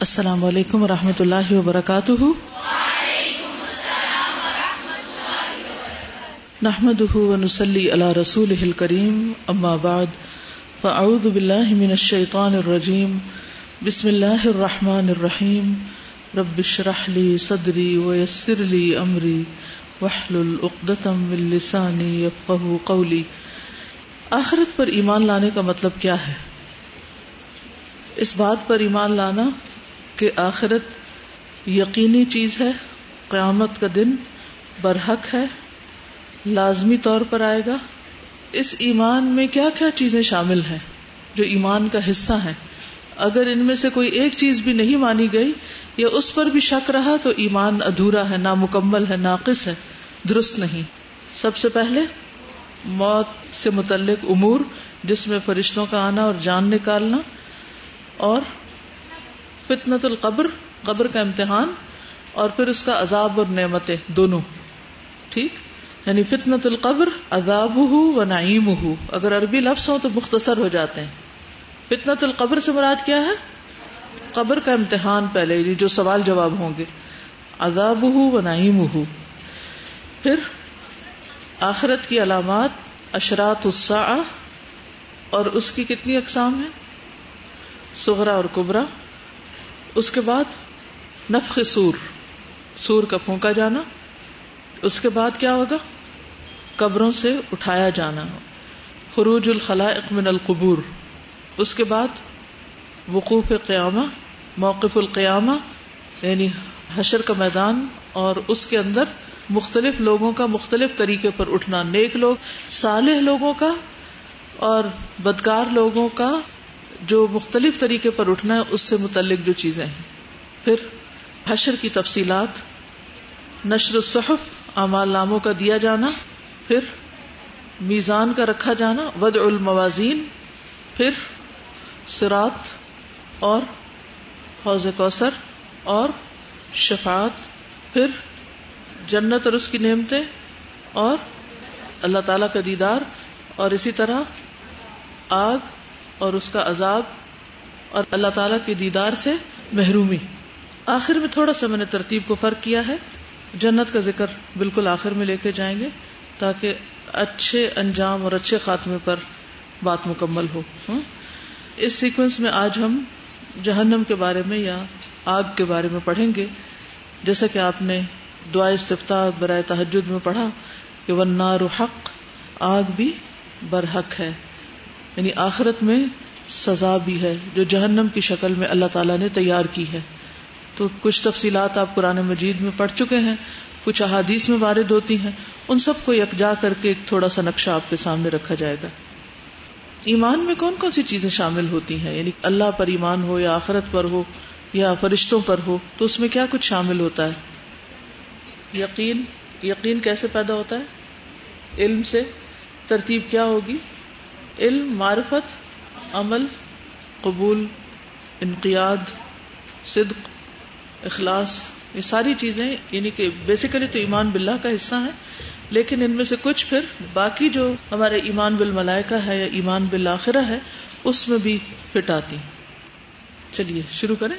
السلام علیکم و رحمۃ اللہ وبرکاتہ۔ نحمد ونسلی علی رسول کریم اما بعد، فاعوذ باللہ من الشیطان الرجیم، بسم اللہ الرحمن الرحیم، رب اشرح لی صدری ویسر لی امری، واحلل عقدۃ من لسانی یفقهوا قولی۔ آخرت پر ایمان لانے کا مطلب کیا ہے؟ اس بات پر ایمان لانا کہ آخرت یقینی چیز ہے، قیامت کا دن برحق ہے، لازمی طور پر آئے گا۔ اس ایمان میں کیا کیا چیزیں شامل ہیں جو ایمان کا حصہ ہیں؟ اگر ان میں سے کوئی ایک چیز بھی نہیں مانی گئی یا اس پر بھی شک رہا تو ایمان ادھورا ہے، نامکمل ہے، ناقص ہے، درست نہیں۔ سب سے پہلے، موت سے متعلق امور، جس میں فرشتوں کا آنا اور جان نکالنا اور فتنت القبر، قبر کا امتحان اور پھر اس کا عذاب اور نعمتیں دونوں، ٹھیک؟ یعنی فتنت القبر عذاب ہو و نعیم ہو اگر عربی لفظ ہو تو مختصر ہو جاتے ہیں۔ فتنت القبر سے مراد کیا ہے؟ قبر کا امتحان پہلے یعنی جو سوال جواب ہوں گے۔ عذاب ہو و نعیم ہو پھر آخرت کی علامات اشرات الساعہ، اور اس کی کتنی اقسام ہیں؟ سغرا اور کبرا۔ اس کے بعد نفخ سور سور کا پھونکا جانا، اس کے بعد کیا ہوگا؟ قبروں سے اٹھایا جانا۔ خروج الخلائق من القبور۔ اس کے بعد وقوف قیامہ، موقف القیامہ یعنی حشر کا میدان اور اس کے اندر مختلف لوگوں کا مختلف طریقے پر اٹھنا۔ نیک لوگ، صالح لوگوں کا اور بدکار لوگوں کا جو مختلف طریقے پر اٹھنا ہے، اس سے متعلق جو چیزیں ہیں۔ پھر حشر کی تفصیلات، نشر الصحف، اعمال ناموں کا دیا جانا، پھر میزان کا رکھا جانا ود الموازین، پھر سرات اور حوض کوثر اور شفاعت، پھر جنت اور اس کی نعمتیں اور اللہ تعالی کا دیدار اور اسی طرح آگ اور اس کا عذاب اور اللہ تعالی کے دیدار سے محرومی۔ آخر میں تھوڑا سا میں نے ترتیب کو فرق کیا ہے۔ جنت کا ذکر بالکل آخر میں لے کے جائیں گے تاکہ اچھے انجام اور اچھے خاتمے پر بات مکمل ہو۔ اس سیکوینس میں آج ہم جہنم کے بارے میں یا آگ کے بارے میں پڑھیں گے۔ جیسا کہ آپ نے دعا استفتاح برائے تحجد میں پڑھا کہ وہ نار حق، آگ بھی برحق ہے۔ یعنی آخرت میں سزا بھی ہے، جو جہنم کی شکل میں اللہ تعالیٰ نے تیار کی ہے۔ تو کچھ تفصیلات آپ قرآن مجید میں پڑھ چکے ہیں، کچھ احادیث میں وارد ہوتی ہیں۔ ان سب کو یکجا کر کے ایک تھوڑا سا نقشہ آپ کے سامنے رکھا جائے گا۔ ایمان میں کون کون سی چیزیں شامل ہوتی ہیں؟ یعنی اللہ پر ایمان ہو یا آخرت پر ہو یا فرشتوں پر ہو، تو اس میں کیا کچھ شامل ہوتا ہے؟ یقین یقین کیسے پیدا ہوتا ہے؟ علم سے ترتیب کیا ہوگی؟ علم، معرفت، عمل، قبول، انقیاد، صدق، اخلاص، یہ ساری چیزیں یعنی کہ بیسیکلی تو ایمان باللہ کا حصہ ہے لیکن ان میں سے کچھ پھر باقی جو ہمارے ایمان بل ملائکہ ہے یا ایمان بالآخرہ ہے، اس میں بھی فٹ آتی چلیے، شروع کریں۔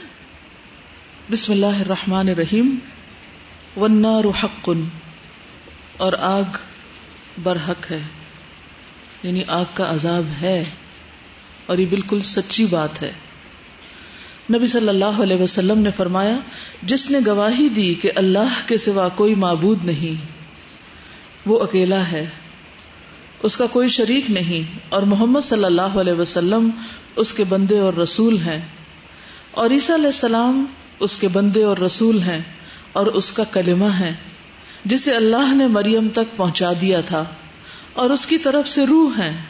بسم اللہ الرحمن الرحیم۔ والنار حق، اور آگ برحق ہے۔ یعنی آگ کا عذاب ہے اور یہ بالکل سچی بات ہے۔ نبی صلی اللہ علیہ وسلم نے فرمایا، جس نے گواہی دی کہ اللہ کے سوا کوئی معبود نہیں، وہ اکیلا ہے۔ اس کا کوئی شریک نہیں اور محمد صلی اللہ علیہ وسلم اس کے بندے اور رسول ہیں۔ اور عیسیٰ علیہ السلام اس کے بندے اور رسول ہیں اور اس کا کلمہ ہے، جسے اللہ نے مریم تک پہنچا دیا تھا۔ اور اس کی طرف سے روح ہے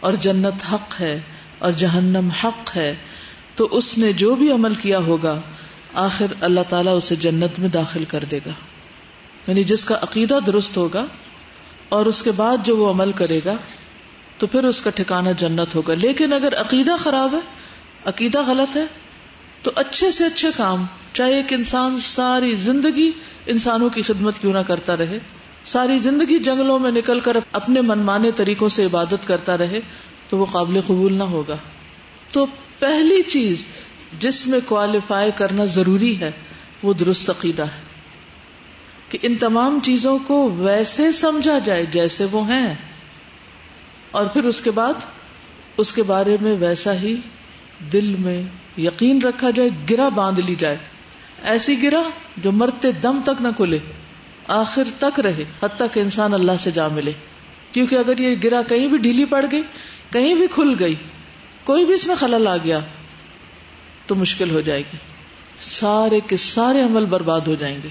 اور جنت حق ہے اور جہنم حق ہے، تو اس نے جو بھی عمل کیا ہوگا، آخر اللہ تعالیٰ اسے جنت میں داخل کر دے گا۔ یعنی جس کا عقیدہ درست ہوگا اور اس کے بعد جو وہ عمل کرے گا، تو پھر اس کا ٹھکانہ جنت ہوگا۔ لیکن اگر عقیدہ خراب ہے، عقیدہ غلط ہے، تو اچھے سے اچھے کام، چاہے ایک انسان ساری زندگی انسانوں کی خدمت کیوں نہ کرتا رہے ساری زندگی جنگلوں میں نکل کر اپنے منمانے طریقوں سے عبادت کرتا رہے تو وہ قابل قبول نہ ہوگا۔ تو پہلی چیز جس میں کوالیفائی کرنا ضروری ہے وہ درست عقیدہ ہے۔ کہ ان تمام چیزوں کو ویسے سمجھا جائے جیسے وہ ہیں۔ اور پھر اس کے بعد، اس کے بارے میں ویسا ہی دل میں یقین رکھا جائے گرا باندھ لی جائے۔ ایسی گرا جو مرتے دم تک نہ کھلے۔ آخر تک رہے حد تک انسان اللہ سے جا ملے۔ کیونکہ اگر یہ گرا کہیں بھی ڈھیلی پڑ گئی، کہیں بھی کھل گئی، کوئی بھی اس میں خلل آ گیا، تو مشکل ہو جائے گی۔ سارے کے سارے عمل برباد ہو جائیں گے۔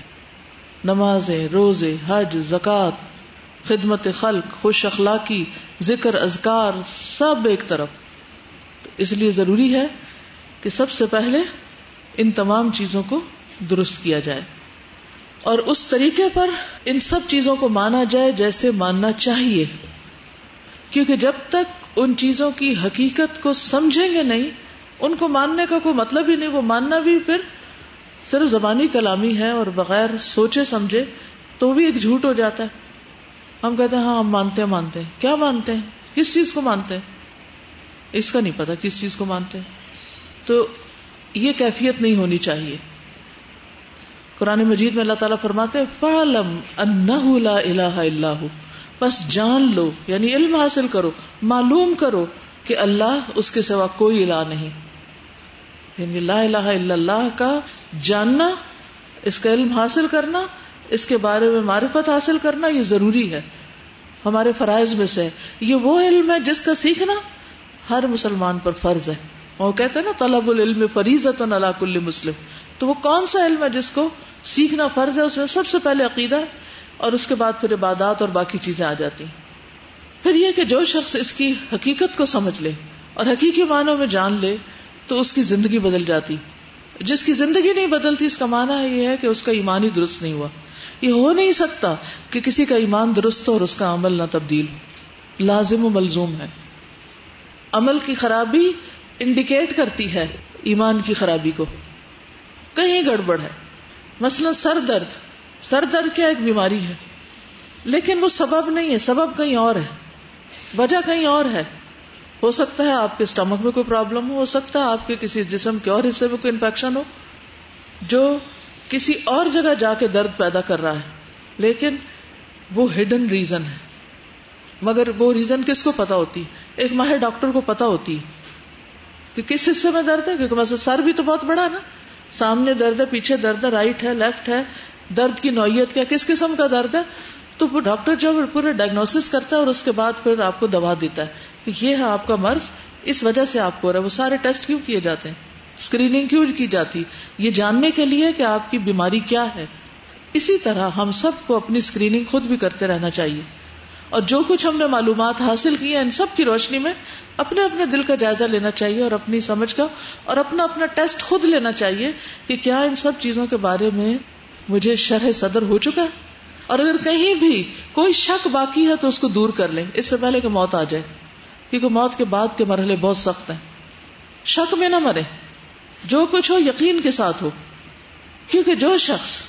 نمازیں، روزے، حج زکات خدمت خلق، خوش اخلاقی، ذکر ازکار سب ایک طرف۔ اس لیے ضروری ہے کہ سب سے پہلے ان تمام چیزوں کو درست کیا جائے۔ اور اس طریقے پر ان سب چیزوں کو مانا جائے جیسے ماننا چاہیے۔ کیونکہ جب تک ان چیزوں کی حقیقت کو سمجھیں گے نہیں، ان کو ماننے کا کوئی مطلب ہی نہیں، وہ ماننا بھی پھر صرف زبانی کلامی ہے اور بغیر سوچے سمجھے تو بھی ایک جھوٹ ہو جاتا ہے۔ ہم کہتے ہیں ہاں ہم مانتے ہیں مانتے ہیں۔ کیا مانتے ہیں؟ کس چیز کو مانتے ہیں؟ اس کا نہیں پتا کس چیز کو مانتے ہیں۔ تو یہ کیفیت نہیں ہونی چاہیے۔ قرآن مجید میں اللہ تعالیٰ فرماتے فعلم انہ لا الہ الا بس جان لو یعنی علم حاصل کرو، معلوم کرو کہ اللہ اس کے سوا کوئی الہ نہیں۔ یعنی لا الہ الا اللہ کا جاننا، اس کا علم حاصل کرنا، اس کے بارے میں معرفت حاصل کرنا، یہ ضروری ہے۔ ہمارے فرائض میں سے یہ وہ علم ہے جس کا سیکھنا ہر مسلمان پر فرض ہے۔ وہ کہتے ہیں نا، طلب العلم فریضت اللہ کل مسلم۔ تو وہ کون سا علم ہے جس کو سیکھنا فرض ہے؟ اس میں سب سے پہلے عقیدہ ہے اور اس کے بعد پھر عبادات اور باقی چیزیں آ جاتی ہیں۔ پھر یہ کہ جو شخص اس کی حقیقت کو سمجھ لے اور حقیقی معنوں میں جان لے تو اس کی زندگی بدل جاتی۔ جس کی زندگی نہیں بدلتی، اس کا معنی یہ ہے کہ اس کا ایمان ہی درست نہیں ہوا۔ یہ ہو نہیں سکتا کہ کسی کا ایمان درست ہو اور اس کا عمل نہ تبدیل لازم و ملزوم ہے۔ عمل کی خرابی انڈیکیٹ کرتی ہے ایمان کی خرابی کو۔ کہیں گڑبڑ ہے۔ مثلا سر درد سر درد کیا ایک بیماری ہے؟ لیکن وہ سبب نہیں ہے، سبب کہیں اور ہے۔ وجہ کہیں اور ہے۔ ہو سکتا ہے آپ کے اسٹمک میں کوئی پرابلم ہو سکتا ہے آپ کے کسی جسم کے اور حصے میں کوئی انفیکشن ہو، جو کسی اور جگہ جا کے درد پیدا کر رہا ہے۔ لیکن وہ ہڈن ریزن ہے۔ مگر وہ ریزن کس کو پتا ہوتی؟ ایک ماہر ڈاکٹر کو پتا ہوتی کہ کس حصے میں درد ہے؟ کیونکہ مثلا سر بھی تو بہت بڑا ہے نا۔ سامنے درد ہے، پیچھے درد ہے رائٹ ہے لیفٹ ہے، درد کی نوعیت کیا، کس قسم کا درد ہے؟ تو وہ ڈاکٹر جب پورے ڈائگنوس کرتا ہے اور اس کے بعد پھر آپ کو دوا دیتا ہے کہ یہ ہے آپ کا مرض، اس وجہ سے آپ کو ہو رہا ہے۔ وہ سارے ٹیسٹ کیوں کیے جاتے ہیں؟ اسکریننگ کیوں کی جاتی؟ یہ جاننے کے لیے کہ آپ کی بیماری کیا ہے۔ اسی طرح ہم سب کو اپنی اسکریننگ خود بھی کرتے رہنا چاہیے۔ اور جو کچھ ہم نے معلومات حاصل کی ہیں ان سب کی روشنی میں اپنے اپنے دل کا جائزہ لینا چاہیے اور اپنی سمجھ کا اور اپنا اپنا ٹیسٹ خود لینا چاہیے کہ کیا ان سب چیزوں کے بارے میں مجھے شرح صدر ہو چکا ہے۔ اور اگر کہیں بھی کوئی شک باقی ہے تو اس کو دور کر لیں۔ اس سے پہلے کہ موت آ جائے۔ کیونکہ موت کے بعد کے مرحلے بہت سخت ہیں۔ شک میں نہ مرے۔ جو کچھ ہو یقین کے ساتھ ہو۔ کیونکہ جو شخص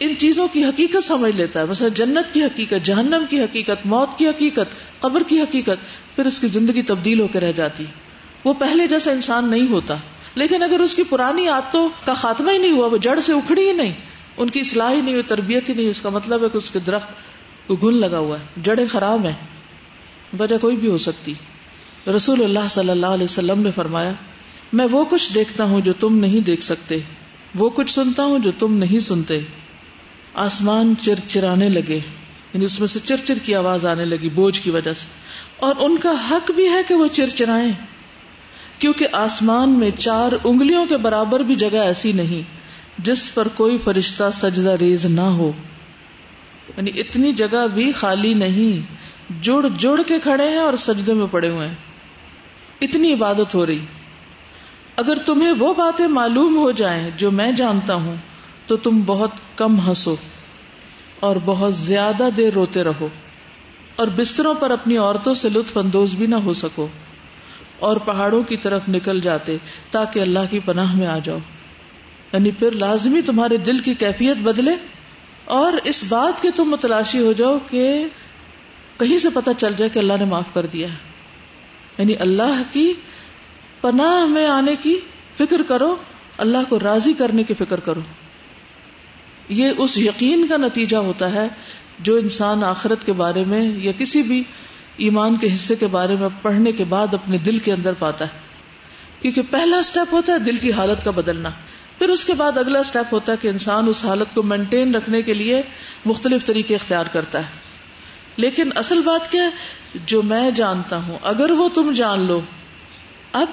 ان چیزوں کی حقیقت سمجھ لیتا ہے۔ مثلا جنت کی حقیقت، جہنم کی حقیقت، موت کی حقیقت، قبر کی حقیقت، پھر اس کی زندگی تبدیل ہو کے رہ جاتی۔ وہ پہلے جیسا انسان نہیں ہوتا۔ لیکن اگر اس کی پرانی عادتوں کا خاتمہ ہی نہیں ہوا، وہ جڑ سے اکھڑی ہی نہیں، ان کی اصلاح ہی نہیں ہوئی تربیت ہی نہیں، اس کا مطلب ہے کہ اس کے درخت کو گن لگا ہوا ہے۔ جڑیں خراب ہیں وجہ کوئی بھی ہو سکتی۔ رسول اللہ صلی اللہ علیہ وسلم نے فرمایا، میں وہ کچھ دیکھتا ہوں جو تم نہیں دیکھ سکتے۔ وہ کچھ سنتا ہوں جو تم نہیں سنتے۔ آسمان چر چرانے لگے یعنی اس میں سے چر چر کی آواز آنے لگی بوجھ کی وجہ سے۔ اور ان کا حق بھی ہے کہ وہ چر چرائیں کیونکہ آسمان میں چار انگلیوں کے برابر بھی جگہ ایسی نہیں جس پر کوئی فرشتہ سجدہ ریز نہ ہو۔ یعنی اتنی جگہ بھی خالی نہیں، جڑ جڑ کے کھڑے ہیں اور سجدے میں پڑے ہوئے ہیں۔ اتنی عبادت ہو رہی۔ اگر تمہیں وہ باتیں معلوم ہو جائیں جو میں جانتا ہوں تو تم بہت کم ہنسو اور بہت زیادہ دیر روتے رہو اور بستروں پر اپنی عورتوں سے لطف اندوز بھی نہ ہو سکو اور پہاڑوں کی طرف نکل جاتے تاکہ اللہ کی پناہ میں آ جاؤ۔ یعنی پھر لازمی تمہارے دل کی کیفیت بدلے اور اس بات کے تم متلاشی ہو جاؤ کہ کہیں سے پتہ چل جائے کہ اللہ نے معاف کر دیا ہے۔ یعنی اللہ کی پناہ میں آنے کی فکر کرو، اللہ کو راضی کرنے کی فکر کرو۔ یہ اس یقین کا نتیجہ ہوتا ہے جو انسان آخرت کے بارے میں یا کسی بھی ایمان کے حصے کے بارے میں پڑھنے کے بعد اپنے دل کے اندر پاتا ہے۔ کیونکہ پہلا اسٹیپ ہوتا ہے دل کی حالت کا بدلنا۔ پھر اس کے بعد اگلا اسٹیپ ہوتا ہے کہ انسان اس حالت کو مینٹین رکھنے کے لیے مختلف طریقے اختیار کرتا ہے۔ لیکن اصل بات کیا ہے؟ جو میں جانتا ہوں، اگر وہ تم جان لو۔ اب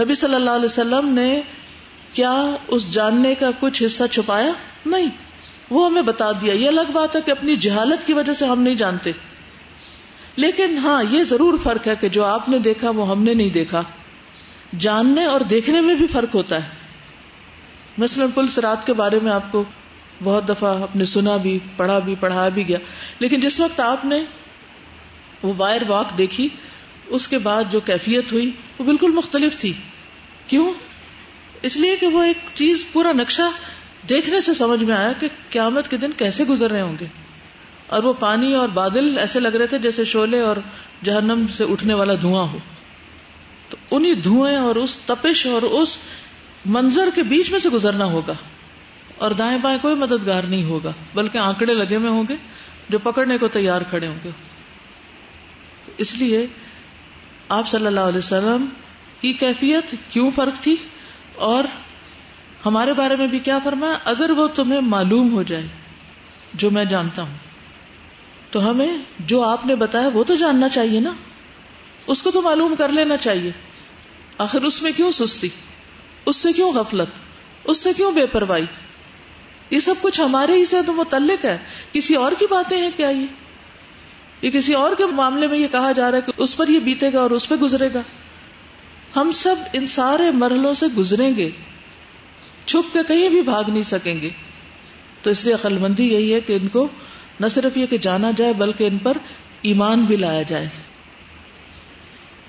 نبی صلی اللہ علیہ وسلم نے کیا اس جاننے کا کچھ حصہ چھپایا؟ نہیں۔ وہ ہمیں بتا دیا۔ یہ الگ بات ہے کہ اپنی جہالت کی وجہ سے ہم نہیں جانتے۔ لیکن ہاں یہ ضرور فرق ہے کہ جو آپ نے دیکھا، وہ ہم نے نہیں دیکھا۔ جاننے اور دیکھنے میں بھی فرق ہوتا ہے۔ مثلاً پل سرات کے بارے میں آپ کو بہت دفعہ آپ نے سنا بھی، پڑھا بھی، پڑھایا بھی گیا۔ لیکن جس وقت آپ نے وہ وائر واک دیکھی، اس کے بعد جو کیفیت ہوئی، وہ بالکل مختلف تھی۔ کیوں؟ اس لیے کہ وہ ایک چیز، پورا نقشہ دیکھنے سے سمجھ میں آیا کہ قیامت کے دن کیسے گزر رہے ہوں گے۔ اور وہ پانی اور بادل ایسے لگ رہے تھے جیسے شولے اور جہنم سے اٹھنے والا دھواں ہو۔ تو انہیں دھوئیں اور اس تپش اور اس منظر کے بیچ میں سے گزرنا ہوگا۔ اور دائیں بائیں کوئی مددگار نہیں ہوگا، بلکہ آنکڑے لگے ہوئے ہوں گے جو پکڑنے کو تیار کھڑے ہوں گے۔ تو اس لیے آپ صلی اللہ علیہ وسلم کی کیفیت کیوں فرق تھی اور ہمارے بارے میں بھی کیا فرمایا؟ اگر وہ تمہیں معلوم ہو جائے، جو میں جانتا ہوں، تو ہمیں جو آپ نے بتایا وہ تو جاننا چاہیے نا؟ اس کو تو معلوم کر لینا چاہیے۔ آخر اس میں کیوں سستی؟ اس سے کیوں غفلت؟ اس سے کیوں بے پرواہی؟ یہ سب کچھ ہمارے ہی سے تو متعلق ہے۔ کسی اور کی باتیں ہیں کیا یہ؟ یہ کسی اور کے معاملے میں یہ کہا جا رہا ہے کہ اس پر یہ بیتے گا اور اس پہ گزرے گا۔ ہم سب ان سارے مرحلوں سے گزریں گے۔ چھپ کے کہیں بھی بھاگ نہیں سکیں گے۔ تو اس لیے عقل مندی یہی ہے کہ ان کو نہ صرف یہ کہ جانا جائے بلکہ ان پر ایمان بھی لایا جائے۔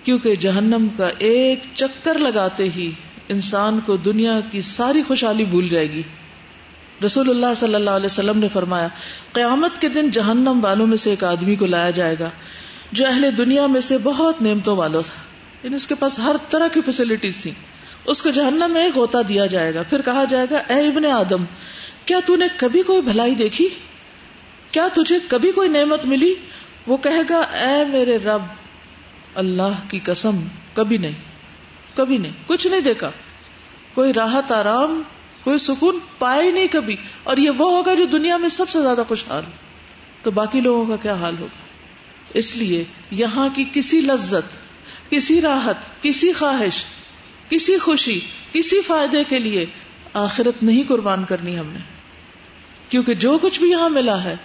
کیونکہ جہنم کا ایک چکر لگاتے ہی انسان کو دنیا کی ساری خوشحالی بھول جائے گی۔ رسول اللہ صلی اللہ علیہ وسلم نے فرمایا، قیامت کے دن جہنم والوں میں سے ایک آدمی کو لایا جائے گا جو اہل دنیا میں سے بہت نعمتوں والوں تھا۔ یعنی اس کے پاس ہر طرح کی فیسلٹیز تھی اس کو جہنم میں ایک ہوتا دیا جائے گا۔ پھر کہا جائے گا، اے ابن آدم، کیا تو نے کبھی کوئی بھلائی دیکھی؟ کیا تجھے کبھی کوئی نعمت ملی؟ وہ کہے گا، اے میرے رب، اللہ کی قسم، کبھی نہیں کبھی نہیں، کچھ نہیں دیکھا۔ کوئی راحت، آرام، کوئی سکون پائے نہیں کبھی۔ اور یہ وہ ہوگا جو دنیا میں سب سے زیادہ خوشحال۔ تو باقی لوگوں کا کیا حال ہوگا؟ اس لیے یہاں کی کسی لذت، کسی راحت، کسی خواہش کسی خوشی، کسی فائدے کے لیے آخرت نہیں قربان کرنی ہم نے۔ کیونکہ جو کچھ بھی یہاں ملا ہے،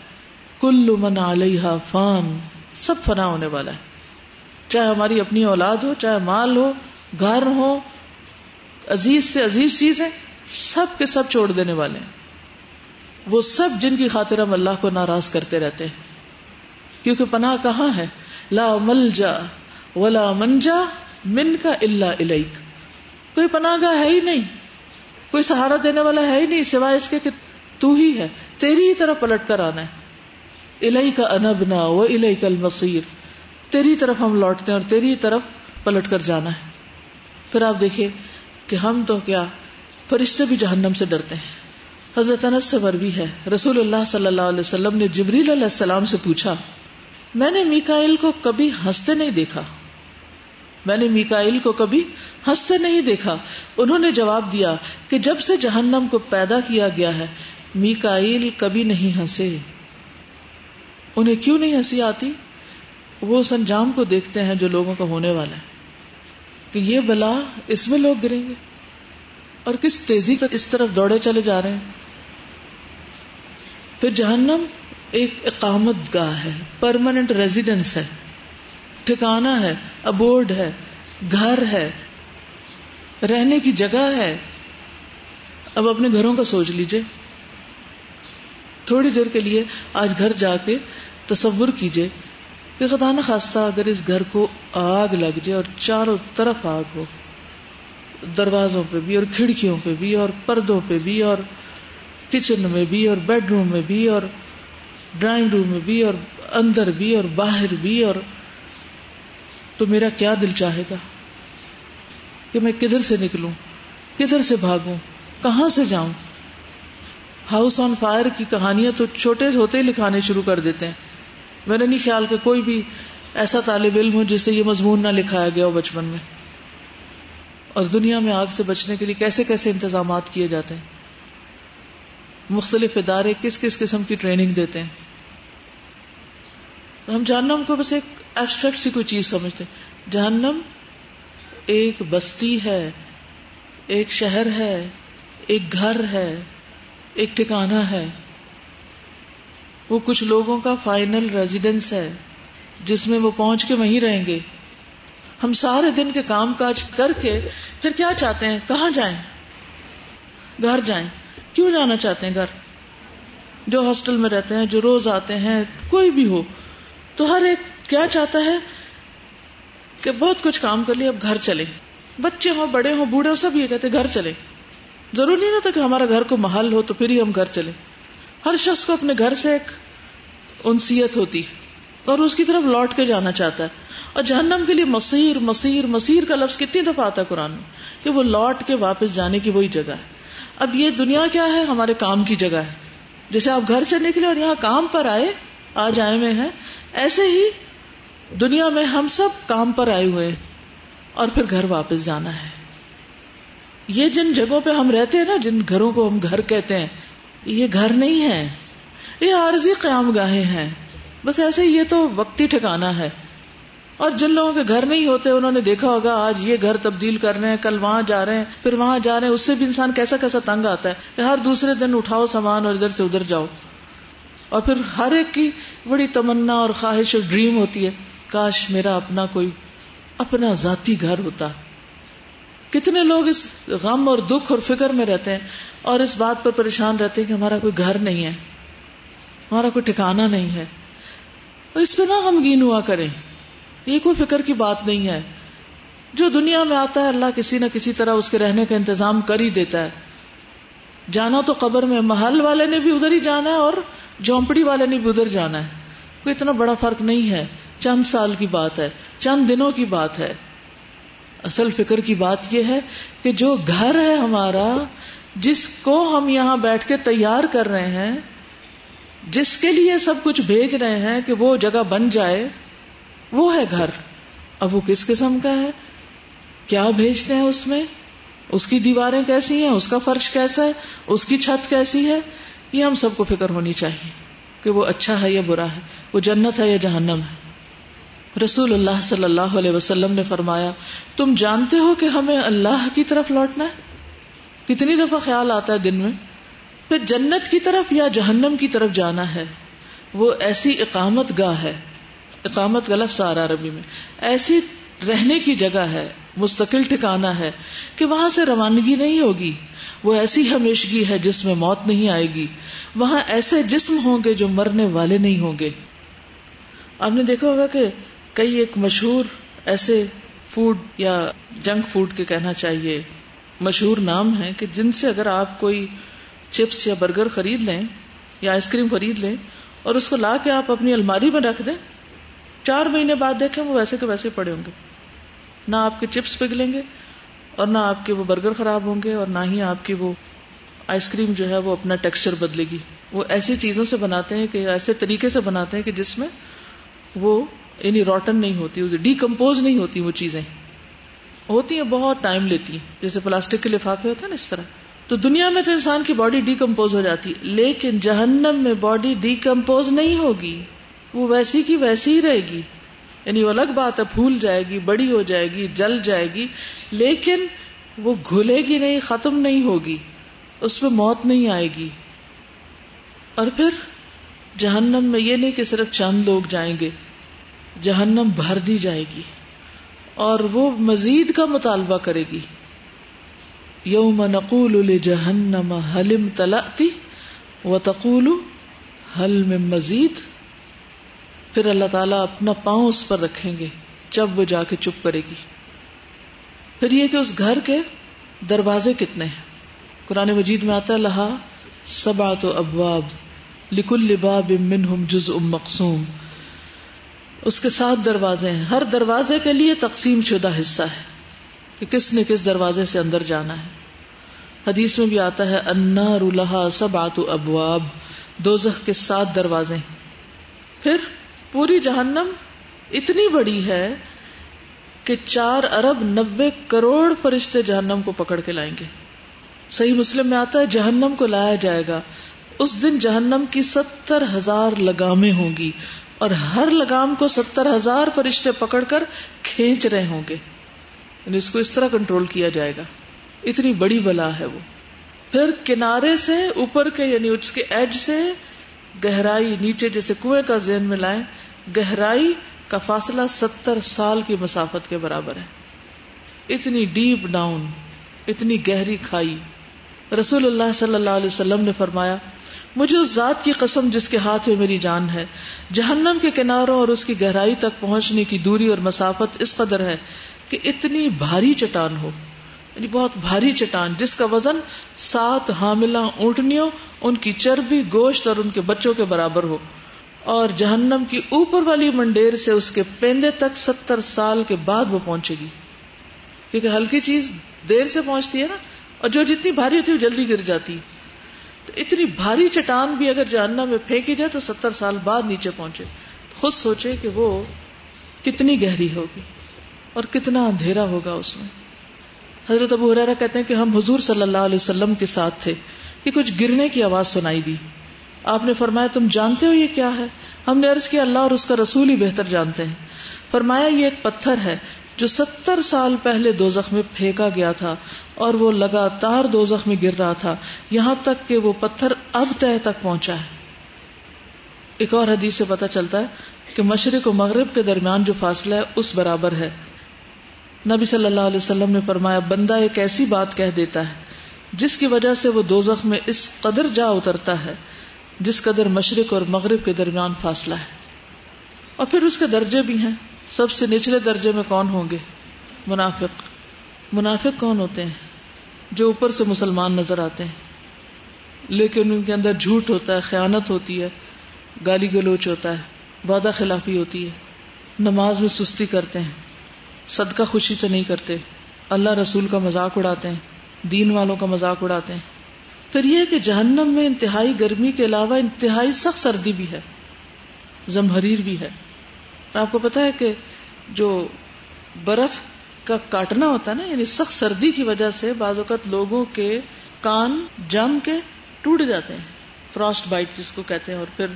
کل من علیہ فان، سب فنا ہونے والا ہے۔ چاہے ہماری اپنی اولاد ہو، چاہے مال ہو، گھر ہو، عزیز سے عزیز چیز ہے سب کے سب چھوڑ دینے والے ہیں۔ وہ سب جن کی خاطر ہم اللہ کو ناراض کرتے رہتے ہیں۔ کیونکہ پناہ کہاں ہے؟ لا مل جا ولا منجا من کا اللہ علیک کوئی پناہ گاہ ہے ہی نہیں۔ کوئی سہارا دینے والا ہے ہی نہیں سوائے اس کے کہ تو ہی ہے۔ تیری ہی طرف پلٹ کر آنا ہے۔ الہی کا انبنا وہ الہی کا المصیر۔ تیری طرف ہم لوٹتے ہیں اور تیری طرف پلٹ کر جانا ہے۔ پھر آپ دیکھیے کہ ہم تو کیا فرشتے بھی جہنم سے ڈرتے ہیں۔ حضرت انس سے مروی ہے۔ رسول اللہ صلی اللہ علیہ وسلم نے جبریل علیہ السلام سے پوچھا، میں نے میکائل کو کبھی ہنستے نہیں دیکھا۔ میں نے میکائل کو کبھی ہنستے نہیں دیکھا۔ انہوں نے جواب دیا کہ جب سے جہنم کو پیدا کیا گیا ہے میکائل کبھی نہیں ہنسے۔ انہیں کیوں نہیں ہنسی آتی؟ وہ اس انجام کو دیکھتے ہیں جو لوگوں کا ہونے والا ہے۔ کہ یہ بلا اس میں لوگ گریں گے۔ اور کس تیزی کا اس طرف دوڑے چلے جا رہے ہیں۔ پھر جہنم ایک اقامت گاہ ہے پرماننٹ ریزیڈینس ہے۔ ٹھکانا ہے ابورڈ ہے، گھر ہے، رہنے کی جگہ ہے۔ اب اپنے گھروں کا سوچ لیجیے۔ تھوڑی دیر کے لیے آج گھر جا کے تصور کیجیے کہ خدا نخواستہ اگر اس گھر کو آگ لگ جائے اور چاروں طرف آگ ہو، دروازوں پہ بھی اور کھڑکیوں پہ بھی اور پردوں پہ بھی اور کچن میں بھی اور بیڈ روم میں بھی اور ڈرائنگ روم میں بھی اور اندر بھی اور باہر بھی اور تو میرا کیا دل چاہے گا کہ میں کدھر سے نکلوں؟ کدھر سے بھاگوں؟ کہاں سے جاؤں؟ ہاؤس آن فائر کی کہانیاں تو چھوٹے ہوتے ہی لکھانے شروع کر دیتے ہیں۔ میں نے نہیں خیال کہ کوئی بھی ایسا طالب علم ہو جس سے یہ مضمون نہ لکھایا گیا ہو بچپن میں۔ اور دنیا میں آگ سے بچنے کے لیے کیسے کیسے انتظامات کیے جاتے ہیں؟ مختلف ادارے کس کس قسم کی ٹریننگ دیتے ہیں؟ ہم جہنم کو بس ایک ایبسٹریکٹ سی کوئی چیز سمجھتے جہنم ایک بستی ہے، ایک شہر ہے، ایک گھر ہے، ایک ٹھکانا ہے۔ وہ کچھ لوگوں کا فائنل ریزیڈینس ہے، جس میں وہ پہنچ کے وہیں رہیں گے۔ ہم سارے دن کے کام کاج کر کے پھر کیا چاہتے ہیں؟ کہاں جائیں؟ گھر جائیں۔ کیوں جانا چاہتے ہیں گھر؟ جو ہاسٹل میں رہتے ہیں، جو روز آتے ہیں، کوئی بھی ہو۔ تو ہر ایک کیا چاہتا ہے کہ بہت کچھ کام کر لیا اب گھر چلے۔ بچے ہوں، بڑے ہوں، بوڑھے ہو سب یہ کہتے گھر چلے۔ ضرور نہیں رہتا کہ ہمارا گھر کو محل ہو تو پھر ہی ہم گھر چلے۔ ہر شخص کو اپنے گھر سے ایک انسیت ہوتی اور اس کی طرف لوٹ کے جانا چاہتا ہے۔ اور جہنم کے لیے مسیر مسیر مسیر کا لفظ کتنی دفعہ آتا ہے قرآن میں کہ وہ لوٹ کے واپس جانے کی وہی جگہ ہے۔ اب یہ دنیا کیا ہے؟ ہمارے کام کی جگہ ہے۔ جیسے آپ گھر سے نکلے اور یہاں کام پر آئے آج آئے ہوئے ہیں۔ ایسے ہی دنیا میں ہم سب کام پر آئے ہوئے اور پھر گھر واپس جانا ہے۔ یہ جن جگہوں پہ ہم رہتے ہیں نا، جن گھروں کو ہم گھر کہتے ہیں، یہ گھر نہیں ہے یہ عارضی قیام گاہیں ہیں۔ بس ایسے یہ تو وقتی ٹھکانا ہے۔ اور جن لوگوں کے گھر نہیں ہوتے، انہوں نے دیکھا ہوگا، آج یہ گھر تبدیل کر رہے ہیں، کل وہاں جا رہے ہیں، پھر وہاں جا رہے ہیں۔ اس سے بھی انسان کیسا کیسا تنگ آتا ہے کہ ہر دوسرے دن اٹھاؤ سامان اور ادھر سے ادھر جاؤ۔ اور پھر ہر ایک کی بڑی تمنا اور خواہش اور ڈریم ہوتی ہے، کاش میرا اپنا کوئی اپنا ذاتی گھر ہوتا۔ کتنے لوگ اس غم اور دکھ اور فکر میں رہتے ہیں اور اس بات پر پریشان رہتے ہیں کہ ہمارا کوئی گھر نہیں ہے، ہمارا کوئی ٹھکانا نہیں ہے۔ اس پہ نہ غمگین ہوا کریں، یہ کوئی فکر کی بات نہیں ہے۔ جو دنیا میں آتا ہے، اللہ کسی نہ کسی طرح اس کے رہنے کا انتظام کر ہی دیتا ہے۔ جانا تو قبر میں، محل والے نے بھی ادھر ہی جانا ہے اور جھونپڑی والے نے بھی ادھر جانا ہے۔ کوئی اتنا بڑا فرق نہیں ہے۔ چند سال کی بات ہے، چند دنوں کی بات ہے۔ اصل فکر کی بات یہ ہے کہ جو گھر ہے ہمارا، جس کو ہم یہاں بیٹھ کے تیار کر رہے ہیں، جس کے لیے سب کچھ بھیج رہے ہیں کہ وہ جگہ بن جائے، وہ ہے گھر۔ اب وہ کس قسم کا ہے؟ کیا بھیجتے ہیں اس میں؟ اس کی دیواریں کیسی ہیں؟ اس کا فرش کیسا ہے؟ اس کی چھت کیسی ہے؟ یہ ہم سب کو فکر ہونی چاہیے کہ وہ اچھا ہے یا برا ہے، وہ جنت ہے یا جہنم ہے۔ رسول اللہ صلی اللہ علیہ وسلم نے فرمایا، تم جانتے ہو کہ ہمیں اللہ کی طرف لوٹنا ہے؟ کتنی دفعہ خیال آتا ہے دن میں؟ پھر جنت کی طرف یا جہنم کی طرف جانا ہے؟ وہ ایسی اقامت گاہ ہے، اقامت کا لفظ آ رہا ربی میں، ایسی رہنے کی جگہ ہے مستقل ٹھکانا ہے کہ وہاں سے روانگی نہیں ہوگی۔ وہ ایسی ہمیشگی ہے جس میں موت نہیں آئے گی۔ وہاں ایسے جسم ہوں گے جو مرنے والے نہیں ہوں گے۔ آپ نے دیکھا ہوگا کہ کئی ایک مشہور ایسے فوڈ یا جنک فوڈ کے کہنا چاہیے۔ مشہور نام ہے کہ جن سے اگر آپ کوئی چپس یا برگر خرید لیں یا آئس کریم خرید لیں اور اس کو لا کے آپ اپنی الماری میں رکھ دیں، چار مہینے بعد دیکھیں وہ ویسے کے ویسے پڑے ہوں گے۔ نہ آپ کے چپس پگلیں گے اور نہ آپ کے وہ برگر خراب ہوں گے اور نہ ہی آپ کی وہ آئس کریم جو ہے وہ اپنا ٹیکسچر بدلے گی۔ وہ ایسی چیزوں سے بناتے ہیں کہ ایسے طریقے سے بناتے ہیں کہ جس میں وہ یعنی روٹن نہیں ہوتی ڈی کمپوز نہیں ہوتی وہ چیزیں۔ ہوتی ہیں، بہت ٹائم لیتی ہیں۔ جیسے پلاسٹک کے لفافے ہوتے ہیں نا اس طرح۔ تو دنیا میں تو انسان کی باڈی ڈی کمپوز ہو جاتی ہے، لیکن جہنم میں باڈی ڈی کمپوز نہیں ہوگی۔ وہ ویسی کی ویسی ہی رہے گی۔ یعنی وہ الگ بات ہے، پھول جائے گی، بڑی ہو جائے گی، جل جائے گی، لیکن وہ گھلے گی نہیں، ختم نہیں ہوگی، اس میں موت نہیں آئے گی۔ اور پھر جہنم میں یہ نہیں کہ صرف چند لوگ جائیں گے، جہنم بھر دی جائے گی۔ اور وہ مزید کا مطالبہ کرے گی۔ یوم نقول جہنم حلم تلاتی و تقول حل میں مزید؟ پھر اللہ تعالیٰ اپنا پاؤں اس پر رکھیں گے، جب وہ جا کے چپ کرے گی۔ پھر یہ کہ اس گھر کے دروازے کتنے ہیں؟ قرآن مجید میں آتا لہا سبا تو ابواب لکل لباب منہم جز ام مقصوم اس کے ساتھ دروازے ہیں۔ ہر دروازے کے لیے تقسیم شدہ حصہ ہے کہ کس نے کس دروازے سے اندر جانا ہے۔ حدیث میں بھی آتا ہے انار الحا سب آتو ابواب۔ دوزخ کے سات دروازے پھر پوری جہنم اتنی بڑی ہے کہ چار ارب نبے کروڑ فرشتے جہنم کو پکڑ کے لائیں گے۔ صحیح مسلم میں آتا ہے، جہنم کو لایا جائے گا۔ اس دن جہنم کی ستر ہزار لگامیں ہوں گی اور ہر لگام کو ستر ہزار فرشتے پکڑ کر کھینچ رہے ہوں گے۔ یعنی اس کو اس طرح کنٹرول کیا جائے گا۔ اتنی بڑی بلا ہے وہ۔ پھر کنارے سے، اوپر کے یعنی اس کے ایج سے، گہرائی نیچے جیسے کنویں کا ذہن میں لائیں۔ گہرائی کا فاصلہ ستر سال کی مسافت کے برابر ہے۔ اتنی ڈیپ ڈاؤن، اتنی گہری کھائی۔ رسول اللہ صلی اللہ علیہ وسلم نے فرمایا، مجھے اس ذات کی قسم جس کے ہاتھ میں میری جان ہے، جہنم کے کناروں اور اس کی گہرائی تک پہنچنے کی دوری اور مسافت اس قدر ہے کہ اتنی بھاری چٹان ہو۔ یعنی بہت بھاری چٹان، جس کا وزن سات حاملہ اونٹنیوں، ان کی چربی، گوشت اور ان کے بچوں کے برابر ہو۔ اور جہنم کی اوپر والی منڈیر سے اس کے پیندے تک ستر سال کے بعد وہ پہنچے گی۔ کیونکہ ہلکی چیز دیر سے پہنچتی ہے نا، اور جو جتنی بھاری ہوتی ہے وہ جلدی گر جاتی۔ تو اتنی بھاری چٹان بھی اگر جہنم میں پھینکی جائے تو ستر سال بعد نیچے پہنچے۔ خود سوچے کہ وہ کتنی گہری ہوگی اور کتنا اندھیرا ہوگا اس میں۔ حضرت ابو حرارا کہتے ہیں کہ ہم حضور صلی اللہ علیہ وسلم کے ساتھ تھے کہ کچھ گرنے کی آواز سنائی دی۔ آپ نے فرمایا، تم جانتے ہو یہ کیا ہے؟ ہم نے عرض کیا، اللہ اور اس کا رسول ہی بہتر جانتے ہیں۔ فرمایا، یہ ایک پتھر ہے جو ستر سال پہلے دو میں پھینکا گیا تھا اور وہ لگاتار دو میں گر رہا تھا۔ یہاں تک کہ وہ پتھر اب طے تک پہنچا ہے۔ ایک اور حدیث سے پتا چلتا ہے کہ مشرق و مغرب کے درمیان جو فاصلہ ہے، اس برابر ہے۔ نبی صلی اللہ علیہ وسلم نے فرمایا، بندہ ایک ایسی بات کہہ دیتا ہے جس کی وجہ سے وہ دو میں اس قدر جا اترتا ہے۔ جس قدر مشرق اور مغرب کے درمیان فاصلہ ہے۔ اور پھر اس کے درجے بھی ہیں۔ سب سے نچلے درجے میں کون ہوں گے؟ منافق۔ منافق کون ہوتے ہیں؟ جو اوپر سے مسلمان نظر آتے ہیں۔ لیکن ان کے اندر جھوٹ ہوتا ہے، خیانت ہوتی ہے، گالی گلوچ ہوتا ہے، وعدہ خلافی ہوتی ہے۔ نماز میں سستی کرتے ہیں۔ صدقہ خوشی سے نہیں کرتے۔ اللہ رسول کا مذاق اڑاتے ہیں۔ دین والوں کا مذاق اڑاتے ہیں۔ پھر یہ کہ جہنم میں انتہائی گرمی کے علاوہ انتہائی سخت سردی بھی ہے زمہریر بھی ہے۔ آپ کو پتا ہے کہ جو برف کا کاٹنا ہوتا ہے نا یعنی سخت سردی کی وجہ سے بعض اوقات لوگوں کے کان جم کے ٹوٹ جاتے ہیں فراسٹ بائٹ جس کو کہتے ہیں، اور پھر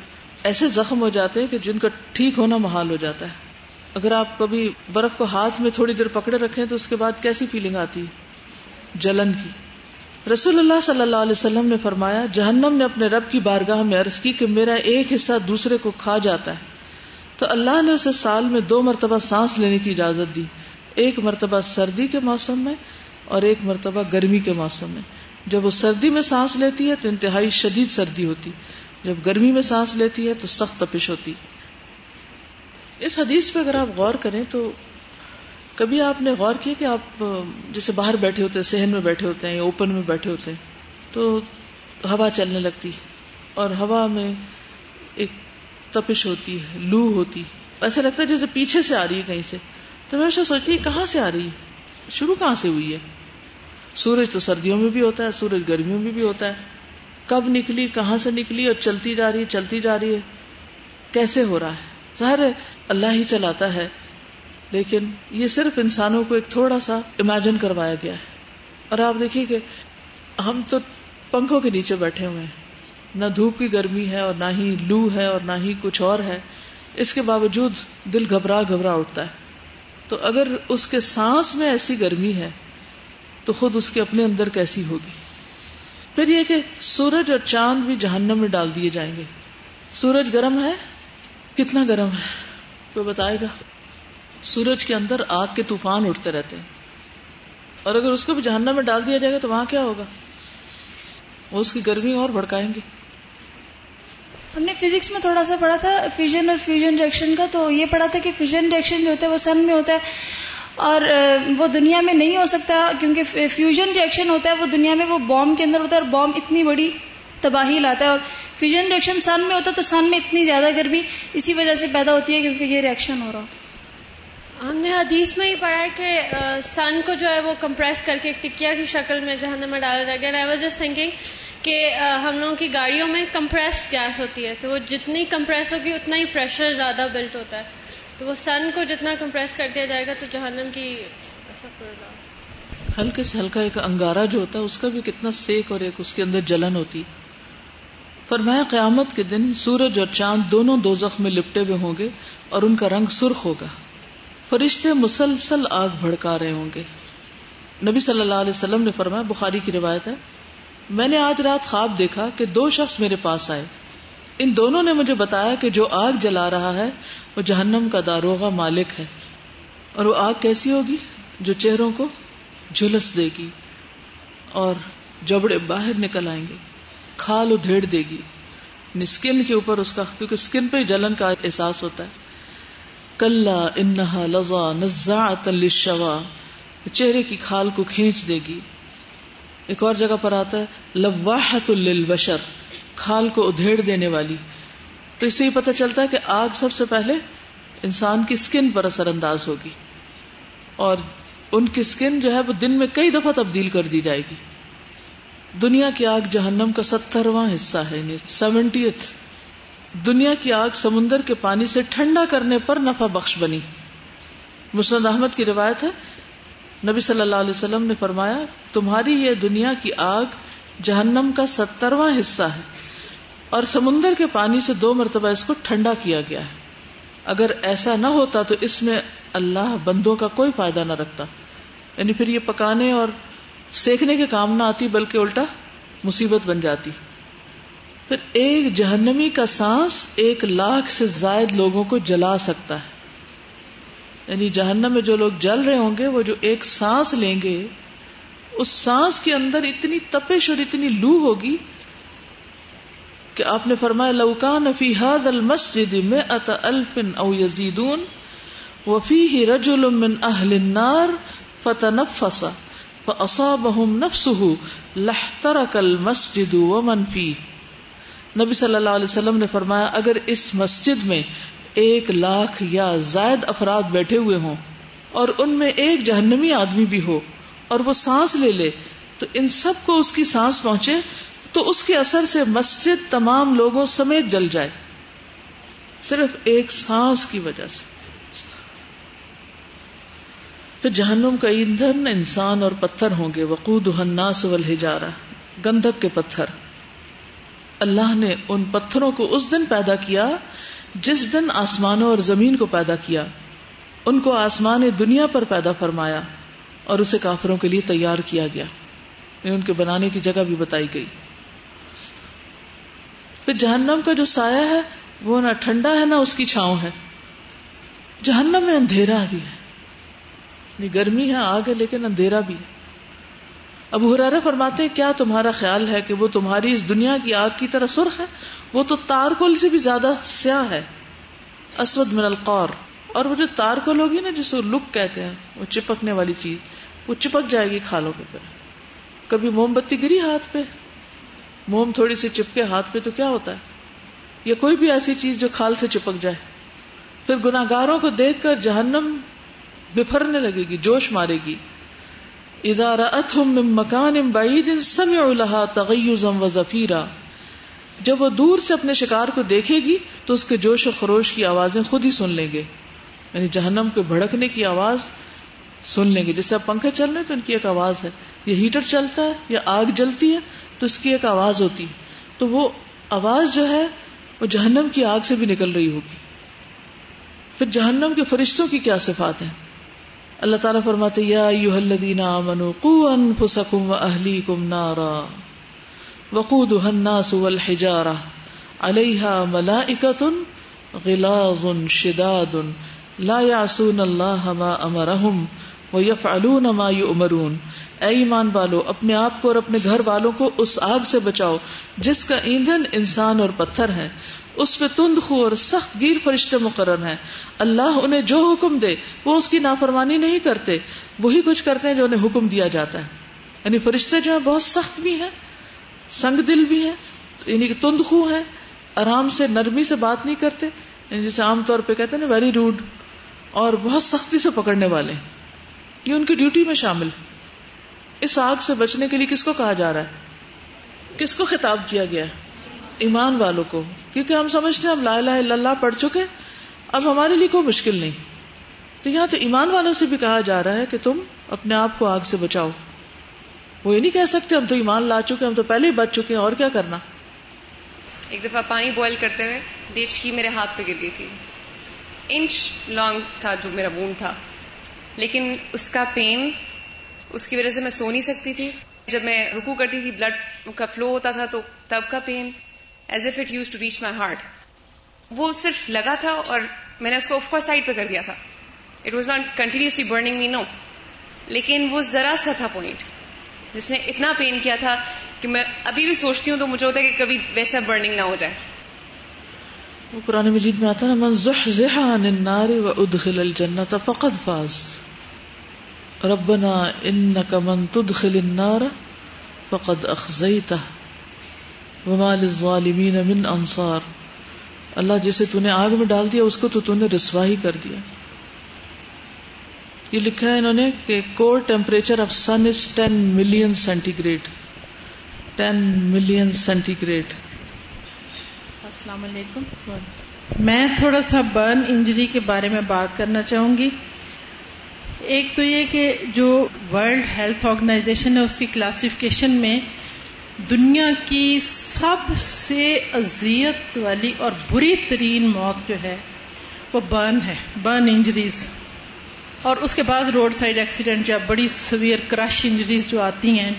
ایسے زخم ہو جاتے ہیں کہ جن کا ٹھیک ہونا محال ہو جاتا ہے۔ اگر آپ کبھی برف کو ہاتھ میں تھوڑی دیر پکڑے رکھیں تو اس کے بعد کیسی فیلنگ آتی؟ جلن کی۔ رسول اللہ صلی اللہ علیہ وسلم نے فرمایا، جہنم نے اپنے رب کی بارگاہ میں عرض کی کہ میرا ایک حصہ دوسرے کو کھا جاتا ہے۔ تو اللہ نے اسے سال میں دو مرتبہ سانس لینے کی اجازت دی۔ ایک مرتبہ سردی کے موسم میں اور ایک مرتبہ گرمی کے موسم میں۔ جب وہ سردی میں سانس لیتی ہے تو انتہائی شدید سردی ہوتی۔ جب گرمی میں سانس لیتی ہے تو سخت تپش ہوتی۔ اس حدیث پہ اگر آپ غور کریں تو کبھی آپ نے غور کیا کہ آپ، جیسے باہر بیٹھے ہوتے ہیں سہن میں بیٹھے ہوتے ہیں یا اوپن میں بیٹھے ہوتے ہیں، تو ہوا چلنے لگتی اور ہوا میں ایک تپش ہوتی ہے، لو ہوتی ایسا لگتا ہے جیسے پیچھے سے آ رہی ہے کہیں سے۔ تو میں سوچتی کہاں سے آ رہی ہے؟ شروع کہاں سے ہوئی ہے؟ سورج تو سردیوں میں بھی ہوتا ہے، سورج گرمیوں میں بھی ہوتا ہے۔ کب نکلی، کہاں سے نکلی اور چلتی جا رہی ہے، چلتی جا رہی ہے۔ کیسے ہو رہا ہے؟ ظاہر ہے، اللہ ہی چلاتا ہے۔ لیکن یہ صرف انسانوں کو ایک تھوڑا سا امیجن کروایا گیا ہے۔ اور آپ دیکھیے کہ ہم تو پنکھوں کے نیچے بیٹھے ہوئے ہیں۔ نہ دھوپ کی گرمی ہے اور نہ ہی لو ہے اور نہ ہی کچھ اور ہے۔ اس کے باوجود دل گھبرا گھبرا اٹھتا ہے۔ تو اگر اس کے سانس میں ایسی گرمی ہے تو خود اس کے اپنے اندر کیسی ہوگی؟ پھر یہ کہ سورج اور چاند بھی جہنم میں ڈال دیے جائیں گے۔ سورج گرم ہے؟ کتنا گرم ہے؟ کوئی بتائے گا؟ سورج کے اندر آگ کے طوفان اٹھتے رہتے ہیں۔ اور اگر اس کو بھی جہنم میں ڈال دیا جائے گا تو وہاں کیا ہوگا؟ وہ اس کی گرمی اور بھڑکائیں گے۔ ہم نے فزکس میں تھوڑا سا پڑھا تھا فیوژن اور فیوژن ریئیکشن کا، تو یہ پڑھا تھا کہ فیوژن ریئیکشن جو ہوتا ہے وہ سن میں ہوتا ہے۔ اور وہ دنیا میں نہیں ہو سکتا، کیونکہ فیوژن ریئیکشن ہوتا ہے، وہ دنیا میں وہ بام کے اندر ہوتا ہے اور بام اتنی بڑی تباہی لاتا ہے۔ اور فیوژن ریئیکشن سن میں ہوتا ہے تو سن میں اتنی زیادہ گرمی، اسی وجہ سے پیدا ہوتی ہے کیونکہ یہ ریئیکشن ہو رہا ہوتا ہے۔ ہم نے حدیث میں ہی پڑھا ہے کہ سن کو جو ہے وہ کمپریس کر کے ایک ٹکیا کی شکل میں جہنم میں ڈالا جائے گا۔ آئی واز جسٹ تھنکنگ کہ ہم لوگوں کی گاڑیوں میں کمپریسڈ گیس ہوتی ہے۔ تو وہ جتنی کمپریس ہوگی، اتنا ہی پریشر زیادہ بلٹ ہوتا ہے۔ تو وہ سن کو جتنا کمپریس کر دیا جائے گا، تو جہنم کی ہلکے سے ہلکا ایک انگارا جو ہوتا ہے، اس کا بھی کتنا سیک اور ایک اس کے اندر جلن ہوتی۔ فرمایا قیامت کے دن سورج اور چاند دونوں دو میں لپٹے ہوئے ہوں گے اور ان کا رنگ سرخ ہوگا۔ فرشتے مسلسل آگ بھڑکا رہے ہوں گے۔ نبی صلی اللہ علیہ وسلم نے فرمایا، بخاری کی روایت ہے، میں نے آج رات خواب دیکھا کہ دو شخص میرے پاس آئے۔ ان دونوں نے مجھے بتایا کہ جو آگ جلا رہا ہے، وہ جہنم کا داروغہ مالک ہے۔ اور وہ آگ کیسی ہوگی؟ جو چہروں کو جھلس دے گی اور جبڑے باہر نکل آئیں گے، کھال ادھیڑ دے گی۔ اسکن کے اوپر اس کا، کیونکہ اسکن پہ جلن کا احساس ہوتا ہے۔ کل انہا لذا نزا چہرے کی کھال کو کھینچ دے گی۔ ایک اور جگہ پر آتا ہے لواحت للبشر، کھال کو ادھیڑ دینے والی۔ تو اس سے یہ پتہ چلتا ہے کہ آگ سب سے پہلے انسان کی اسکن پر اثر انداز ہوگی، اور ان کی اسکن جو ہے وہ دن میں کئی دفعہ تبدیل کر دی جائے گی۔ دنیا کی آگ جہنم کا سترواں حصہ ہے یعنی سیونٹی دنیا کی آگ سمندر کے پانی سے ٹھنڈا کرنے پر نفع بخش بنی۔ مسند احمد کی روایت ہے، نبی صلی اللہ علیہ وسلم نے فرمایا، تمہاری یہ دنیا کی آگ جہنم کا سترواں حصہ ہے اور سمندر کے پانی سے دو مرتبہ اس کو ٹھنڈا کیا گیا ہے۔ اگر ایسا نہ ہوتا تو اس میں اللہ بندوں کا کوئی فائدہ نہ رکھتا۔ یعنی پھر یہ پکانے اور سیکنے کے کام نہ آتی، بلکہ الٹا مصیبت بن جاتی۔ پھر ایک جہنمی کا سانس ایک لاکھ سے زائد لوگوں کو جلا سکتا ہے۔ یعنی جہنم میں جو لوگ جل رہے ہوں گے، وہ جو ایک سانس لیں گے، اس سانس کے اندر اتنی تپش اور اتنی لو ہوگی کہ آپ نے فرمایا لوکان فی حد المسجد میں ات الفن او یزیدون وفی ہی رج المن اہل النار فتنفس فاصابهم نفسه لحترق المسجد ومن فيه نبی صلی اللہ علیہ وسلم نے فرمایا، اگر اس مسجد میں ایک لاکھ یا زائد افراد بیٹھے ہوئے ہوں اور ان میں ایک جہنمی آدمی بھی ہو اور وہ سانس لے لے، تو ان سب کو اس کی سانس پہنچے، تو اس کے اثر سے مسجد تمام لوگوں سمیت جل جائے۔ صرف ایک سانس کی وجہ سے۔ پھر جہنم کا ایندھن انسان اور پتھر ہوں گے وقود الناس والحجارہ گندک کے پتھر۔ اللہ نے ان پتھروں کو اس دن پیدا کیا جس دن آسمانوں اور زمین کو پیدا کیا۔ ان کو آسمان دنیا پر پیدا فرمایا اور اسے کافروں کے لیے تیار کیا گیا۔ یعنی ان کے بنانے کی جگہ بھی بتائی گئی۔ پھر جہنم کا جو سایہ ہے وہ نہ ٹھنڈا ہے نہ اس کی چھاؤں ہے۔ جہنم میں اندھیرا بھی ہے۔ یعنی گرمی ہے، آگ ہے، لیکن اندھیرا بھی ہے۔ اب حرارا فرماتے ہیں، کیا تمہارا خیال ہے کہ وہ تمہاری اس دنیا کی آگ کی طرح سرخ ہے؟ وہ تو تارکول سے بھی زیادہ سیاہ ہے، اسود من القور اور وہ جو تارکول ہوگی نا، جسے لک کہتے ہیں، وہ چپکنے والی چیز، وہ چپک جائے گی کھالوں کے پر کبھی موم بتی گری ہاتھ پہ؟ موم تھوڑی سی چپکے ہاتھ پہ تو کیا ہوتا ہے؟ یا کوئی بھی ایسی چیز جو کھال سے چپک جائے۔ پھر گناگاروں کو دیکھ کر جہنم بفرنے لگے گی، جوش مارے گی۔ من مکان بعید سمعوا لها تغیزا وزفیرا جب وہ دور سے اپنے شکار کو دیکھے گی تو اس کے جوش و خروش کی آوازیں خود ہی سن لیں گے۔ یعنی جہنم کے بھڑکنے کی آواز سن لیں گے۔ جیسے اب پنکھے چل رہے تو ان کی ایک آواز ہے۔ یا ہیٹر چلتا ہے یا آگ جلتی ہے تو اس کی ایک آواز ہوتی ہے۔ تو وہ آواز جو ہے وہ جہنم کی آگ سے بھی نکل رہی ہوگی۔ پھر جہنم کے فرشتوں کی کیا صفات ہیں؟ اللہ تعالیٰ فرماتے یا الذین آمنوا قوا انفسکم و اہلیکم نارا وقودها الناس والحجارہ علیہا ملائکت غلاظ شداد لا يعصون اللہ ما امرهم ویفعلون ما یؤمرون اے ایمان والو، اپنے آپ کو اور اپنے گھر والوں کو اس آگ سے بچاؤ جس کا ایندھن انسان اور پتھر ہے اس پہ تند خو اور سخت گیر فرشتے مقرر ہیں۔ اللہ انہیں جو حکم دے، وہ اس کی نافرمانی نہیں کرتے۔ وہی کچھ کرتے ہیں جو انہیں حکم دیا جاتا ہے۔ یعنی فرشتے جو ہیں، بہت سخت بھی ہیں، سنگ دل بھی ہیں یعنی تند خو ہے آرام سے، نرمی سے بات نہیں کرتے۔ یعنی جیسے عام طور پہ کہتے ہیں نا ویری روڈ اور بہت سختی سے پکڑنے والے۔ یہ ان کی ڈیوٹی میں شامل اس آگ سے بچنے کے لیے کس کو کہا جا رہا ہے؟ کس کو خطاب کیا گیا ہے؟ ایمان والوں کو۔ کیونکہ ہم سمجھتے ہیں ہم لا الہ الا اللہ پڑھ چکے اب ہمارے لیے کوئی مشکل نہیں۔ تو یہاں تو ایمان والوں سے بھی کہا جا رہا ہے کہ تم اپنے آپ کو آگ سے بچاؤ۔ وہ یہ نہیں کہہ سکتے ہم تو ایمان لا چکے ہم تو پہلے ہی بچ چکے ہیں، اور کیا کرنا؟ ایک دفعہ پانی بوائل کرتے ہوئے دیش کی میرے ہاتھ پہ گر گئی تھی۔ انچ لانگ تھا جو میرا بون تھا، لیکن اس کا پین اس کی وجہ سے میں سو نہیں سکتی تھی۔ جب میں رکو کرتی تھی بلڈ کا فلو ہوتا تھا تو تب کا pain as if it used to reach my heart وہ صرف لگا تھا اور میں نے اس کو آف سائڈ پہ کر دیا تھا۔ It was not continuously burning می نو لیکن وہ ذرا سا تھا پوائنٹ جس نے اتنا پین کیا تھا کہ میں ابھی بھی سوچتی ہوں تو مجھے ہوتا ہے کہ کبھی ویسا برننگ نہ ہو جائے۔ وہ قرآن مجید میں آتا نا من زحزح عن النار و ادخل الجنت فقد فاز. ربنا انك من تدخل النار فقد اخزيته وما للظالمین من انصار اللہ جسے تو نے آگ میں ڈال دیا، اس کو تو تو نے رسواہی کر دیا۔ یہ لکھا ہے انہوں نے کہ core temperature of sun is ten million centigrade ten million centigrade السلام علیکم۔ میں تھوڑا سا برن انجری کے بارے میں بات کرنا چاہوں گی۔ ایک تو یہ کہ جو ورلڈ ہیلتھ آرگنائزیشن ہے، اس کی کلاسیفکیشن میں دنیا کی سب سے اذیت والی اور بری ترین موت جو ہے، وہ برن ہے برن انجریز اور اس کے بعد روڈ سائڈ ایکسیڈنٹ یا بڑی سویئر کرش انجریز جو آتی ہیں۔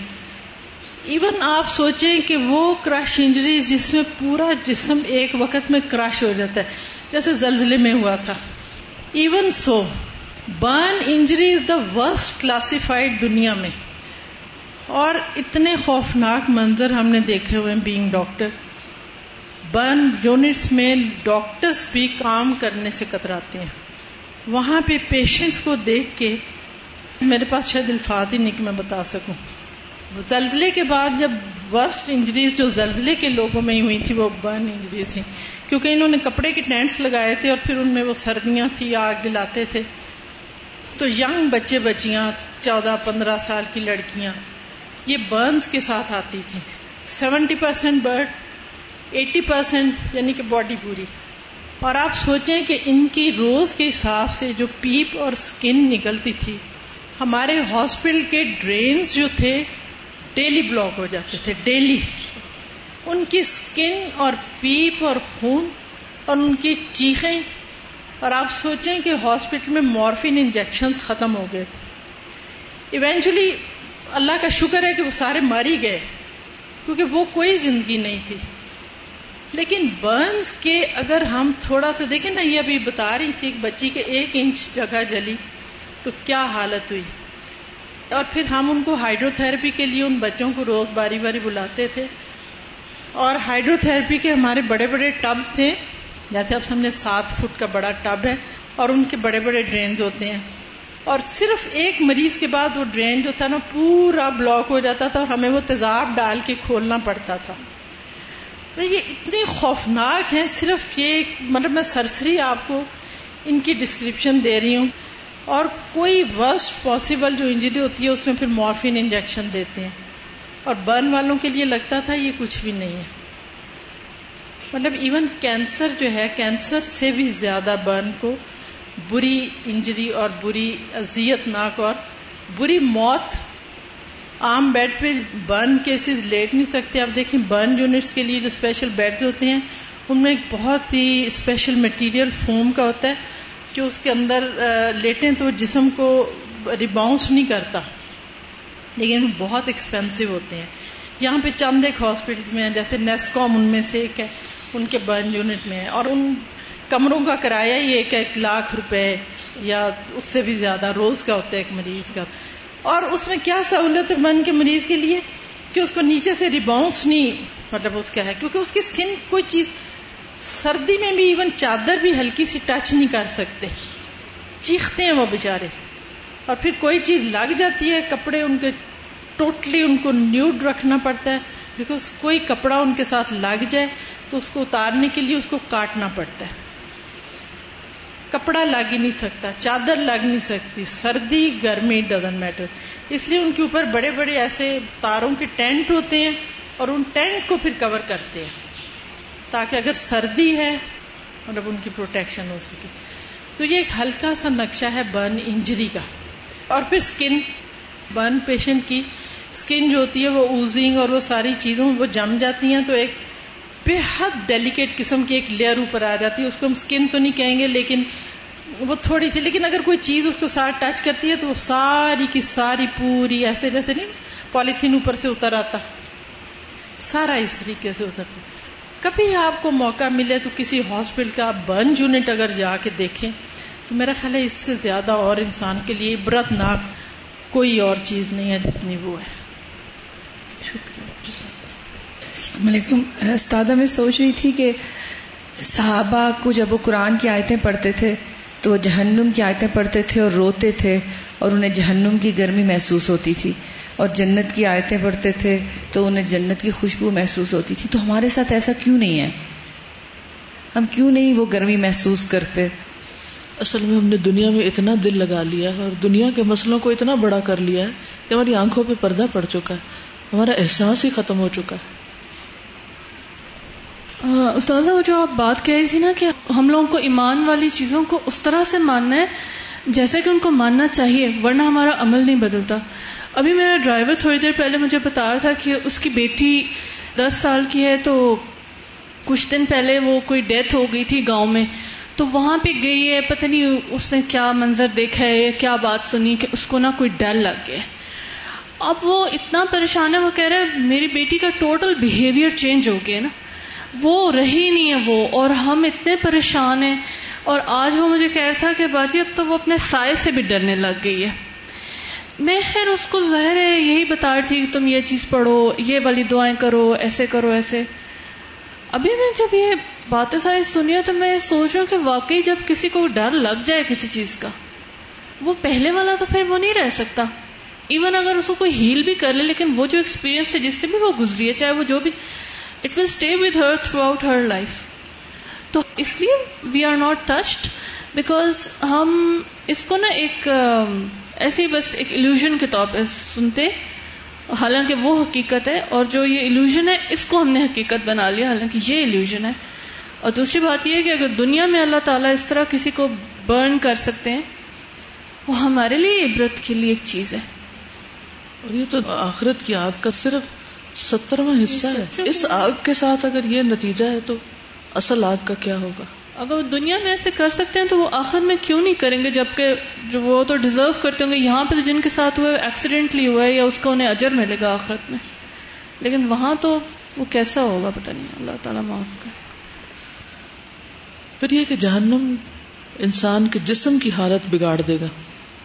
ایون آپ سوچیں کہ وہ کرش انجریز جس میں پورا جسم ایک وقت میں کرش ہو جاتا ہے، جیسے زلزلے میں ہوا تھا۔ Even so burn injury is the worst classified دنیا میں اور اتنے خوفناک منظر ہم نے دیکھے ہوئے ہیں بینگ ڈاکٹر برن یونٹس میں ڈاکٹرس بھی کام کرنے سے کتراتے ہیں. وہاں پہ پیشنٹس کو دیکھ کے میرے پاس شاید الفاظ ہی نہیں کہ میں بتا سکوں. زلزلے کے بعد جب ورسٹ انجریز جو زلزلے کے لوگوں میں ہی ہوئی تھی وہ برن انجریز تھیں. کیونکہ انہوں نے کپڑے کے ٹینٹس لگائے تھے اور پھر ان میں وہ سردیاں تھی آگ جلاتے تھے. تو ینگ بچے بچیاں، چودہ، پندرہ سال کی لڑکیاں، یہ برنس کے ساتھ آتی تھی seventy percent burned eighty percent یعنی کہ باڈی پوری۔ اور آپ سوچیں کہ ان کی روز کے حساب سے جو پیپ اور اسکن نکلتی تھی، ہمارے ہاسپٹل کے ڈرینس جو تھے ڈیلی بلاک ہو جاتے تھے ڈیلی ان کی اسکن اور پیپ اور خون اور ان کی چیخیں اور آپ سوچیں کہ ہاسپٹل میں مورفین انجیکشن ختم ہو گئے تھے۔ ایونچولی اللہ کا شکر ہے کہ وہ سارے ماری گئے، کیونکہ وہ کوئی زندگی نہیں تھی۔ لیکن برنس کے اگر ہم تھوڑا سا دیکھیں نا، یہ ابھی بتا رہی تھی ایک بچی کے ایک انچ جگہ جلی، تو کیا حالت ہوئی؟ اور پھر ہم ان کو ہائیڈرو تھراپی کے لیے ان بچوں کو روز باری باری بلاتے تھے۔ اور ہائیڈرو تھراپی کے ہمارے بڑے بڑے ٹب تھے۔ جیسے اب سامنے سات فٹ کا بڑا ٹب ہے اور ان کے بڑے بڑے ڈرینز ہوتے ہیں۔ اور صرف ایک مریض کے بعد وہ ڈرین جو تھا نا، پورا بلاک ہو جاتا تھا اور ہمیں وہ تیزاب ڈال کے کھولنا پڑتا تھا۔ یہ اتنی خوفناک ہیں، صرف یہ مطلب میں سرسری آپ کو ان کی ڈسکرپشن دے رہی ہوں۔ اور کوئی ورسٹ پاسبل جو انجری ہوتی ہے، اس میں پھر مورفین انجیکشن دیتے ہیں۔ اور برن والوں کے لیے لگتا تھا، یہ کچھ بھی نہیں ہے۔ مطلب ایون کینسر جو ہے کینسر سے بھی زیادہ برن کو بری انجری اور بری اذیت ناک اور بری موت عام بیڈ پہ برن کیسز لیٹ نہیں سکتے۔ آپ دیکھیں برن یونٹس کے لیے جو اسپیشل بیڈ ہوتے ہیں، ان میں ایک بہت ہی اسپیشل مٹیریل فوم کا ہوتا ہے کہ اس کے اندر لیٹیں تو جسم کو ریباؤنس نہیں کرتا۔ لیکن بہت ایکسپینسو ہوتے ہیں۔ یہاں پہ چند ایک ہاسپٹل میں جیسے نیسکوم ان میں سے ایک ہے۔ ان کے برن یونٹ میں ہے اور ان کمروں کا کرایہ ہی ایک ایک لاکھ روپے یا اس سے بھی زیادہ روز کا ہوتا ہے ایک مریض کا۔ اور اس میں کیا سہولت ہے من کے مریض کے لیے؟ کہ اس کو نیچے سے ریباؤنس نہیں مطلب اس کا ہے، کیونکہ اس کی اسکن کوئی چیز سردی میں بھی ایون چادر بھی ہلکی سی ٹچ نہیں کر سکتے۔ چیختے ہیں وہ بےچارے اور پھر کوئی چیز لگ جاتی ہے، کپڑے ان کے ٹوٹلی ان کو نیوڈ رکھنا پڑتا ہے۔ بیکاز کوئی کپڑا ان کے ساتھ لگ جائے تو اس کو اتارنے کے لیے اس کو کاٹنا پڑتا ہے۔ کپڑا لگ ہی نہیں سکتا، چادر لگ نہیں سکتی، سردی، گرمی ڈزن میٹر اس لیے ان کے اوپر بڑے بڑے ایسے تاروں کے ٹینٹ ہوتے ہیں اور ان ٹینٹ کو پھر کور کرتے ہیں تاکہ اگر سردی ہے مطلب ان کی پروٹیکشن ہو سکے۔ تو یہ ایک ہلکا سا نقشہ ہے برن انجری کا۔ اور پھر اسکن برن پیشنٹ کی اسکن جو ہوتی ہے وہ اوزنگ اور وہ ساری چیزوں وہ جم جاتی ہیں تو ایک بے حد ڈیلیکیٹ قسم کی ایک لیئر اوپر آ جاتی ہے۔ اس کو ہم اسکن تو نہیں کہیں گے، لیکن وہ تھوڑی سی، لیکن اگر کوئی چیز اس کو ساتھ ٹچ کرتی ہے تو وہ ساری کی ساری پوری ایسے جیسے نہیں پالیتھین اوپر سے اتر آتا۔ سارا اس طریقے سے اترتا کبھی آپ کو موقع ملے تو کسی ہاسپٹل کا بنج یونٹ اگر جا کے دیکھیں، تو میرا خیال ہے اس سے زیادہ اور انسان کے لیے برت ناک کوئی اور چیز نہیں ہے جتنی وہ ہے۔ السلام علیکم۔ استاد میں سوچ رہی تھی کہ صحابہ کو جب وہ قرآن کی آیتیں پڑھتے تھے تو وہ جہنم کی آیتیں پڑھتے تھے اور روتے تھے اور انہیں جہنم کی گرمی محسوس ہوتی تھی اور جنت کی آیتیں پڑھتے تھے تو انہیں جنت کی خوشبو محسوس ہوتی تھی۔ تو ہمارے ساتھ ایسا کیوں نہیں ہے؟ ہم کیوں نہیں وہ گرمی محسوس کرتے؟ اصل میں ہم نے دنیا میں اتنا دل لگا لیا اور دنیا کے مسئلوں کو اتنا بڑا کر لیا ہے کہ ہماری آنکھوں پہ پردہ پڑ چکا ہے۔ ہمارا احساس ہی ختم ہو چکا ہے۔ استاذہ، وہ جو آپ بات کہہ رہی تھی نا کہ ہم لوگوں کو ایمان والی چیزوں کو اس طرح سے ماننا ہے جیسے کہ ان کو ماننا چاہیے، ورنہ ہمارا عمل نہیں بدلتا۔ ابھی میرا ڈرائیور تھوڑی دیر پہلے مجھے بتا رہا تھا کہ اس کی بیٹی دس سال کی ہے تو کچھ دن پہلے وہ کوئی ڈیتھ ہو گئی تھی گاؤں میں۔ تو وہاں پہ گئی ہے، پتہ نہیں اس نے کیا منظر دیکھا ہے یا کیا بات سنی کہ اس کو نا کوئی ڈر لگ گیا اب وہ اتنا پریشان ہے، وہ کہہ رہا ہے میری بیٹی کا ٹوٹل بہیویئر چینج ہو گیا نا۔ وہ رہی نہیں ہے وہ، اور ہم اتنے پریشان ہیں۔ اور آج وہ مجھے کہہ رہا تھا کہ باجی، اب تو وہ اپنے سائے سے بھی ڈرنے لگ گئی ہے۔ میں خیر اس کو ظاہر ہے، یہی بتا رہی تھی کہ تم یہ چیز پڑھو، یہ والی دعائیں کرو، ایسے کرو، ایسے۔ ابھی میں جب یہ باتیں ساری سنی ہو تو میں سوچ رہا ہوں کہ واقعی جب کسی کو ڈر لگ جائے کسی چیز کا، وہ پہلے والا تو پھر وہ نہیں رہ سکتا۔ ایون اگر اس کو کوئی ہیل بھی کر لے، لیکن وہ جو ایکسپیرینس ہے، جس سے بھی وہ گزری ہے، چاہے وہ جو بھی it will stay with her throughout her life تو اس لیے we are not touched because ہم اس کو نا ایک ایسے بس ایک الوژن کے طور پہ سنتے۔ حالانکہ وہ حقیقت ہے، اور جو یہ الوژن ہے، اس کو ہم نے حقیقت بنا لیا۔ حالانکہ یہ الوژن ہے۔ اور دوسری بات یہ ہے کہ اگر دنیا میں اللہ تعالیٰ اس طرح کسی کو برن کر سکتے ہیں، وہ ہمارے لیے عبرت کے لیے ایک چیز ہے۔ اور یہ تو آخرت کی آگ کا صرف سترواں حصہ ہے۔ اس آگ کے ساتھ اگر یہ نتیجہ ہے تو اصل آگ کا کیا ہوگا؟ اگر وہ دنیا میں ایسے کر سکتے ہیں تو وہ آخر میں کیوں نہیں کریں گے جبکہ جو وہ تو ڈیزرو کرتے ہوں گے۔ یہاں پہ جن کے ساتھ ہوئے ایکسیڈینٹلی ہوا ہے یا اس کا انہیں اجر ملے گا آخرت میں۔ لیکن وہاں تو وہ کیسا ہوگا پتہ نہیں۔ اللہ تعالیٰ معاف کر پھر یہ کہ جہنم انسان کے جسم کی حالت بگاڑ دے گا۔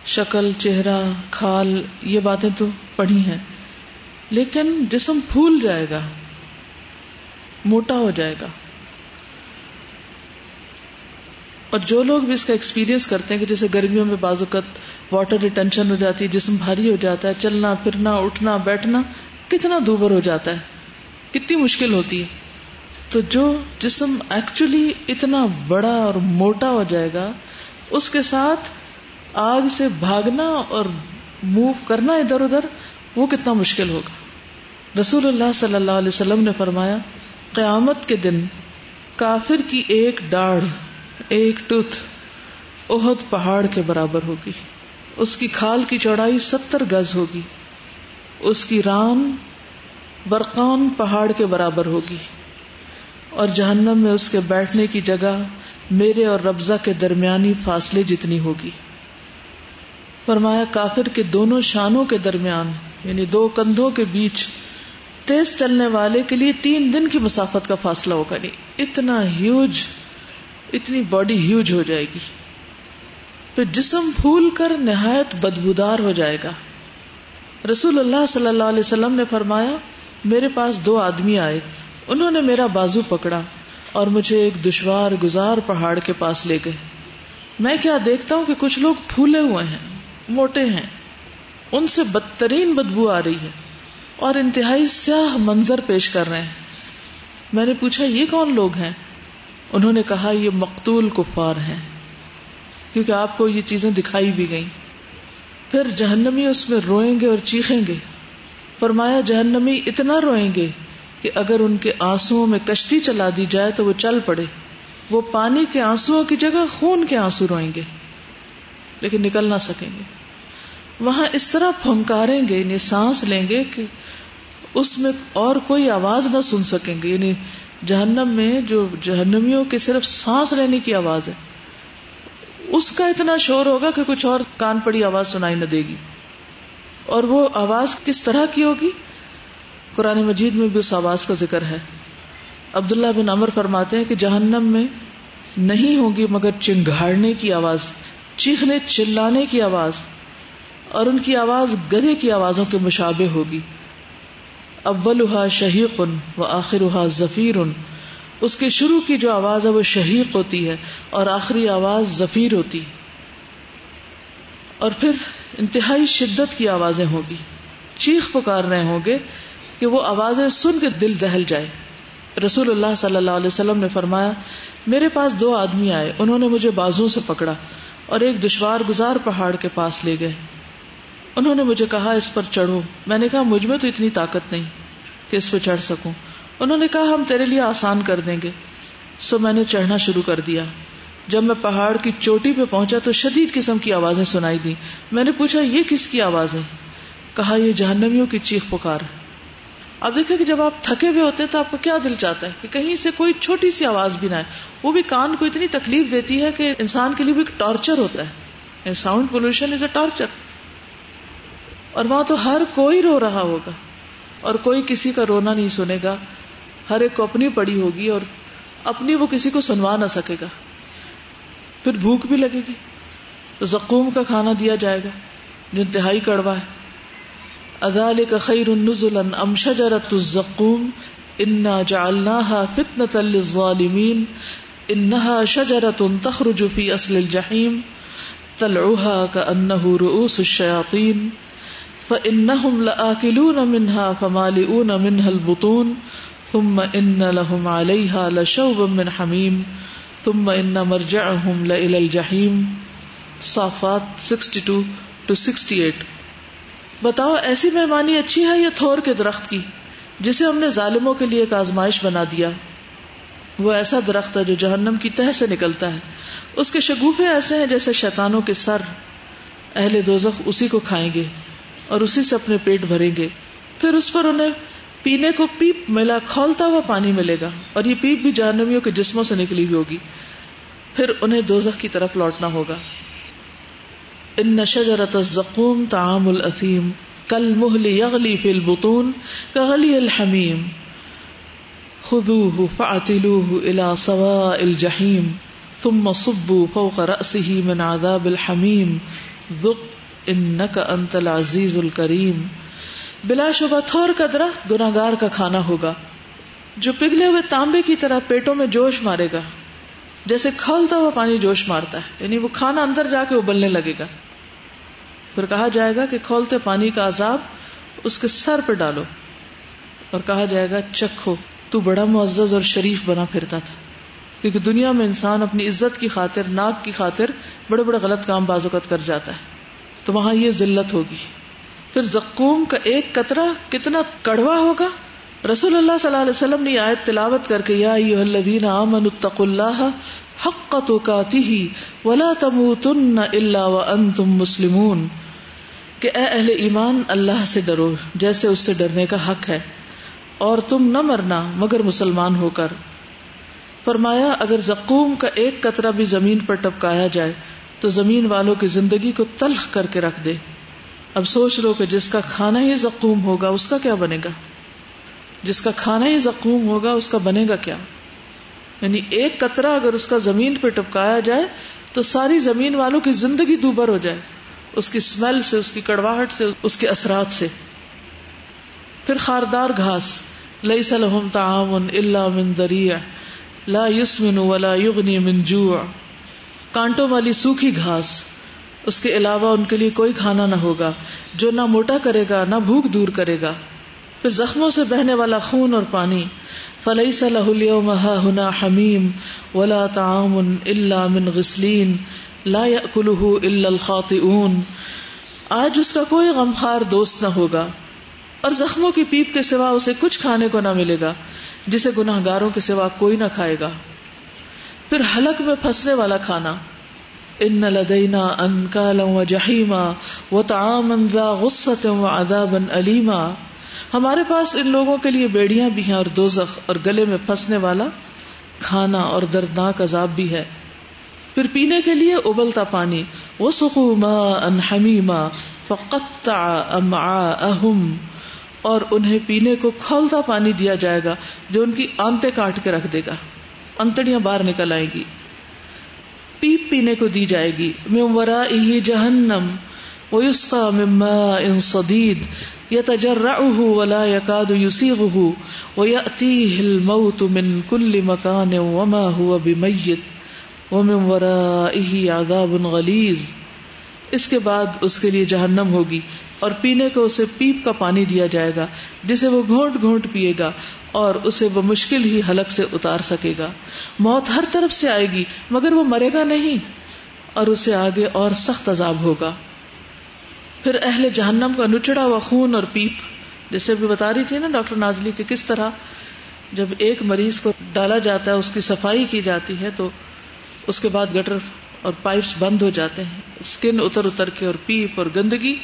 شکل، چہرہ، کھال، یہ باتیں تو پڑھی ہیں۔ لیکن جسم پھول جائے گا، موٹا ہو جائے گا۔ اور جو لوگ بھی اس کا ایکسپیرینس کرتے ہیں کہ جیسے گرمیوں میں بعض اوقات واٹر ریٹینشن ہو جاتی ہے جسم بھاری ہو جاتا ہے، چلنا، پھرنا، اٹھنا، بیٹھنا، کتنا دوبر ہو جاتا ہے، کتنی مشکل ہوتی ہے۔ تو جو جسم ایکچولی اتنا بڑا اور موٹا ہو جائے گا، اس کے ساتھ آگ سے بھاگنا اور موو کرنا ادھر ادھر، وہ کتنا مشکل ہوگا۔ رسول اللہ صلی اللہ علیہ وسلم نے فرمایا، قیامت کے دن کافر کی ایک ڈاڑھ، ایک ٹوتھ اہد پہاڑ کے برابر ہوگی۔ اس کی کھال کی چوڑائی ستر گز ہوگی۔ اس کی ران ورقان پہاڑ کے برابر ہوگی۔ اور جہنم میں اس کے بیٹھنے کی جگہ میرے اور ربضہ کے درمیانی فاصلے جتنی ہوگی۔ فرمایا، کافر کے دونوں شانوں کے درمیان یعنی دو کندھوں کے بیچ تیز چلنے والے کے لیے تین دن کی مسافت کا فاصلہ ہوگا۔ نہیں اتنا ہیوج اتنی باڈی ہیوج ہو جائے گی۔ پھر جسم پھول کر نہایت بدبودار ہو جائے گا۔ رسول اللہ صلی اللہ علیہ وسلم نے فرمایا، میرے پاس دو آدمی آئے، انہوں نے میرا بازو پکڑا اور مجھے ایک دشوار گزار پہاڑ کے پاس لے گئے۔ میں کیا دیکھتا ہوں کہ کچھ لوگ پھولے ہوئے ہیں؟ موٹے ہیں۔ ان سے بدترین بدبو آ رہی ہے اور انتہائی سیاہ منظر پیش کر رہے ہیں۔ میں نے پوچھا، یہ کون لوگ ہیں؟ انہوں نے کہا، یہ مقتول کفار ہیں۔ کیونکہ آپ کو یہ چیزیں دکھائی بھی گئیں۔ پھر جہنمی اس میں روئیں گے اور چیخیں گے۔ فرمایا، جہنمی اتنا روئیں گے کہ اگر ان کے آنسو میں کشتی چلا دی جائے تو وہ چل پڑے۔ وہ پانی کے آنسو کی جگہ خون کے آنسو روئیں گے۔ لیکن نکل نہ سکیں گے۔ وہاں اس طرح پھنکاریں گے یعنی سانس لیں گے کہ اس میں اور کوئی آواز نہ سن سکیں گے۔ یعنی جہنم میں جو جہنمیوں کی صرف سانس لینے کی آواز ہے، اس کا اتنا شور ہوگا کہ کچھ اور کان پڑی آواز سنائی نہ دے گی۔ اور وہ آواز کس طرح کی ہوگی؟ قرآن مجید میں بھی اس آواز کا ذکر ہے۔ عبداللہ بن امر فرماتے ہیں کہ جہنم میں نہیں ہوگی مگر چنگاڑنے کی آواز۔ چیخنے چلانے کی آواز اور ان کی آواز گدے کی آوازوں کے مشابے ہوگی۔ اولها شہیق و آخرها ظفیر۔ اس کے شروع کی جو آواز ہے وہ شہیق ہوتی ہے اور آخری آواز ظفیر ہوتی۔ اور پھر انتہائی شدت کی آوازیں ہوگی۔ چیخ پکار رہے ہوں گے کہ وہ آوازیں سن کے دل دہل جائے۔ رسول اللہ صلی اللہ علیہ وسلم نے فرمایا، میرے پاس دو آدمی آئے، انہوں نے مجھے بازو سے پکڑا۔ اور ایک دشوار گزار پہاڑ کے پاس لے گئے۔ انہوں نے مجھے کہا، اس پر چڑھو۔ میں نے کہا، مجھ میں تو اتنی طاقت نہیں کہ اس پہ چڑھ سکوں۔ انہوں نے کہا، ہم تیرے لیے آسان کر دیں گے۔ سو میں نے چڑھنا شروع کر دیا۔ جب میں پہاڑ کی چوٹی پہ پہنچا تو شدید قسم کی آوازیں سنائی دی میں نے پوچھا، یہ کس کی آواز ہے کہا، یہ جہنمیوں کی چیخ پکار اب دیکھیں کہ جب آپ تھکے ہوئے ہوتے ہیں تو آپ کو کیا دل چاہتا ہے کہ کہیں سے کوئی چھوٹی سی آواز بھی نہ آئے۔ وہ بھی کان کو اتنی تکلیف دیتی ہے کہ انسان کے لیے بھی ایک ٹارچر ہوتا ہے۔ Sound pollution is a torture اور وہاں تو ہر کوئی رو رہا ہوگا۔ اور کوئی کسی کا رونا نہیں سنے گا۔ ہر ایک کو اپنی پڑی ہوگی اور اپنی وہ کسی کو سنوا نہ سکے گا۔ پھر بھوک بھی لگے گی۔ تو زقوم کا کھانا دیا جائے گا۔ جو انتہائی کڑوا ہے۔ ادال کا خیر ام شجرت الزقوم انا جعلناها فتنة للظالمین انها شجرت تخرج في اصل الجحیم طلعها كأنه رؤوس الشياطين فإنهم لآكلون منها فمالئون منها البطون ثم إن لهم عليها لشوبا من حميم ثم إن مرجعهم لإلى الجحيم صافات 62 to 68 بتاؤ، ایسی مہمانی اچھی ہے یا تھور کے درخت کی، جسے ہم نے ظالموں کے لیے ایک آزمائش بنا دیا؟ وہ ایسا درخت ہے جو جہنم کی تہ سے نکلتا ہے۔ اس کے شگوفے ایسے ہیں جیسے شیطانوں کے سر۔ اہل دوزخ اسی کو کھائیں گے اور اسی سے اپنے پیٹ بھریں گے۔ پھر اس پر انہیں پینے کو پیپ ملا، کھولتا ہوا پانی ملے گا اور یہ پیپ بھی جہنمیوں کے جسموں سے نکلی ہوئی ہوگی۔ پھر انہیں دوزخ کی طرف لوٹنا ہوگا۔ ان نشجرت الزقوم تعام الافیم کل مہل یغلی فی البطون کغلی الحمیم خذوه فاعتلوه الى سواء الجحیم ثم صبوا فوق رأسه من عذاب الحمیم ذق انک انت العزیز الکریم بلا شبہ تھور کا درخت گناگار کا کھانا ہوگا، جو پگھلے ہوئے تانبے کی طرح پیٹوں میں جوش مارے گا۔ جیسے کھولتا ہوا پانی جوش مارتا ہے یعنی وہ کھانا اندر جا کے ابلنے لگے گا۔ پھر کہا جائے گا کہ کھولتے پانی کا عذاب اس کے سر پہ ڈالو۔ اور کہا جائے گا، چکھو، تو بڑا معزز اور شریف بنا پھرتا تھا۔ کیونکہ دنیا میں انسان اپنی عزت کی خاطر، ناک کی خاطر بڑے بڑے غلط کام بازوقت کر جاتا ہے۔ تو وہاں یہ ذلت ہوگی۔ پھر زکوم کا ایک قطرہ کتنا کڑوا ہوگا؟ رسول اللہ صلی اللہ علیہ وسلم نے آیت تلاوت کر کے، یا الذین آمنوا اتقوا اللہ حق تقاته ولا تموتن الا وانتم مسلمون۔ کہ اے اہل ایمان، اللہ سے ڈرو، جیسے اس سے ڈرنے کا حق ہے، اور تم نہ مرنا مگر مسلمان ہو کر۔ فرمایا، اگر زقوم کا ایک قطرہ بھی زمین پر ٹپکایا جائے، تو زمین والوں کی زندگی کو تلخ کر کے رکھ دے۔ اب سوچ لو کہ جس کا کھانا ہی زقوم ہوگا، اس کا کیا بنے گا؟ جس کا کھانا ہی زقوم ہوگا، اس کا بنے گا کیا؟ یعنی ایک قطرہ اگر اس کا زمین پہ ٹپکایا جائے، تو ساری زمین والوں کی زندگی دوبر ہو جائے۔ اس کی اسمیل سے، اس کی کڑواہٹ سے، اس کے اثرات سے۔ پھر خاردار گھاس۔ لئی سلحم تعاون اللہ من دریا لا یسمن ولا یغنی من جوع۔ کانٹوں والی سوکھی گھاس۔ اس کے علاوہ ان کے لیے کوئی کھانا نہ ہوگا، جو نہ موٹا کرے گا، نہ بھوک دور کرے گا۔ پھر زخموں سے بہنے والا خون اور پانی۔ فلئی صلاح ہنا حمیم ولا تعام اللہ من غسلین لا يأكله الا الخاطئون۔ آج اس کا کوئی غمخار دوست نہ ہوگا۔ اور زخموں کی پیپ کے سوا اسے کچھ کھانے کو نہ ملے گا، جسے گناہ گاروں کے سوا کوئی نہ کھائے گا۔ پھر حلق میں پھنسنے والا کھانا۔ ان لدینا انکالا و جہیما و تعاما ذا غصت و عذابا علیما ہمارے پاس ان لوگوں کے لیے بیڑیاں بھی ہیں اور دوزخ اور گلے میں پھنسنے والا کھانا اور دردناک عذاب بھی ہے۔ پھر پینے کے لیے ابلتا پانی۔ وہ سخو ان حمیما فقطع امعاءہم اور انہیں پینے کو کھولتا پانی دیا جائے گا جو ان کی آنتے کاٹ کے رکھ دے گا۔ انتڑیاں باہر نکل آئیں گی۔ پیپ پینے کو دی جائے گی۔ من ورائہ جہنم ویسقا من ماء صدید يتجرعه ولا يكاد يسيغه ويأتيه الموت من كل مكان وما هو بميت ومن ورائه عذاب غلیظ اس کے بعد اس کے لیے جہنم ہوگی اور پینے کو اسے پیپ کا پانی دیا جائے گا، جسے وہ گھونٹ گھونٹ پیے گا اور اسے وہ مشکل ہی حلق سے اتار سکے گا۔ موت ہر طرف سے آئے گی، مگر وہ مرے گا نہیں اور اسے آگے اور سخت عذاب ہوگا۔ پھر اہل جہنم کا نچڑا ہوا خون اور پیپ، جیسے بھی بتا رہی تھی نا ڈاکٹر نازلی کہ کس طرح جب ایک مریض کو ڈالا جاتا ہے، اس کی صفائی کی جاتی ہے، تو اس کے بعد گٹر اور پائپس بند ہو جاتے ہیں۔ اسکن اتر اتر کے اور پیپ اور گندگی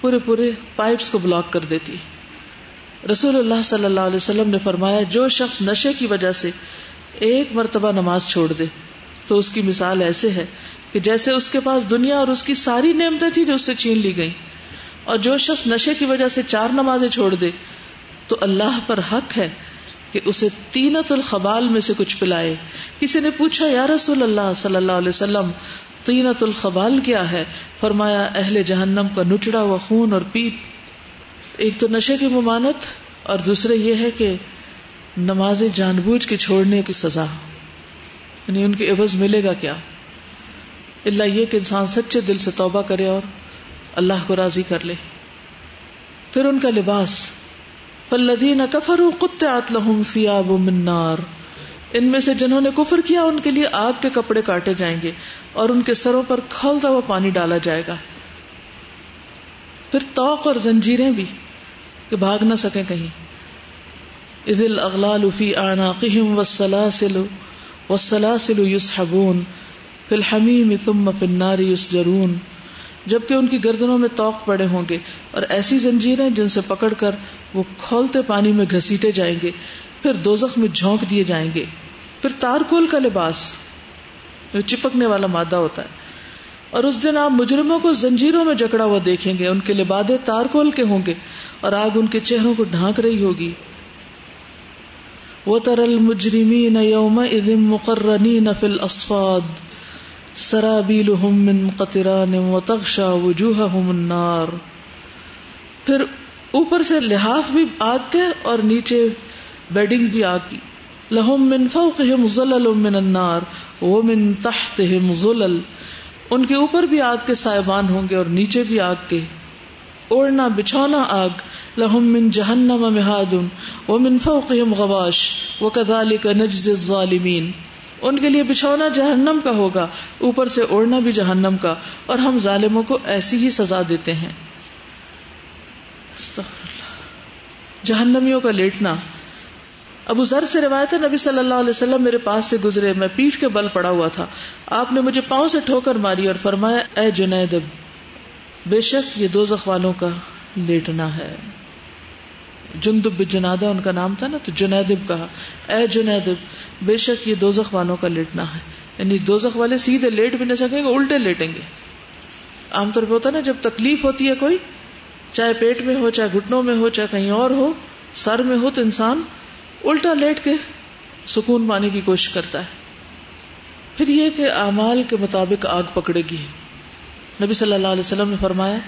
پورے پورے پائپس کو بلاک کر دیتی۔ رسول اللہ صلی اللہ علیہ وسلم نے فرمایا، جو شخص نشے کی وجہ سے ایک مرتبہ نماز چھوڑ دے، تو اس کی مثال ایسے ہے کہ جیسے اس کے پاس دنیا اور اس کی ساری نعمتیں تھی جو اس سے چھین لی گئی اور جو شخص نشے کی وجہ سے چار نمازیں چھوڑ دے، تو اللہ پر حق ہے کہ اسے تینت الخبال میں سے کچھ پلائے۔ کسی نے پوچھا، یا رسول اللہ صلی اللہ علیہ وسلم، تینت الخبال کیا ہے؟ فرمایا، اہل جہنم کا نچڑا و خون اور پیپ۔ ایک تو نشے کی ممانت اور دوسرے یہ ہے کہ نماز جان بوجھ کے چھوڑنے کی سزا۔ یعنی ان کے عوض ملے گا کیا؟ اللہ یہ کہ انسان سچے دل سے توبہ کرے اور اللہ کو راضی کر لے۔ پھر ان کا لباس فلدین کفر قطعت لهم ثياب من نار۔ ان میں سے جنہوں نے کفر کیا، ان کے لیے آگ کے کپڑے کاٹے جائیں گے اور ان کے سروں پر کھولتا ہوا پانی ڈالا جائے گا۔ پھر توق اور زنجیریں بھی کہ بھاگ نہ سکیں کہیں۔ اذ الاغلال فی اعناقهم والسلاسل والسلاسل يسحبون۔ فی الحمیم ثم فی النار یسجرون۔ جبکہ ان کی گردنوں میں توق پڑے ہوں گے اور ایسی زنجیریں جن سے پکڑ کر وہ کھولتے پانی میں گھسیٹے جائیں گے، پھر دوزخ میں جھونک دیے جائیں گے۔ پھر تارکول کا لباس، جو چپکنے والا مادہ ہوتا ہے۔ اور اس دن آپ مجرموں کو زنجیروں میں جکڑا ہوا دیکھیں گے، ان کے لبادے تارکول کے ہوں گے اور آگ ان کے چہروں کو ڈھانک رہی ہوگی۔ وہ ترل مجرمی نہ یوم ادم مقرنی نہ فل من قطران وتغشى وجوههم النار۔ پھر اوپر سے لحاف بھی آگ کے اور نیچے بیڈنگ بھی آگ کی۔ لهم من فوقهم ظلل من النار ومن تحتهم ظلل۔ ان کے اوپر بھی آگ کے سائبان ہوں گے اور نیچے بھی آگ کے۔ اوڑنا بچھونا آگ۔ لهم من جہنم مہاد ومن فوقهم غواش۔ وكذلك نجزي الظالمين ان کے لیے بچھونا جہنم کا ہوگا، اوپر سے اوڑھنا بھی جہنم کا، اور ہم ظالموں کو ایسی ہی سزا دیتے ہیں۔ جہنمیوں کا لیٹنا۔ ابو ذر سے روایت ہے، نبی صلی اللہ علیہ وسلم میرے پاس سے گزرے، میں پیٹ کے بل پڑا ہوا تھا۔ آپ نے مجھے پاؤں سے ٹھوکر ماری اور فرمایا، اے جنید، بے شک یہ دو والوں کا لیٹنا ہے۔ جندب جنادا ان کا نام تھا نا، تو جنیدب کہا، اے جنیدب، بے شک یہ دوزخ والوں کا لیٹنا ہے۔ یعنی دوزخ والے سیدھے لیٹ بھی نہ سکیں گے، الٹے لیٹیں گے۔ عام طور پہ ہوتا نا، جب تکلیف ہوتی ہے کوئی، چاہے پیٹ میں ہو، چاہے گھٹنوں میں ہو، چاہے کہیں اور ہو، سر میں ہو، تو انسان الٹا لیٹ کے سکون پانے کی کوشش کرتا ہے۔ پھر یہ کہ اعمال کے مطابق آگ پکڑے گی۔ نبی صلی اللہ علیہ وسلم نے فرمایا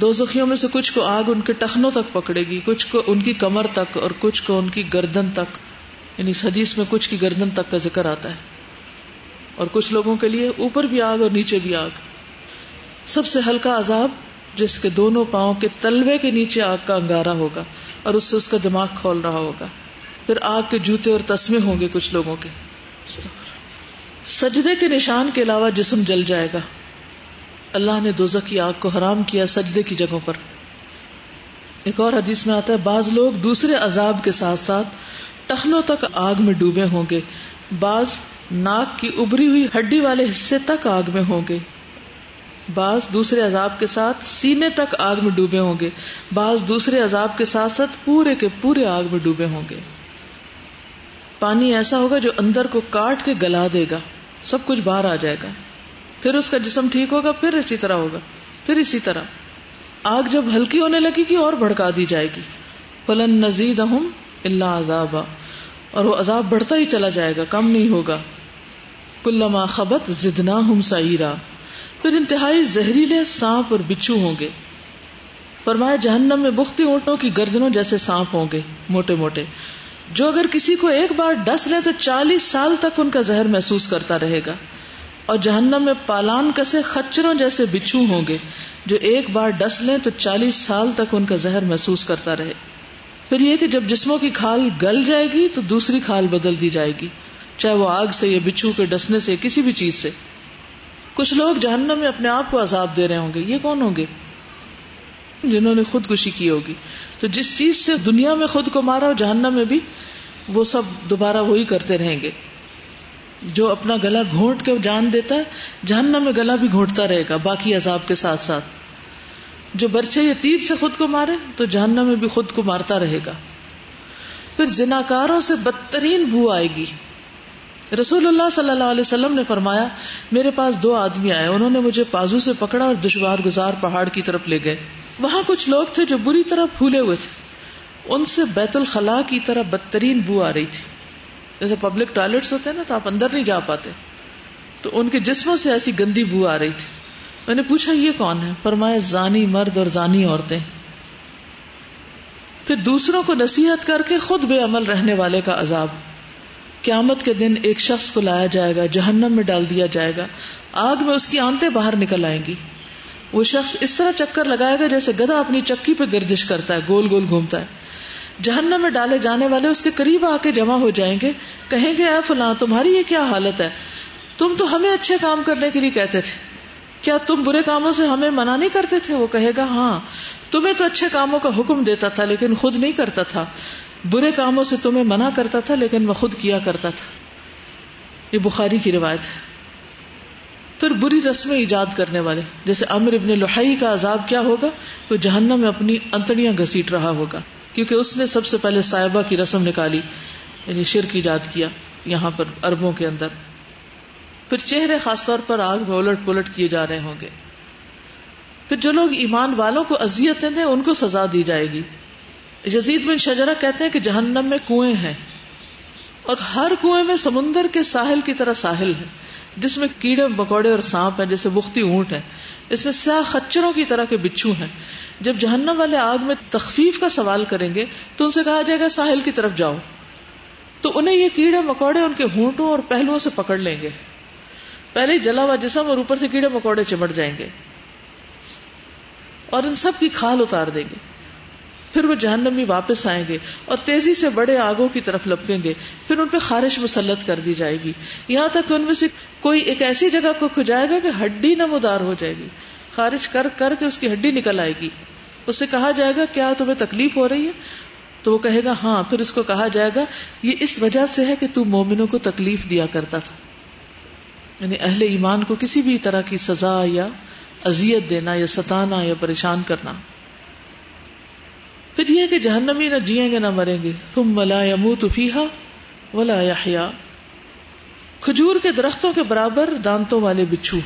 دو زخیوں میں سے کچھ کو آگ ان کے ٹخنوں تک پکڑے گی، کچھ کو ان کی کمر تک اور کچھ کو ان کی گردن تک۔ یعنی حدیث میں کچھ کی گردن تک کا ذکر آتا ہے۔ اور کچھ لوگوں کے لیے اوپر بھی آگ اور نیچے بھی آگ۔ سب سے ہلکا عذاب جس کے دونوں پاؤں کے تلوے کے نیچے آگ کا انگارا ہوگا اور اس سے اس کا دماغ کھول رہا ہوگا۔ پھر آگ کے جوتے اور تسمے ہوں گے کچھ لوگوں کے۔ سجدے کے نشان کے علاوہ جسم جل جائے گا۔ اللہ نے دوزخ کی آگ کو حرام کیا سجدے کی جگہوں پر۔ ایک اور حدیث میں آتا ہے، بعض لوگ دوسرے عذاب کے ساتھ ساتھ ٹخنوں تک آگ میں ڈوبے ہوں گے۔ بعض ناک کی ابری ہوئی ہڈی والے حصے تک آگ میں ہوں گے۔ بعض دوسرے عذاب کے ساتھ سینے تک آگ میں ڈوبے ہوں گے۔ بعض دوسرے عذاب کے ساتھ ساتھ پورے کے پورے آگ میں ڈوبے ہوں گے۔ پانی ایسا ہوگا جو اندر کو کاٹ کے گلا دے گا۔ سب کچھ باہر آ جائے گا۔ پھر اس کا جسم ٹھیک ہوگا، پھر اسی طرح ہوگا، پھر اسی طرح۔ آگ جب ہلکی ہونے لگے گی اور بھڑکا دی جائے گی۔ فلن نزید اللہ عذاب اور وہ عذاب بڑھتا ہی چلا جائے گا، کم نہیں ہوگا۔ کلما خبت زدنا ہم سعیرا پھر انتہائی زہریلے سانپ اور بچھو ہوں گے۔ فرمایا، جہنم میں بختی اونٹوں کی گردنوں جیسے سانپ ہوں گے، موٹے موٹے۔ جو اگر کسی کو ایک بار ڈس لے تو چالیس سال تک ان کا زہر محسوس کرتا رہے گا۔ اور جہنم میں پالان کسے خچروں جیسے بچھو ہوں گے؟ جو ایک بار ڈس لیں تو چالیس سال تک ان کا زہر محسوس کرتا رہے۔ پھر یہ کہ جب جسموں کی کھال گل جائے گی تو دوسری کھال بدل دی جائے گی، چاہے وہ آگ سے یا بچھو کے ڈسنے سے کسی بھی چیز سے۔ کچھ لوگ جہنم میں اپنے آپ کو عذاب دے رہے ہوں گے۔ یہ کون ہوں گے؟ جنہوں نے خودکشی کی ہوگی۔ تو جس چیز سے دنیا میں خود کو مارا جہنم میں بھی، وہ سب دوبارہ وہی کرتے رہیں گے۔ جو اپنا گلا گھونٹ کے جان دیتا ہے، جہنم میں گلا بھی گھونٹتا رہے گا، باقی عذاب کے ساتھ ساتھ۔ جو برچے یا تیر سے خود کو مارے، تو جہنم میں بھی خود کو مارتا رہے گا۔ پھر زناکاروں سے بدترین بو آئے گی۔ رسول اللہ صلی اللہ علیہ وسلم نے فرمایا، میرے پاس دو آدمی آئے، انہوں نے مجھے پازو سے پکڑا اور دشوار گزار پہاڑ کی طرف لے گئے۔ وہاں کچھ لوگ تھے جو بری طرح پھولے ہوئے تھے۔ ان سے بیت الخلاء کی طرح بدترین بو آ رہی تھی۔ جیسے پبلک ٹوائلٹس ہوتے ہیں نا تو آپ اندر نہیں جا پاتے۔ تو ان کے جسموں سے ایسی گندی بو آ رہی تھی۔ میں نے پوچھا، یہ کون ہے؟ فرمایا، زانی مرد اور زانی عورتیں۔ پھر دوسروں کو نصیحت کر کے خود بے عمل رہنے والے کا عذاب۔ قیامت کے دن ایک شخص کو لایا جائے گا، جہنم میں ڈال دیا جائے گا۔ آگ میں اس کی آنتے باہر نکل آئیں گی۔ وہ شخص اس طرح چکر لگائے گا جیسے گدا اپنی چکی پہ گردش کرتا ہے، گول گول گھومتا ہے۔ جہنم میں ڈالے جانے والے اس کے قریب آ کے جمع ہو جائیں گے، کہیں گے، اے فلاں، تمہاری یہ کیا حالت ہے؟ تم تو ہمیں اچھے کام کرنے کے لیے کہتے تھے۔ کیا تم برے کاموں سے ہمیں منع نہیں کرتے تھے؟ وہ کہے گا ہاں تمہیں تو اچھے کاموں کا حکم دیتا تھا، لیکن خود نہیں کرتا تھا۔ برے کاموں سے تمہیں منع کرتا تھا، لیکن میں خود کیا کرتا تھا۔ یہ بخاری کی روایت ہے۔ پھر بری رسمیں ایجاد کرنے والے، جیسے امر ابن لوہائی کا عذاب کیا ہوگا؟ وہ جہنم میں اپنی انتڑیاں گسیٹ رہا ہوگا۔ کیونکہ اس نے سب سے پہلے صاحبہ کی رسم نکالی یعنی شرک ایجاد کیا یہاں پر اربوں کے اندر۔ پھر چہرے خاص طور پر آگ میں الٹ پلٹ کیے جا رہے ہوں گے۔ پھر جو لوگ ایمان والوں کو اذیتیں دیں، ان کو سزا دی جائے گی۔ یزید بن شجرا کہتے ہیں کہ جہنم میں کنویں ہیں اور ہر کنویں میں سمندر کے ساحل کی طرح ساحل ہے جس میں کیڑے مکوڑے اور سانپ ہیں، جیسے بختی اونٹ ہے اس میں سیاہ خچروں کی طرح کے بچھو ہیں۔ جب جہنم والے آگ میں تخفیف کا سوال کریں گے، تو ان سے کہا جائے گا، ساحل کی طرف جاؤ۔ تو انہیں یہ کیڑے مکوڑے ان کے ہونٹوں اور پہلوؤں سے پکڑ لیں گے۔ پہلے ہی جلا ہوا جسم اور اوپر سے کیڑے مکوڑے چمٹ جائیں گے۔ اور ان سب کی کھال اتار دیں گے۔ پھر وہ جہنمی واپس آئیں گے اور تیزی سے بڑے آگوں کی طرف لپکیں گے، پھر ان پہ خارش مسلط کر دی جائے گی۔ یہاں تک ان میں سے کوئی ایک ایسی جگہ کو کھجائے گا کہ ہڈی نمودار ہو جائے گی۔ خارش کر کر کے اس کی ہڈی نکل آئے گی۔ اس سے کہا جائے گا، کیا تمہیں تکلیف ہو رہی ہے؟ تو وہ کہے گا ہاں پھر اس کو کہا جائے گا، یہ اس وجہ سے ہے کہ تو مومنوں کو تکلیف دیا کرتا تھا۔ یعنی اہل ایمان کو کسی بھی طرح کی سزا یا اذیت دینا یا ستانا یا پریشان کرنا۔ پھر یہ کہ جہنمی نہ جیئیں گے نہ مریں گے۔ تم ملا یا تفیحا ولا یا کھجور کے درختوں کے برابر دانتوں والے بچھو۔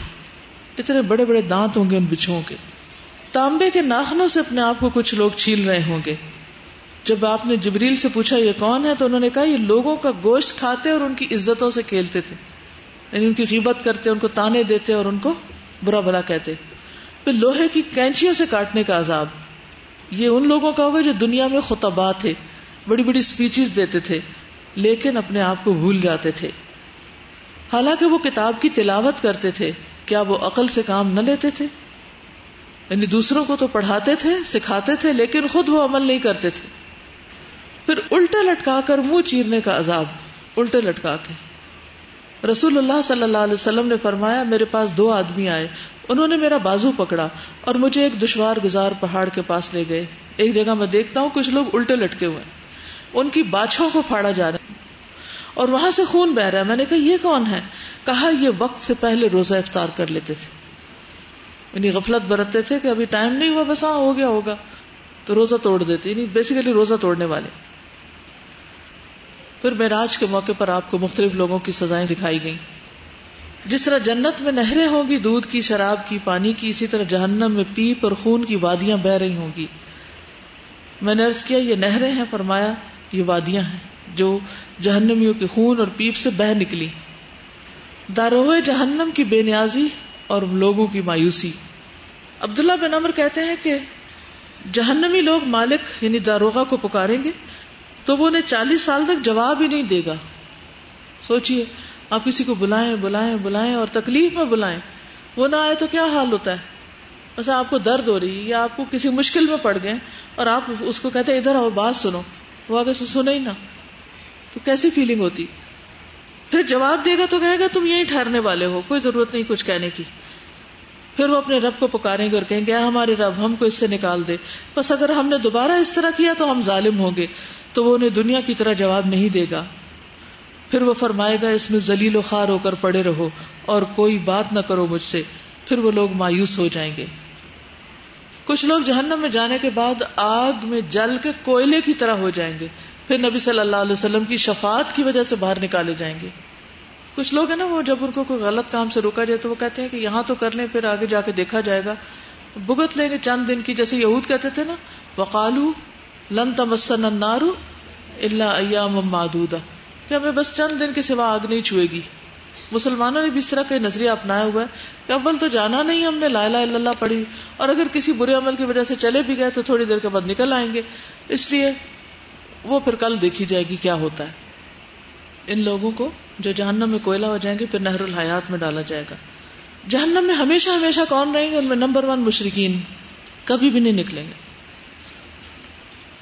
اتنے بڑے بڑے دانت ہوں گے ان بچھو کے۔ تانبے کے ناخنوں سے اپنے آپ کو کچھ لوگ چھیل رہے ہوں گے۔ جب آپ نے جبریل سے پوچھا یہ کون ہے تو انہوں نے کہا یہ لوگوں کا گوشت کھاتے اور ان کی عزتوں سے کھیلتے تھے۔ یعنی ان کی غیبت کرتے، ان کو تانے دیتے اور ان کو برا بھلا کہتے۔ پھر لوہے کی کینچیوں سے کاٹنے کا عذاب۔ یہ ان لوگوں کا ہوگا جو دنیا میں خطبہ تھے، بڑی بڑی اسپیچز دیتے تھے، لیکن اپنے آپ کو بھول جاتے تھے۔ حالانکہ وہ کتاب کی تلاوت کرتے تھے، کیا وہ عقل سے کام نہ لیتے تھے؟ یعنی دوسروں کو تو پڑھاتے تھے، سکھاتے تھے، لیکن خود وہ عمل نہیں کرتے تھے۔ پھر الٹے لٹکا کر منہ چیرنے کا عذاب الٹے لٹکا کے۔ رسول اللہ صلی اللہ علیہ وسلم نے فرمایا، میرے پاس دو آدمی آئے۔ انہوں نے میرا بازو پکڑا اور مجھے ایک دشوار گزار پہاڑ کے پاس لے گئے۔ ایک جگہ میں دیکھتا ہوں، کچھ لوگ الٹے لٹکے ہوئے ہیں۔ ان کی باچھوں کو پھاڑا جا رہا ہے۔ اور وہاں سے خون بہ رہا ہے۔ میں نے کہا، یہ کون ہے؟ کہا، یہ وقت سے پہلے روزہ افطار کر لیتے تھے۔ یعنی غفلت برتتے تھے کہ ابھی ٹائم نہیں ہوا، بس ہاں ہو گیا، ہوگا۔ تو روزہ توڑ دیتے یعنی بیسیکلی روزہ توڑنے والے۔ پھر معراج کے موقع پر آپ کو مختلف لوگوں کی سزائیں دکھائی گئیں۔ جس طرح جنت میں نہریں ہوں گی، دودھ کی، شراب کی، پانی کی، اسی طرح جہنم میں پیپ اور خون کی وادیاں بہ رہی ہوں گی۔ میں نے ارض کیا، یہ نہریں ہیں، فرمایا، یہ وادیاں ہیں جو جہنمیوں کے خون اور پیپ سے بہ نکلی۔ داروہ جہنم کی بے نیازی اور لوگوں کی مایوسی۔ عبداللہ بن امر کہتے ہیں کہ جہنمی لوگ مالک یعنی داروغہ کو پکاریں گے تو وہ انہیں چالیس سال تک جواب ہی نہیں دے گا۔ سوچئے، آپ کسی کو بلائیں بلائیں بلائیں اور تکلیف میں بلائیں، وہ نہ آئے تو کیا حال ہوتا ہے؟ بس آپ کو درد ہو رہی، یا آپ کو کسی مشکل میں پڑ گئے اور آپ اس کو کہتے ادھر آؤ، بات سنو۔ وہ آگے سنے ہی نا تو کیسی فیلنگ ہوتی؟ پھر جواب دے گا تو کہے گا، تم یہی ٹھہرنے والے ہو، کوئی ضرورت نہیں کچھ کہنے کی۔ پھر وہ اپنے رب کو پکاریں گے اور کہیں گے ہمارے رب، ہم کو اس سے نکال دے۔ بس اگر ہم نے دوبارہ اس طرح کیا تو ہم ظالم ہوں گے۔ تو وہ انہیں دنیا کی طرح جواب نہیں دے گا۔ پھر وہ فرمائے گا، اس میں زلیل و خار ہو کر پڑے رہو اور کوئی بات نہ کرو مجھ سے، پھر وہ لوگ مایوس ہو جائیں گے۔ کچھ لوگ جہنم میں جانے کے بعد آگ میں جل کے کوئلے کی طرح ہو جائیں گے۔ پھر نبی صلی اللہ علیہ وسلم کی شفاعت کی وجہ سے باہر نکالے جائیں گے۔ کچھ لوگ ہیں نا، وہ جب ان کو کوئی غلط کام سے روکا جائے تو وہ کہتے ہیں کہ یہاں تو کر لیں، پھر آگے جا کے دیکھا جائے گا۔ بگت لیں گے چند دن کی، جیسے یہود کہتے تھے نا، وقالو لن تمسن النار الا ایام معدودہ۔ کہ ہمیں بس چند دن کے سوا آگ نہیں چھوئے گی۔ مسلمانوں نے بھی اس طرح کا نظریہ اپنایا ہوا ہے کہ اول تو جانا نہیں ہم نے، لا الہ الا اللہ پڑھی۔ اور اگر کسی برے عمل کی وجہ سے چلے بھی گئے تو تھوڑی دیر کے بعد نکل آئیں گے۔ اس لیے وہ پھر کل دیکھی جائے گی کیا ہوتا ہے۔ ان لوگوں کو جو جہنم میں کوئلہ ہو جائیں گے، پھر نہر الحیات میں ڈالا جائے گا۔ جہنم میں ہمیشہ ہمیشہ کون رہیں گے؟ ان میں نمبر ون مشرقین کبھی بھی نہیں نکلیں گے۔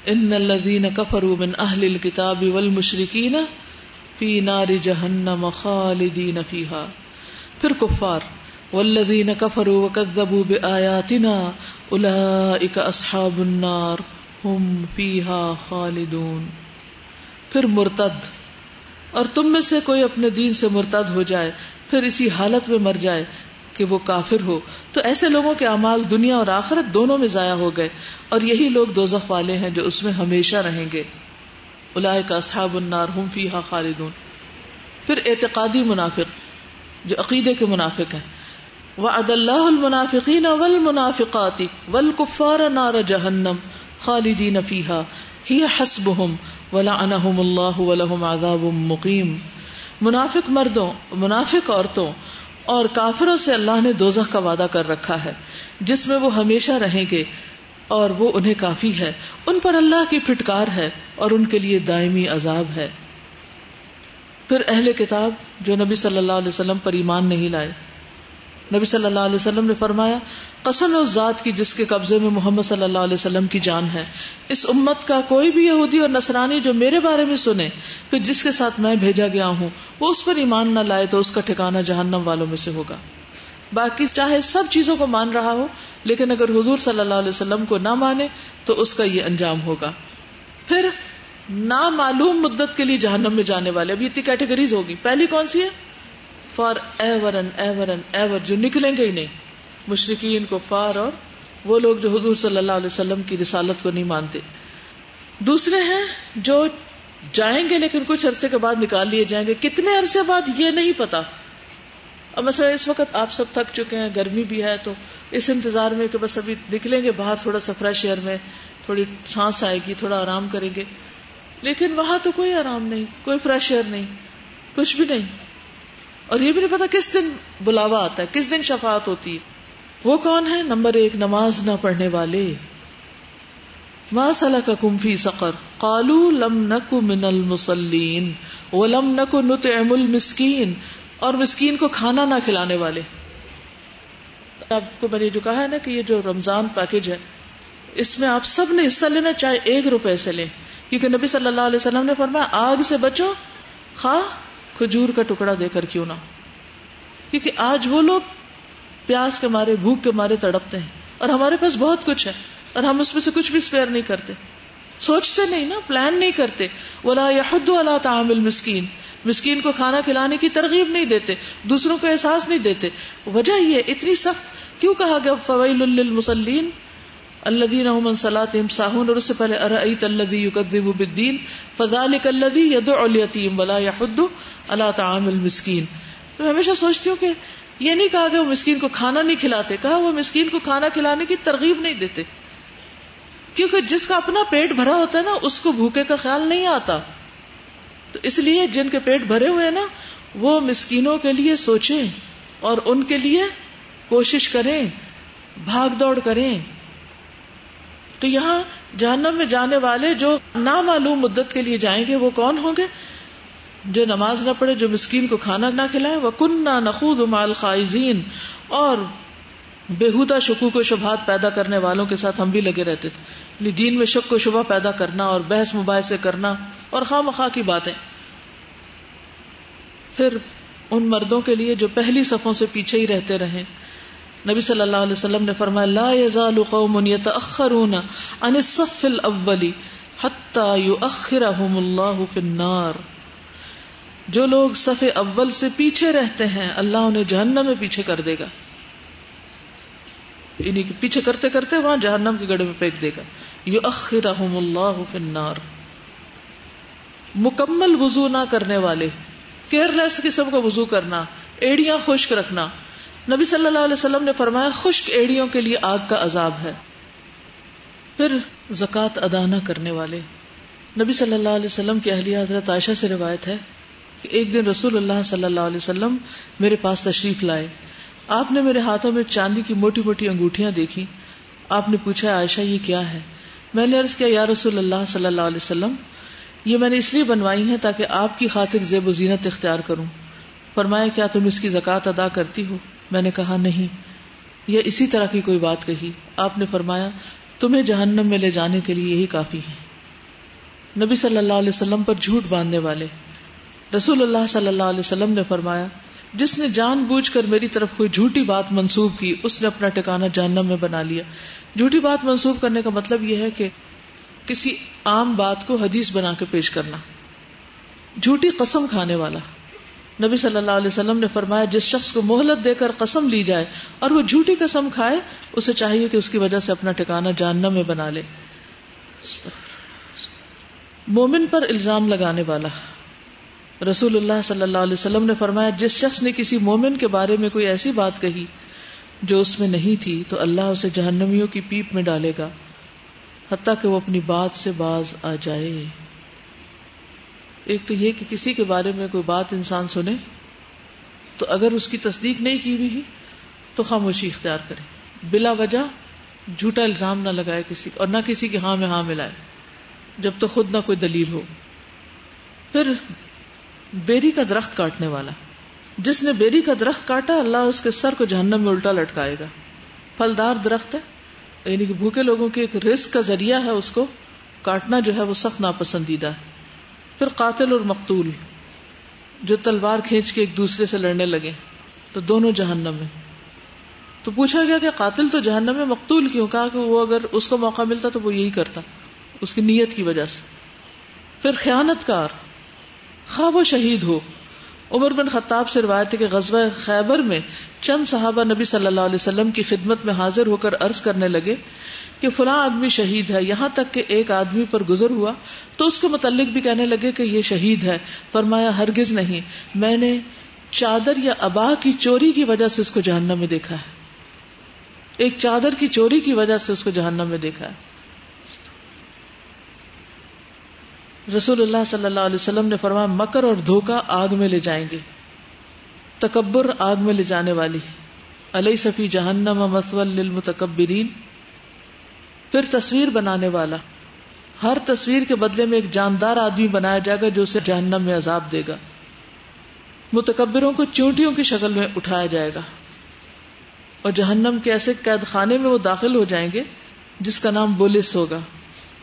ان الذين كفروا من اهل الكتاب والمشركين في نار جهنم خالدين فيها. پھر کفار، والذین كفروا وكذبوا بآياتنا اولئك اصحاب النار، هم فيها خالدون. پھر مرتد، اور تم میں سے کوئی اپنے دین سے مرتد ہو جائے، پھر اسی حالت میں مر جائے کہ وہ کافر ہو۔ تو ایسے لوگوں کے اعمال دنیا اور آخرت دونوں میں ضائع ہو گئے۔ اور یہی لوگ دوزخ والے ہیں جو اس میں ہمیشہ رہیں گے۔ الائے اصحاب النار ہم فی خالدون۔ پھر اعتقادی منافق، جو عقیدے کے منافق ہیں۔ وعد اللہ المنافقین والمنافقات والکفار نار جہنم خالدین فیہا۔ ہی حسبہم ولعنہم اللہ ولہم عذاب مقیم۔ منافق مردوں، منافق عورتوں اور کافروں سے اللہ نے دوزخ کا وعدہ کر رکھا ہے، جس میں وہ ہمیشہ رہیں گے اور وہ انہیں کافی ہے۔ ان پر اللہ کی پھٹکار ہے اور ان کے لیے دائمی عذاب ہے۔ پھر اہل کتاب جو نبی صلی اللہ علیہ وسلم پر ایمان نہیں لائے نبی صلی اللہ علیہ وسلم نے فرمایا، قسم اس ذات کی جس کے قبضے میں محمد صلی اللہ علیہ وسلم کی جان ہے۔ اس امت کا کوئی بھی یہودی اور نصرانی جو میرے بارے میں سنے، پھر جس کے ساتھ میں بھیجا گیا ہوں، وہ اس پر ایمان نہ لائے تو اس کا ٹھکانا جہنم والوں میں سے ہوگا۔ باقی چاہے سب چیزوں کو مان رہا ہو، لیکن اگر حضور صلی اللہ علیہ وسلم کو نہ مانے، تو اس کا یہ انجام ہوگا۔ پھر نامعلوم مدت کے لیے جہنم میں جانے والے، اب اتنی کیٹیگریز ہوگی۔ پہلی کون سی ہے؟ Forever and ever and ever جو نکلیں گے ہی نہیں۔ مشرقین کو فار اور وہ لوگ جو حضور صلی اللہ علیہ وسلم کی رسالت کو نہیں مانتے۔ دوسرے ہیں جو جائیں گے لیکن کچھ عرصے کے بعد نکال لیے جائیں گے۔ کتنے عرصے بعد یہ نہیں پتا۔ اب مثلا اس وقت آپ سب تھک چکے ہیں، گرمی بھی ہے تو اس انتظار میں کہ بس ابھی نکلیں گے باہر تھوڑا سا فریش ایئر میں، تھوڑی سانس آئے گی، تھوڑا آرام کریں گے۔ لیکن وہاں تو کوئی آرام نہیں، کوئی فریش ایئر نہیں، کچھ بھی نہیں۔ اور یہ بھی نہیں پتا کس دن بلاوا آتا ہے، کس دن شفاعت ہوتی ہے۔ وہ کون ہے نمبر ایک، نماز نہ پڑھنے والے۔ ما کا کمفی سقر۔ کالو لم نک من المسلین و لم نک نت المسکین۔ اور مسکین کو کھانا نہ کھلانے والے۔ آپ کو میں نے جو کہا ہے نا کہ یہ جو رمضان پیکج ہے، اس میں آپ سب نے حصہ لینا، چاہے ایک روپے سے لیں۔ کیونکہ نبی صلی اللہ علیہ وسلم نے فرمایا، آگ سے بچو خواہ کھجور کا ٹکڑا دے کر کیوں نہ؟ کیونکہ آج وہ لوگ پیاس کے مارے، بھوک کے مارے تڑپتے ہیں۔ اور ہمارے پاس بہت کچھ ہے۔ اور ہم اس میں سے کچھ بھی اسپیئر نہیں کرتے۔ سوچتے نہیں نا پلان نہیں کرتے۔ ولا یحد اللہ تعامل مسکین مسکین کو کھانا کھلانے کی ترغیب نہیں دیتے، دوسروں کو احساس نہیں دیتے۔ وجہ یہ اتنی سخت، کیوں کہا گیا؟ فویل للمصلین۔ الذين هم من صلاتهم ساهون۔ اور اس سے پہلے ارأيت الذي يكذب بالدين؟ فذلك الذي يدعو اليتيم ولا يحض على طعام المسكين میں ہمیشہ سوچتی ہوں کہ یہ نہیں کہا کہ وہ مسکین کو کھانا نہیں کھلاتے، کہا وہ مسکین کو کھانا کھلانے کی ترغیب نہیں دیتے۔ کیونکہ جس کا اپنا پیٹ بھرا ہوتا ہے نا، اس کو بھوکے کا خیال نہیں آتا۔ تو اس لیے جن کے پیٹ بھرے ہوئے نا، وہ مسکینوں کے لیے سوچیں اور ان کے لیے کوشش کریں، بھاگ دوڑ کریں۔ تو یہاں جہنم میں جانے والے جو نامعلوم مدت کے لیے جائیں گے، وہ کون ہوں گے؟ جو نماز نہ پڑھے، جو مسکین کو کھانا نہ کھلائے وہ کن نہ مال خائزین اور بےحدہ شکوک و شبہات پیدا کرنے والوں کے ساتھ ہم بھی لگے رہتے تھے۔ یعنی دین میں شک و شبہ پیدا کرنا اور بحث مباحثے کرنا اور خواہ مخواہ کی باتیں۔ پھر ان مردوں کے لیے جو پہلی صفوں سے پیچھے ہی رہتے رہے۔ نبی صلی اللہ علیہ وسلم نے فرمایا، لا يزال قوم يتأخرون عن الصف الاول حتى يؤخرهم الله في النار۔ جو لوگ صف اول سے پیچھے رہتے ہیں، اللہ انہیں جہنم میں پیچھے کر دے گا۔ یعنی کہ پیچھے کرتے کرتے وہاں جہنم کے گڑے میں پھینک دے گا۔ یو اخرحم اللہ فنار مکمل وضو نہ کرنے والے کیئر لیس قسم کا وضو کرنا، ایڑیاں خشک رکھنا۔ نبی صلی اللہ علیہ وسلم نے فرمایا، خشک ایڑیوں کے لیے آگ کا عذاب ہے۔ پھر زکوٰۃ ادا نہ کرنے والے۔ نبی صلی اللہ علیہ وسلم کی اہلیہ حضرت عائشہ سے روایت ہے کہ ایک دن رسول اللہ صلی اللہ علیہ وسلم میرے پاس تشریف لائے۔ آپ نے میرے ہاتھوں میں چاندی کی موٹی موٹی انگوٹیاں دیکھی آپ نے پوچھا، عائشہ، یہ کیا ہے؟ میں نے عرض کیا، یا رسول اللہ صلی اللہ علیہ وسلم، یہ میں نے اس لیے بنوائی ہیں تاکہ آپ کی خاطر زیب و زینت اختیار کروں۔ فرمایا، کیا تم اس کی زکات ادا کرتی ہو؟ میں نے کہا، نہیں۔ یہ اسی طرح کی کوئی بات کہی۔ آپ نے فرمایا، تمہیں جہنم میں لے جانے کے لیے یہی کافی ہے۔ نبی صلی اللہ علیہ وسلم پر جھوٹ باندھنے والے۔ رسول اللہ صلی اللہ علیہ وسلم نے فرمایا، جس نے جان بوجھ کر میری طرف کوئی جھوٹی بات منسوب کی، اس نے اپنا ٹکانا جہنم میں بنا لیا۔ جھوٹی بات منسوب کرنے کا مطلب یہ ہے کہ کسی عام بات کو حدیث بنا کے پیش کرنا۔ جھوٹی قسم کھانے والا۔ نبی صلی اللہ علیہ وسلم نے فرمایا، جس شخص کو مہلت دے کر قسم لی جائے اور وہ جھوٹی قسم کھائے، اسے چاہیے کہ اس کی وجہ سے اپنا ٹکانا جہنم میں بنا لے۔ مومن پر الزام لگانے والا۔ رسول اللہ صلی اللہ علیہ وسلم نے فرمایا، جس شخص نے کسی مومن کے بارے میں کوئی ایسی بات کہی جو اس میں نہیں تھی، تو اللہ اسے جہنمیوں کی پیپ میں ڈالے گا، حتیٰ کہ وہ اپنی بات سے باز آ جائے۔ ایک تو یہ کہ کسی کے بارے میں کوئی بات انسان سنے، تو اگر اس کی تصدیق نہیں کی ہوئی تو خاموشی اختیار کرے۔ بلا وجہ جھوٹا الزام نہ لگائے کسی، اور نہ کسی کے ہاں میں ہاں ملائے جب تو خود نہ کوئی دلیل ہو۔ پھر بیری کا درخت کاٹنے والا۔ جس نے بیری کا درخت کاٹا، اللہ اس کے سر کو جہنم میں الٹا لٹکائے گا۔ پھلدار درخت ہے۔ یعنی کہ بھوکے لوگوں کے ایک رسک کا ذریعہ ہے اس کو کاٹنا جو ہے وہ سخت ناپسندیدہ۔ ہے پھر قاتل اور مقتول جو تلوار کھینچ کے ایک دوسرے سے لڑنے لگے، تو دونوں جہنم میں۔ تو پوچھا گیا کہ قاتل تو جہنم میں مقتول کیوں؟ کہا کہ وہ اگر اس کو موقع ملتا تو وہ یہی کرتا، اس کی نیت کی وجہ سے۔ پھر خیانت کار خواہ وہ شہید ہو۔ عمر بن خطاب سے روایت کہ غزوہ خیبر میں چند صحابہ نبی صلی اللہ علیہ وسلم کی خدمت میں حاضر ہو کر عرض کرنے لگے کہ فلاں آدمی شہید ہے، یہاں تک کہ ایک آدمی پر گزر ہوا۔ تو اس کے متعلق بھی کہنے لگے کہ یہ شہید ہے۔ فرمایا، ہرگز نہیں۔ میں نے چادر یا ابا کی چوری کی وجہ سے اس کو جہنم میں دیکھا ہے۔ ایک چادر کی چوری کی وجہ سے اس کو جہنم میں دیکھا ہے۔ رسول اللہ صلی اللہ علیہ وسلم نے فرمایا، مکر اور دھوکا آگ میں لے جائیں گے۔ تکبر آگ میں لے جانے والی۔ علیہ صفی جہنم مسول للمتکبرین۔ پھر تصویر بنانے والا۔ ہر تصویر کے بدلے میں ایک جاندار آدمی بنایا جائے گا جو اسے جہنم میں عذاب دے گا۔ متکبروں کو چونٹیوں کی شکل میں اٹھایا جائے گا۔ اور جہنم کے ایسے قید خانے میں وہ داخل ہو جائیں گے جس کا نام بولس ہوگا۔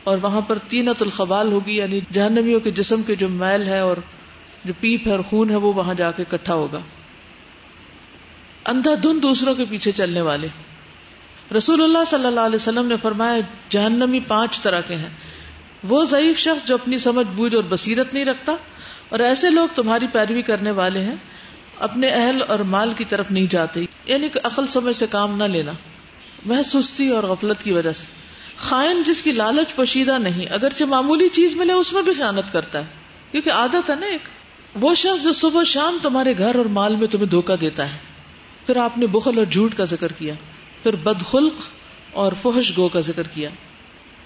اور وہاں پر تینت الخبال ہوگی یعنی جہنمیوں کے جسم کے جو میل ہے اور جو پیپ ہے اور خون ہے، وہ وہاں جا کے اکٹھا ہوگا۔ اندھا دھن دوسروں کے پیچھے چلنے والے۔ رسول اللہ صلی اللہ علیہ وسلم نے فرمایا، جہنمی پانچ طرح کے ہیں۔ وہ ضعیف شخص جو اپنی سمجھ، بوجھ اور بصیرت نہیں رکھتا، اور ایسے لوگ تمہاری پیروی کرنے والے ہیں، اپنے اہل اور مال کی طرف نہیں جاتے۔ یعنی کہ عقل سمجھ سے کام نہ لینا وہ سستی اور غفلت کی وجہ سے۔ خائن جس کی لالچ پوشیدہ نہیں، اگرچہ معمولی چیز ملے اس میں بھی خیانت کرتا ہے۔ کیونکہ عادت ہے نا ایک۔ وہ شخص جو صبح شام تمہارے گھر اور مال میں تمہیں دھوکہ دیتا ہے۔ پھر آپ نے بخل اور جھوٹ کا ذکر کیا۔ پھر بدخلق اور فحش گو کا ذکر کیا۔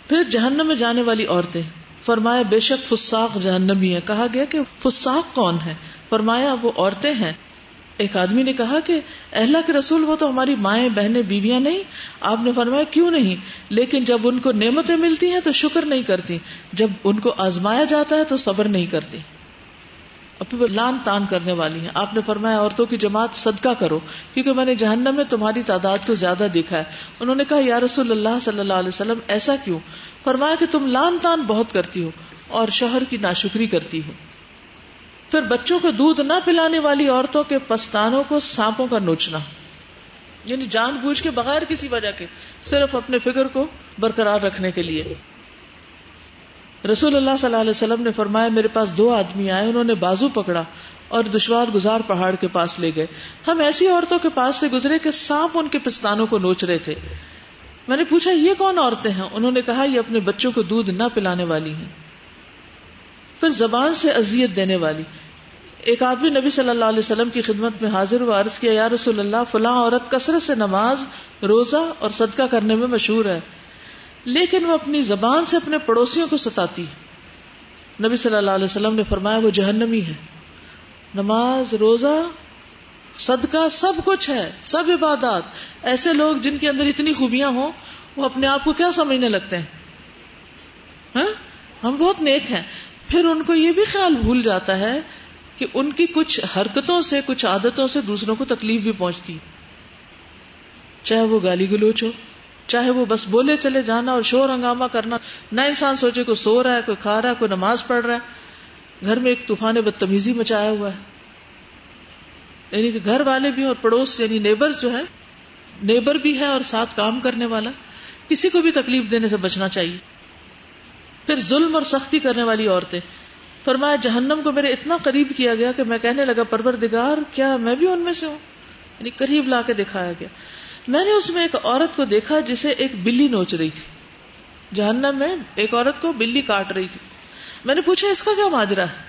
پھر جہنم میں جانے والی عورتیں۔ فرمایا، بے شک فساق جہنمی ہے کہا گیا کہ فساق کون ہے؟ فرمایا، وہ عورتیں ہیں۔ ایک آدمی نے کہا کہ اہلا کے رسول وہ تو ہماری مائیں، بہنیں، بیویاں نہیں۔ آپ نے فرمایا، کیوں نہیں؟ لیکن جب ان کو نعمتیں ملتی ہیں تو شکر نہیں کرتی۔ جب ان کو آزمایا جاتا ہے تو صبر نہیں کرتی۔ وہ لان تان کرنے والی ہیں۔ آپ نے فرمایا، عورتوں کی جماعت صدقہ کرو، کیونکہ میں نے جہنم میں تمہاری تعداد کو زیادہ دیکھا ہے۔ انہوں نے کہا، یا رسول اللہ صلی اللہ علیہ وسلم، ایسا کیوں؟ فرمایا کہ تم لان تان بہت کرتی ہو اور شوہر کی ناشکری کرتی ہو۔ پھر بچوں کو دودھ نہ پلانے والی عورتوں کے پستانوں کو سانپوں کا نوچنا۔ یعنی جان بوجھ کے بغیر کسی وجہ کے، صرف اپنے فکر کو برقرار رکھنے کے لیے۔ رسول اللہ صلی اللہ علیہ وسلم نے فرمایا، میرے پاس دو آدمی آئے، انہوں نے بازو پکڑا اور دشوار گزار پہاڑ کے پاس لے گئے۔ ہم ایسی عورتوں کے پاس سے گزرے کہ سانپ ان کے پستانوں کو نوچ رہے تھے۔ میں نے پوچھا، یہ کون عورتیں ہیں؟ انہوں نے کہا، یہ اپنے بچوں کو دودھ نہ پلانے والی ہیں۔ پھر زبان سے اذیت دینے والی۔ ایک آدمی نبی صلی اللہ علیہ وسلم کی خدمت میں حاضر و عرض کیا، یا رسول اللہ، فلاں عورت کثرت سے نماز، روزہ اور صدقہ کرنے میں مشہور ہے۔ لیکن وہ اپنی زبان سے اپنے پڑوسیوں کو ستاتی نبی صلی اللہ علیہ وسلم نے فرمایا، وہ جہنمی ہے۔ نماز، روزہ، صدقہ سب کچھ ہے، سب عبادات۔ ایسے لوگ جن کے اندر اتنی خوبیاں ہوں، وہ اپنے آپ کو کیا سمجھنے لگتے ہیں؟ ہاں؟ ہم بہت نیک ہیں۔ پھر ان کو یہ بھی خیال بھول جاتا ہے کہ ان کی کچھ حرکتوں سے، کچھ عادتوں سے دوسروں کو تکلیف بھی پہنچتی۔ چاہے وہ گالی گلوچ ہو، چاہے وہ بس بولے چلے جانا اور شور ہنگامہ کرنا۔ نہ انسان سوچے کوئی سو رہا ہے، کوئی کھا رہا ہے، کوئی نماز پڑھ رہا ہے۔ گھر میں ایک طوفان بدتمیزی مچایا ہوا ہے۔ یعنی کہ گھر والے بھی اور پڑوس یعنی نیبر جو ہے نیبر بھی ہے اور ساتھ کام کرنے والا، کسی کو بھی تکلیف دینے سے بچنا چاہیے۔ پھر ظلم اور سختی کرنے والی عورتیں۔ فرمایا، جہنم کو میرے اتنا قریب کیا گیا کہ میں کہنے لگا، پروردگار، کیا میں بھی ان میں سے ہوں؟ یعنی قریب لا کے دکھایا گیا۔ میں نے اس میں ایک عورت کو دیکھا جسے ایک بلی نوچ رہی تھی۔ جہنم میں ایک عورت کو بلی کاٹ رہی تھی۔ میں نے پوچھا، اس کا کیا ماجرا ہے؟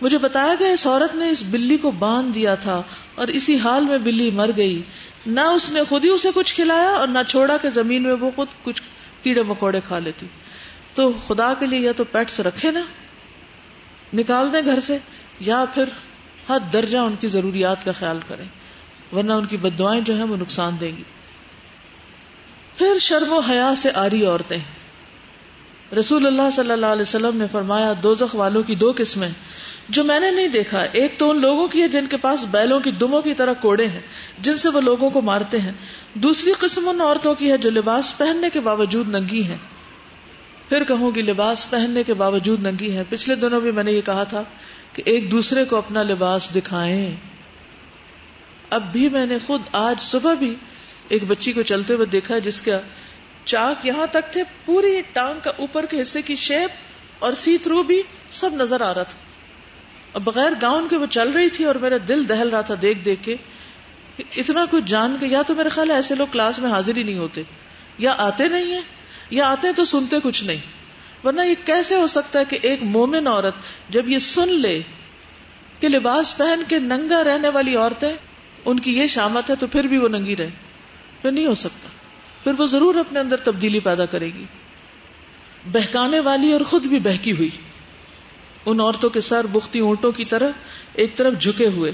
مجھے بتایا گیا اس عورت نے اس بلی کو باندھ دیا تھا اور اسی حال میں بلی مر گئی۔ نہ اس نے خود ہی اسے کچھ کھلایا اور نہ چھوڑا کہ زمین میں وہ خود کچھ کیڑے مکوڑے کھا لیتی۔ تو خدا کے لیے یا تو پیٹس رکھے نا، نکال دیں گھر سے، یا پھر حد درجہ ان کی ضروریات کا خیال کریں، ورنہ ان کی بدوائیں جو ہیں وہ نقصان دیں گی۔ پھر شرم و حیا سے آری عورتیں۔ رسول اللہ صلی اللہ علیہ وسلم نے فرمایا، دوزخ والوں کی دو قسمیں۔ جو میں نے نہیں دیکھا، ایک تو ان لوگوں کی ہے جن کے پاس بیلوں کی دموں کی طرح کوڑے ہیں، جن سے وہ لوگوں کو مارتے ہیں۔ دوسری قسم ان عورتوں کی ہے جو لباس پہننے کے باوجود ننگی ہیں۔ پھر کہوں گی لباس پہننے کے باوجود ننگی ہے پچھلے دنوں بھی میں نے یہ کہا تھا کہ ایک دوسرے کو اپنا لباس دکھائیں۔ اب بھی میں نے خود آج صبح بھی ایک بچی کو چلتے ہوئے دیکھا جس کا چاک یہاں تک تھے، پوری ٹانگ کا اوپر کے حصے کی شیپ اور سی تھرو بھی سب نظر آ رہا تھا۔ اور بغیر گاؤن کے وہ چل رہی تھی اور میرا دل دہل رہا تھا دیکھ دیکھ کے اتنا کچھ جان کے یا تو میرے خیال ہے ایسے لوگ کلاس میں حاضر ہی نہیں ہوتے، یا آتے نہیں ہیں۔ یا آتے ہیں تو سنتے کچھ نہیں۔ ورنہ یہ کیسے ہو سکتا ہے کہ ایک مومن عورت جب یہ سن لے کہ لباس پہن کے ننگا رہنے والی عورتیں، ان کی یہ شامت ہے تو پھر بھی وہ ننگی رہے۔ پھر نہیں ہو سکتا۔ پھر وہ ضرور اپنے اندر تبدیلی پیدا کرے گی۔ بہکانے والی اور خود بھی بہکی ہوئی۔ ان عورتوں کے سر بختی اونٹوں کی طرح ایک طرف جھکے ہوئے۔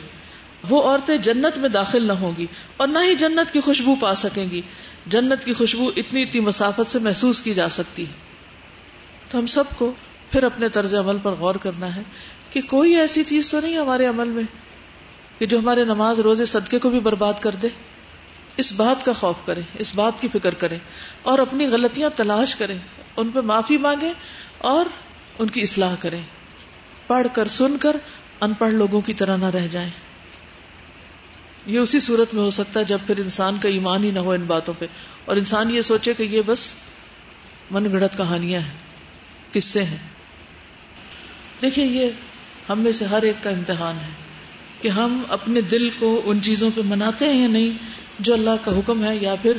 وہ عورتیں جنت میں داخل نہ ہوں گی اور نہ ہی جنت کی خوشبو پا سکیں گی۔ جنت کی خوشبو اتنی اتنی مسافت سے محسوس کی جا سکتی ہے۔ تو ہم سب کو پھر اپنے طرز عمل پر غور کرنا ہے کہ کوئی ایسی چیز تو نہیں ہمارے عمل میں کہ جو ہمارے نماز روزے صدقے کو بھی برباد کر دے۔ اس بات کا خوف کریں، اس بات کی فکر کریں اور اپنی غلطیاں تلاش کریں، ان پہ معافی مانگیں اور ان کی اصلاح کریں۔ پڑھ کر سن کر ان پڑھ لوگوں کی طرح نہ رہ جائیں۔ یہ اسی صورت میں ہو سکتا ہے جب پھر انسان کا ایمان ہی نہ ہو ان باتوں پہ۔ اور انسان یہ سوچے کہ یہ بس من گڑت کہانیاں ہیں کس سے ہیں۔ دیکھیے، یہ ہم میں سے ہر ایک کا امتحان ہے کہ ہم اپنے دل کو ان چیزوں پہ مناتے ہیں یا نہیں، جو اللہ کا حکم ہے، یا پھر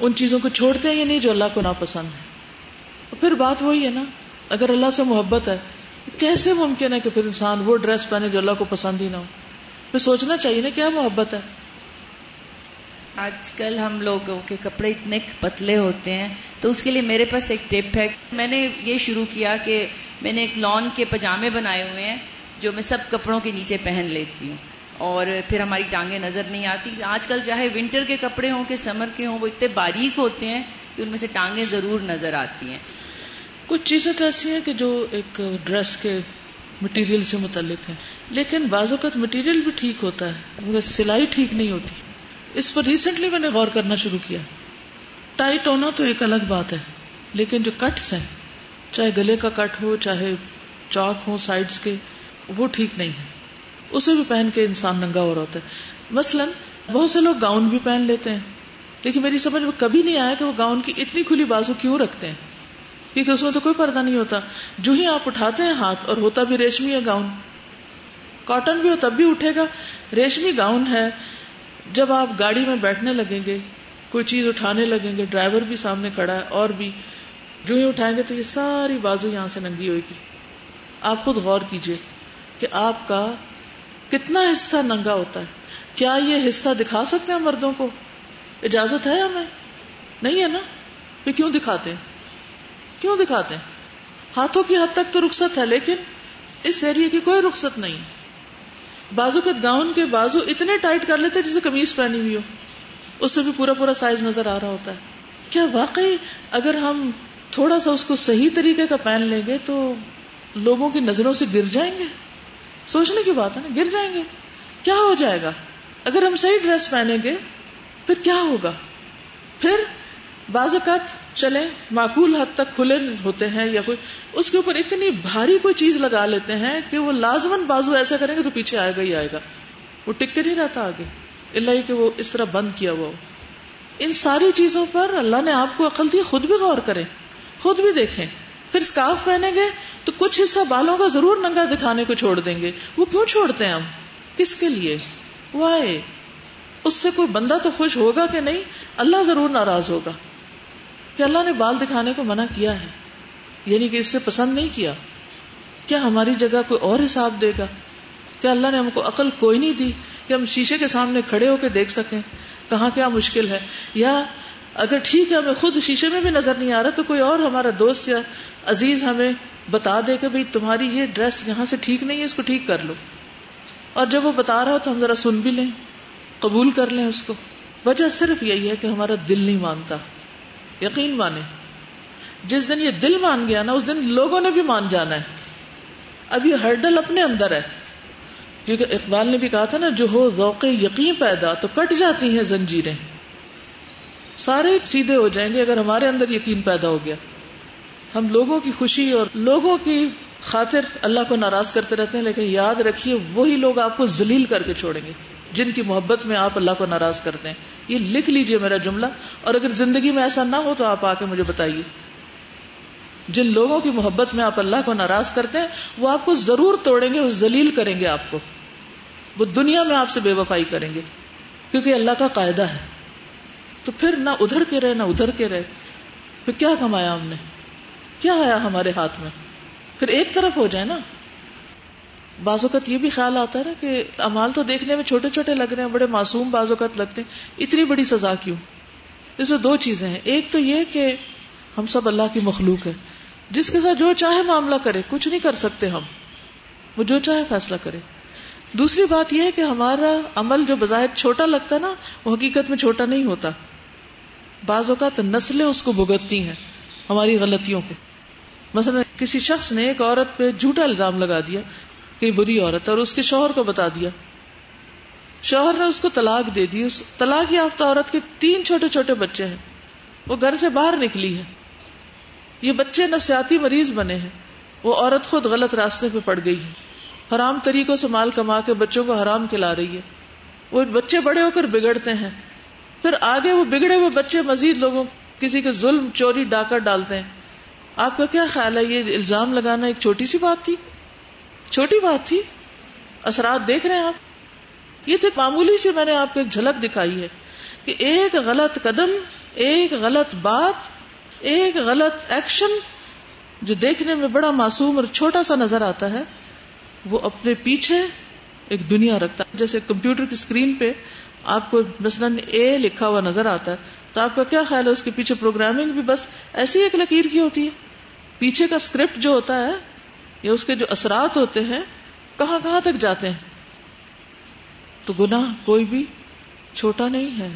ان چیزوں کو چھوڑتے ہیں یا نہیں، جو اللہ کو ناپسند ہے۔ اور پھر بات وہی ہے نا، اگر اللہ سے محبت ہے، کیسے ممکن ہے کہ پھر انسان وہ ڈریس پہنے جو اللہ کو پسند ہی نہ ہو؟ پھر سوچنا چاہیے نا کیا محبت ہے۔ آج کل ہم لوگوں کے کپڑے اتنے پتلے ہوتے ہیں تو اس کے لیے میرے پاس ایک ٹپ ہے۔ میں نے یہ شروع کیا کہ میں نے ایک لان کے پجامے بنائے ہوئے ہیں جو میں سب کپڑوں کے نیچے پہن لیتی ہوں۔ اور پھر ہماری ٹانگیں نظر نہیں آتی۔ آج کل چاہے ونٹر کے کپڑے ہوں کہ سمر کے ہوں وہ اتنے باریک ہوتے ہیں کہ ان میں سے ٹانگیں ضرور نظر آتی ہیں۔ کچھ چیزیں تو ایسی ہیں کہ جو ایک ڈریس کے مٹیریل سے متعلق ہیں۔ لیکن بعض اوقات مٹیریل بھی ٹھیک ہوتا ہے، مگر سلائی ٹھیک نہیں ہوتی۔ اس پر ریسنٹلی میں نے غور کرنا شروع کیا۔ ٹائٹ ہونا تو ایک الگ بات ہے، لیکن جو کٹس ہیں، چاہے گلے کا کٹ ہو، چاہے چاک ہو سائڈز کے، وہ ٹھیک نہیں ہے اسے بھی پہن کے انسان ننگا ہو رہا ہوتا ہے۔ مثلاً بہت سے لوگ گاؤن بھی پہن لیتے ہیں، لیکن میری سمجھ میں کبھی نہیں آیا کہ وہ گاؤن کی اتنی کھلی بازو کیوں رکھتے ہیں۔ کیونکہ اس میں تو کوئی پردہ نہیں ہوتا۔ جو ہی آپ اٹھاتے ہیں ہاتھ، اور ہوتا بھی ریشمی ہے گاؤن۔ کاٹن بھی ہو تب بھی اٹھے گا۔ ریشمی گاؤن ہے۔ جب آپ گاڑی میں بیٹھنے لگیں گے، کوئی چیز اٹھانے لگیں گے، ڈرائیور بھی سامنے کھڑا ہے، اور بھی۔ جو ہی اٹھائیں گے تو یہ ساری بازو یہاں سے ننگی ہوئے گی۔ آپ خود غور کیجیے کہ آپ کا کتنا حصہ ننگا ہوتا ہے۔ کیا یہ حصہ دکھا سکتے ہیں مردوں کو؟ اجازت ہے ہمیں؟ نہیں ہے نا؟ پھر کیوں دکھاتے ہیں؟ کیوں دکھاتے ہیں؟ ہاتھوں کی حد تک تو رخصت ہے، لیکن اس ایریے کی کوئی رخصت نہیں۔ بازو کے گاؤن کے بازو اتنے ٹائٹ کر لیتے جسے کمیز پہنی ہوئی ہو۔ اس سے بھی پورا پورا سائز نظر آ رہا ہوتا ہے۔ کیا واقعی اگر ہم تھوڑا سا اس کو صحیح طریقے کا پہن لیں گے تو لوگوں کی نظروں سے گر جائیں گے؟ سوچنے کی بات ہے نا، گر جائیں گے۔ کیا ہو جائے گا؟ اگر ہم صحیح ڈریس پہنیں گے، پھر کیا ہوگا؟ پھر بعض اوقات چلے معقول حد تک کھلے ہوتے ہیں یا کوئی، اس کے اوپر اتنی بھاری کوئی چیز لگا لیتے ہیں کہ وہ لازمن بازو ایسا کریں گے تو پیچھے آئے گا ہی آئے گا۔ وہ ٹک کے نہیں رہتا آگے۔ اللہ کہ وہ اس طرح بند کیا ہوا ان ساری چیزوں پر اللہ نے آپ کو عقل دی، خود بھی غور کرے خود بھی دیکھیں۔ پھر اسکارف پہنیں گے تو کچھ حصہ بالوں کا ضرور ننگا دکھانے کو چھوڑ دیں گے۔ وہ کیوں چھوڑتے ہیں ہم؟ کس کے لیے؟ وائے اس سے کوئی بندہ تو خوش ہوگا کہ نہیں؟ اللہ ضرور ناراض ہوگا۔ کہ اللہ نے بال دکھانے کو منع کیا ہے یعنی کہ اس سے پسند نہیں کیا۔ کیا ہماری جگہ کوئی اور حساب دے گا؟ کیا اللہ نے ہم کو عقل کوئی نہیں دی کہ ہم شیشے کے سامنے کھڑے ہو کے دیکھ سکیں؟ کہاں کیا مشکل ہے؟ یا اگر ٹھیک ہے، ہمیں خود شیشے میں بھی نظر نہیں آ رہا تو کوئی اور ہمارا دوست یا عزیز ہمیں بتا دے کہ بھائی تمہاری یہ ڈریس یہاں سے ٹھیک نہیں ہے، اس کو ٹھیک کر لو۔ اور جب وہ بتا رہا ہو تو ہم ذرا سن بھی لیں، قبول کر لیں اس کو۔ وجہ صرف یہی ہے کہ ہمارا دل نہیں مانتا۔ یقین مانے۔ جس دن یہ دل مان گیا نا، اس دن لوگوں نے بھی مان جانا ہے۔ اب یہ ہرڈل اپنے اندر ہے۔ کیونکہ اقبال نے بھی کہا تھا نا، جو ہو ذوق یقین پیدا تو کٹ جاتی ہیں زنجیریں۔ سارے سیدھے ہو جائیں گے اگر ہمارے اندر یقین پیدا ہو گیا۔ ہم لوگوں کی خوشی اور لوگوں کی خاطر اللہ کو ناراض کرتے رہتے ہیں، لیکن یاد رکھیے وہی لوگ آپ کو ذلیل کر کے چھوڑیں گے۔ جن کی محبت میں آپ اللہ کو ناراض کرتے ہیں۔ یہ لکھ لیجیے میرا جملہ۔ اور اگر زندگی میں ایسا نہ ہو تو آپ آ کے مجھے بتائیے۔ جن لوگوں کی محبت میں آپ اللہ کو ناراض کرتے ہیں، وہ آپ کو ضرور توڑیں گے وہ ذلیل کریں گے آپ کو۔ وہ دنیا میں آپ سے بے وفائی کریں گے۔ کیونکہ اللہ کا قاعدہ ہے۔ تو پھر نہ ادھر کے رہے، نہ ادھر کے رہے۔ پھر کیا کمایا ہم نے؟ کیا آیا ہمارے ہاتھ میں؟ پھر ایک طرف ہو جائے نا۔ بعض اوقات یہ بھی خیال آتا ہے نا کہ امال تو دیکھنے میں چھوٹے چھوٹے لگ رہے ہیں، بڑے معصوم بعض اوقات لگتے ہیں۔ اتنی بڑی سزا کیوں؟ اس میں دو چیزیں ہیں۔ ایک تو یہ کہ ہم سب اللہ کی مخلوق ہے جس کے ساتھ جو چاہے معاملہ کرے، کچھ نہیں کر سکتے ہم۔ وہ جو چاہے فیصلہ کرے۔ دوسری بات یہ ہے کہ ہمارا عمل جو بظاہر چھوٹا لگتا ہے نا، وہ حقیقت میں چھوٹا نہیں ہوتا۔ بعض اوقات نسلیں اس کو بھگتتی ہیں، ہماری غلطیوں کو۔ مثلا کسی شخص نے ایک عورت پہ جھوٹا الزام لگا دیا۔ کہ بری عورت اور اس کے شوہر کو بتا دیا۔ شوہر نے اس کو طلاق دے دی۔ اس طلاق یافتہ عورت کے تین چھوٹے چھوٹے بچے ہیں۔ وہ گھر سے باہر نکلی ہے۔ یہ بچے نفسیاتی مریض بنے ہیں۔ وہ عورت خود غلط راستے پہ پڑ گئی ہے۔ حرام طریقوں سے مال کما کے بچوں کو حرام کھلا رہی ہے۔ وہ بچے بڑے ہو کر بگڑتے ہیں۔ پھر آگے وہ بگڑے ہوئے بچے مزید لوگوں کسی کے ظلم، چوری ڈاکر ڈالتے ہیں۔ آپ کا کیا خیال ہے؟ یہ الزام لگانا ایک چھوٹی سی بات تھی۔ چھوٹی بات تھی، اثرات دیکھ رہے ہیں آپ۔ یہ تو معمولی سی میں نے آپ کو ایک جھلک دکھائی ہے کہ ایک غلط قدم، ایک غلط بات، ایک غلط ایکشن جو دیکھنے میں بڑا معصوم اور چھوٹا سا نظر آتا ہے، وہ اپنے پیچھے ایک دنیا رکھتا ہے۔ جیسے کمپیوٹر کی اسکرین پہ آپ کو مثلاً اے لکھا ہوا نظر آتا ہے، تو آپ کا کیا خیال ہے؟ اس کے پیچھے پروگرامنگ بھی بس ایسی ایک لکیر کی ہوتی ہے۔ پیچھے کا اسکرپٹ جو ہوتا ہے یا اس کے جو اثرات ہوتے ہیں، کہاں کہاں تک جاتے ہیں؟ تو گنا کوئی بھی چھوٹا نہیں ہے۔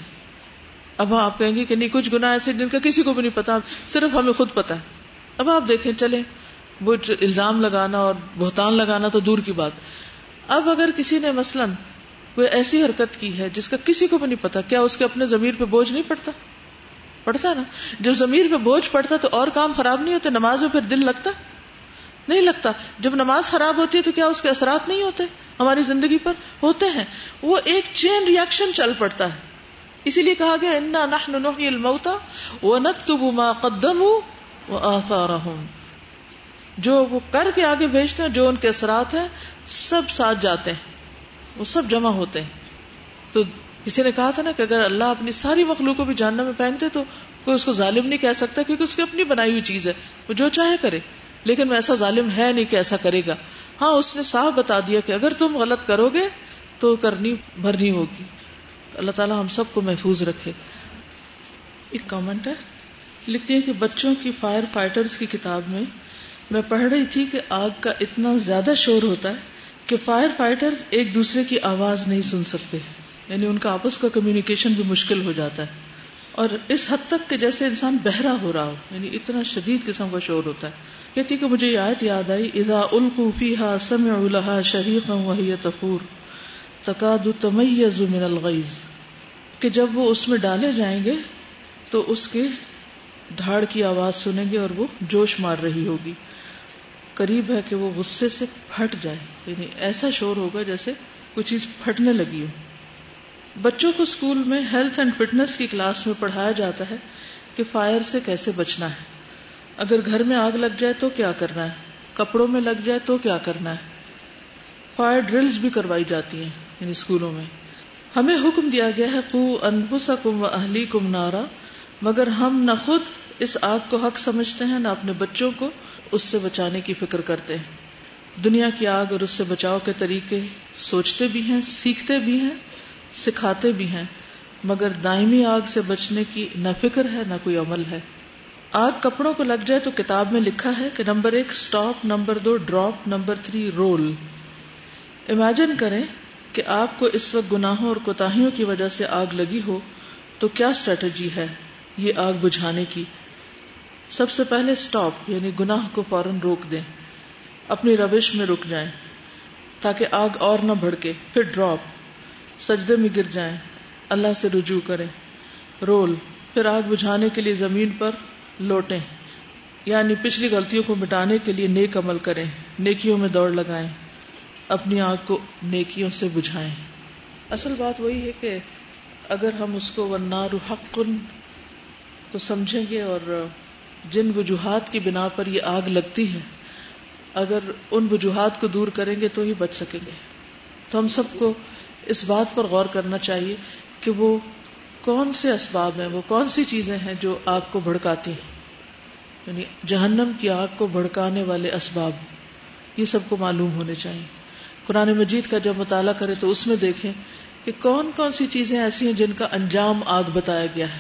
اب آپ کہیں گے کہ نہیں، کچھ گنا ایسے جن کا کسی کو بھی نہیں پتا، صرف ہمیں خود پتا ہے۔ اب آپ دیکھیں، چلیں وہ الزام لگانا اور بہتان لگانا تو دور کی بات۔ اب اگر کسی نے مثلاً کوئی ایسی حرکت کی ہے جس کا کسی کو بھی نہیں پتا، کیا اس کے اپنے زمیر پہ بوجھ نہیں پڑتا؟ پڑتا نا؟ جب زمیر پہ بوجھ پڑتا تو اور کام خراب نہیں ہوتے نماز میں پھر دل لگتا؟ نہیں لگتا۔ جب نماز خراب ہوتی ہے تو کیا اس کے اثرات نہیں ہوتے؟ ہماری زندگی پر ہوتے ہیں۔ وہ ایک چین ریئیکشن چل پڑتا ہے۔ اسی لیے کہا گیا، انا نحن نحیی الموتا ونکتب ما قدموا واثارهم جو وہ کر کے آگے بھیجتے ہیں، جو ان کے اثرات ہیں، سب ساتھ جاتے ہیں۔ وہ سب جمع ہوتے ہیں۔ تو کسی نے کہا تھا نا کہ اگر اللہ اپنی ساری مخلوق کو بھی جاننا میں پھینکتے تو کوئی اس کو ظالم نہیں کہہ سکتا کیونکہ اس کی اپنی بنائی ہوئی چیز ہے۔ وہ جو چاہے کرے۔ لیکن وہ ایسا ظالم ہے نہیں کہ ایسا کرے گا۔ ہاں اس نے صاف بتا دیا کہ اگر تم غلط کرو گے تو کرنی، بھرنی ہوگی۔ اللہ تعالیٰ ہم سب کو محفوظ رکھے۔ ایک کامنٹ ہے۔ لکھتی ہے کہ بچوں کی فائر فائٹرز کی کتاب میں میں پڑھ رہی تھی کہ آگ کا اتنا زیادہ شور ہوتا ہے کہ فائر فائٹرز ایک دوسرے کی آواز نہیں سن سکتے۔ یعنی ان کا آپس کا کمیونیکیشن بھی مشکل ہو جاتا ہے۔ اور اس حد تک کہ جیسے انسان بہرا ہو رہا ہو یعنی اتنا شدید قسم کا شور ہوتا ہے۔ کہتی کہ مجھے آیت یاد آئی، اذا القوا فيها سمعوا لها شهيقا وهي تفور تكاد تميز من الغيظ کہ جب وہ اس میں ڈالے جائیں گے، تو اس کے دھاڑ کی آواز سنیں گے اور وہ جوش مار رہی ہوگی۔ قریب ہے کہ وہ غصے سے پھٹ جائے یعنی ایسا شور ہوگا جیسے کوئی چیز پھٹنے لگی ہو۔ بچوں کو اسکول میں ہیلتھ اینڈ فٹنس کی کلاس میں پڑھایا جاتا ہے کہ فائر سے کیسے بچنا ہے۔ اگر گھر میں آگ لگ جائے تو کیا کرنا ہے؟ کپڑوں میں لگ جائے تو کیا کرنا ہے؟ فائر ڈرلز بھی کروائی جاتی ہیں یعنی اسکولوں میں۔ ہمیں حکم دیا گیا ہے، قو انفسکم و اہلی کم نارا۔ مگر ہم نہ خود اس آگ کو حق سمجھتے ہیں، نہ اپنے بچوں کو اس سے بچانے کی فکر کرتے ہیں۔ دنیا کی آگ اور اس سے بچاؤ کے طریقے سوچتے بھی ہیں، سیکھتے بھی ہیں۔ سکھاتے بھی ہیں، مگر دائمی آگ سے بچنے کی نہ فکر ہے، نہ کوئی عمل ہے۔ آگ کپڑوں کو لگ جائے تو کتاب میں لکھا ہے کہ نمبر ایک اسٹاپ نمبر دو drop, number three roll. Imagine کریں کہ آپ کو اس وقت گناہوں اور کوتاہیوں کی وجہ سے آگ لگی ہو، تو کیا اسٹریٹجی ہے یہ آگ بجھانے کی؟ سب سے پہلے اسٹاپ یعنی گناہ کو فوراً روک دیں۔ اپنی روش میں رک جائیں تاکہ آگ اور نہ بھڑکے، پھر ڈراپ۔ سجدے میں گر جائیں۔ اللہ سے رجوع کریں۔ رول، پھر آگ بجھانے کے لیے زمین پر لوٹیں۔ یعنی پچھلی غلطیوں کو مٹانے کے لیے نیک عمل کریں۔ نیکیوں میں دوڑ لگائیں۔ اپنی آگ کو نیکیوں سے بجھائیں۔ اصل بات وہی ہے کہ اگر ہم اس کو ونار حق کو سمجھیں گے اور جن وجوہات کی بنا پر یہ آگ لگتی ہے، اگر ان وجوہات کو دور کریں گے تو ہی بچ سکیں گے۔ تو ہم سب کو اس بات پر غور کرنا چاہیے کہ وہ کون سے اسباب ہیں، وہ کون سی چیزیں ہیں جو آگ کو بھڑکاتی ہیں؟ یعنی جہنم کی آگ کو بھڑکانے والے اسباب، یہ سب کو معلوم ہونے چاہیے۔ قرآن مجید کا جب مطالعہ کرے تو اس میں دیکھیں کہ کون کون سی چیزیں ایسی ہیں جن کا انجام آگ بتایا گیا ہے۔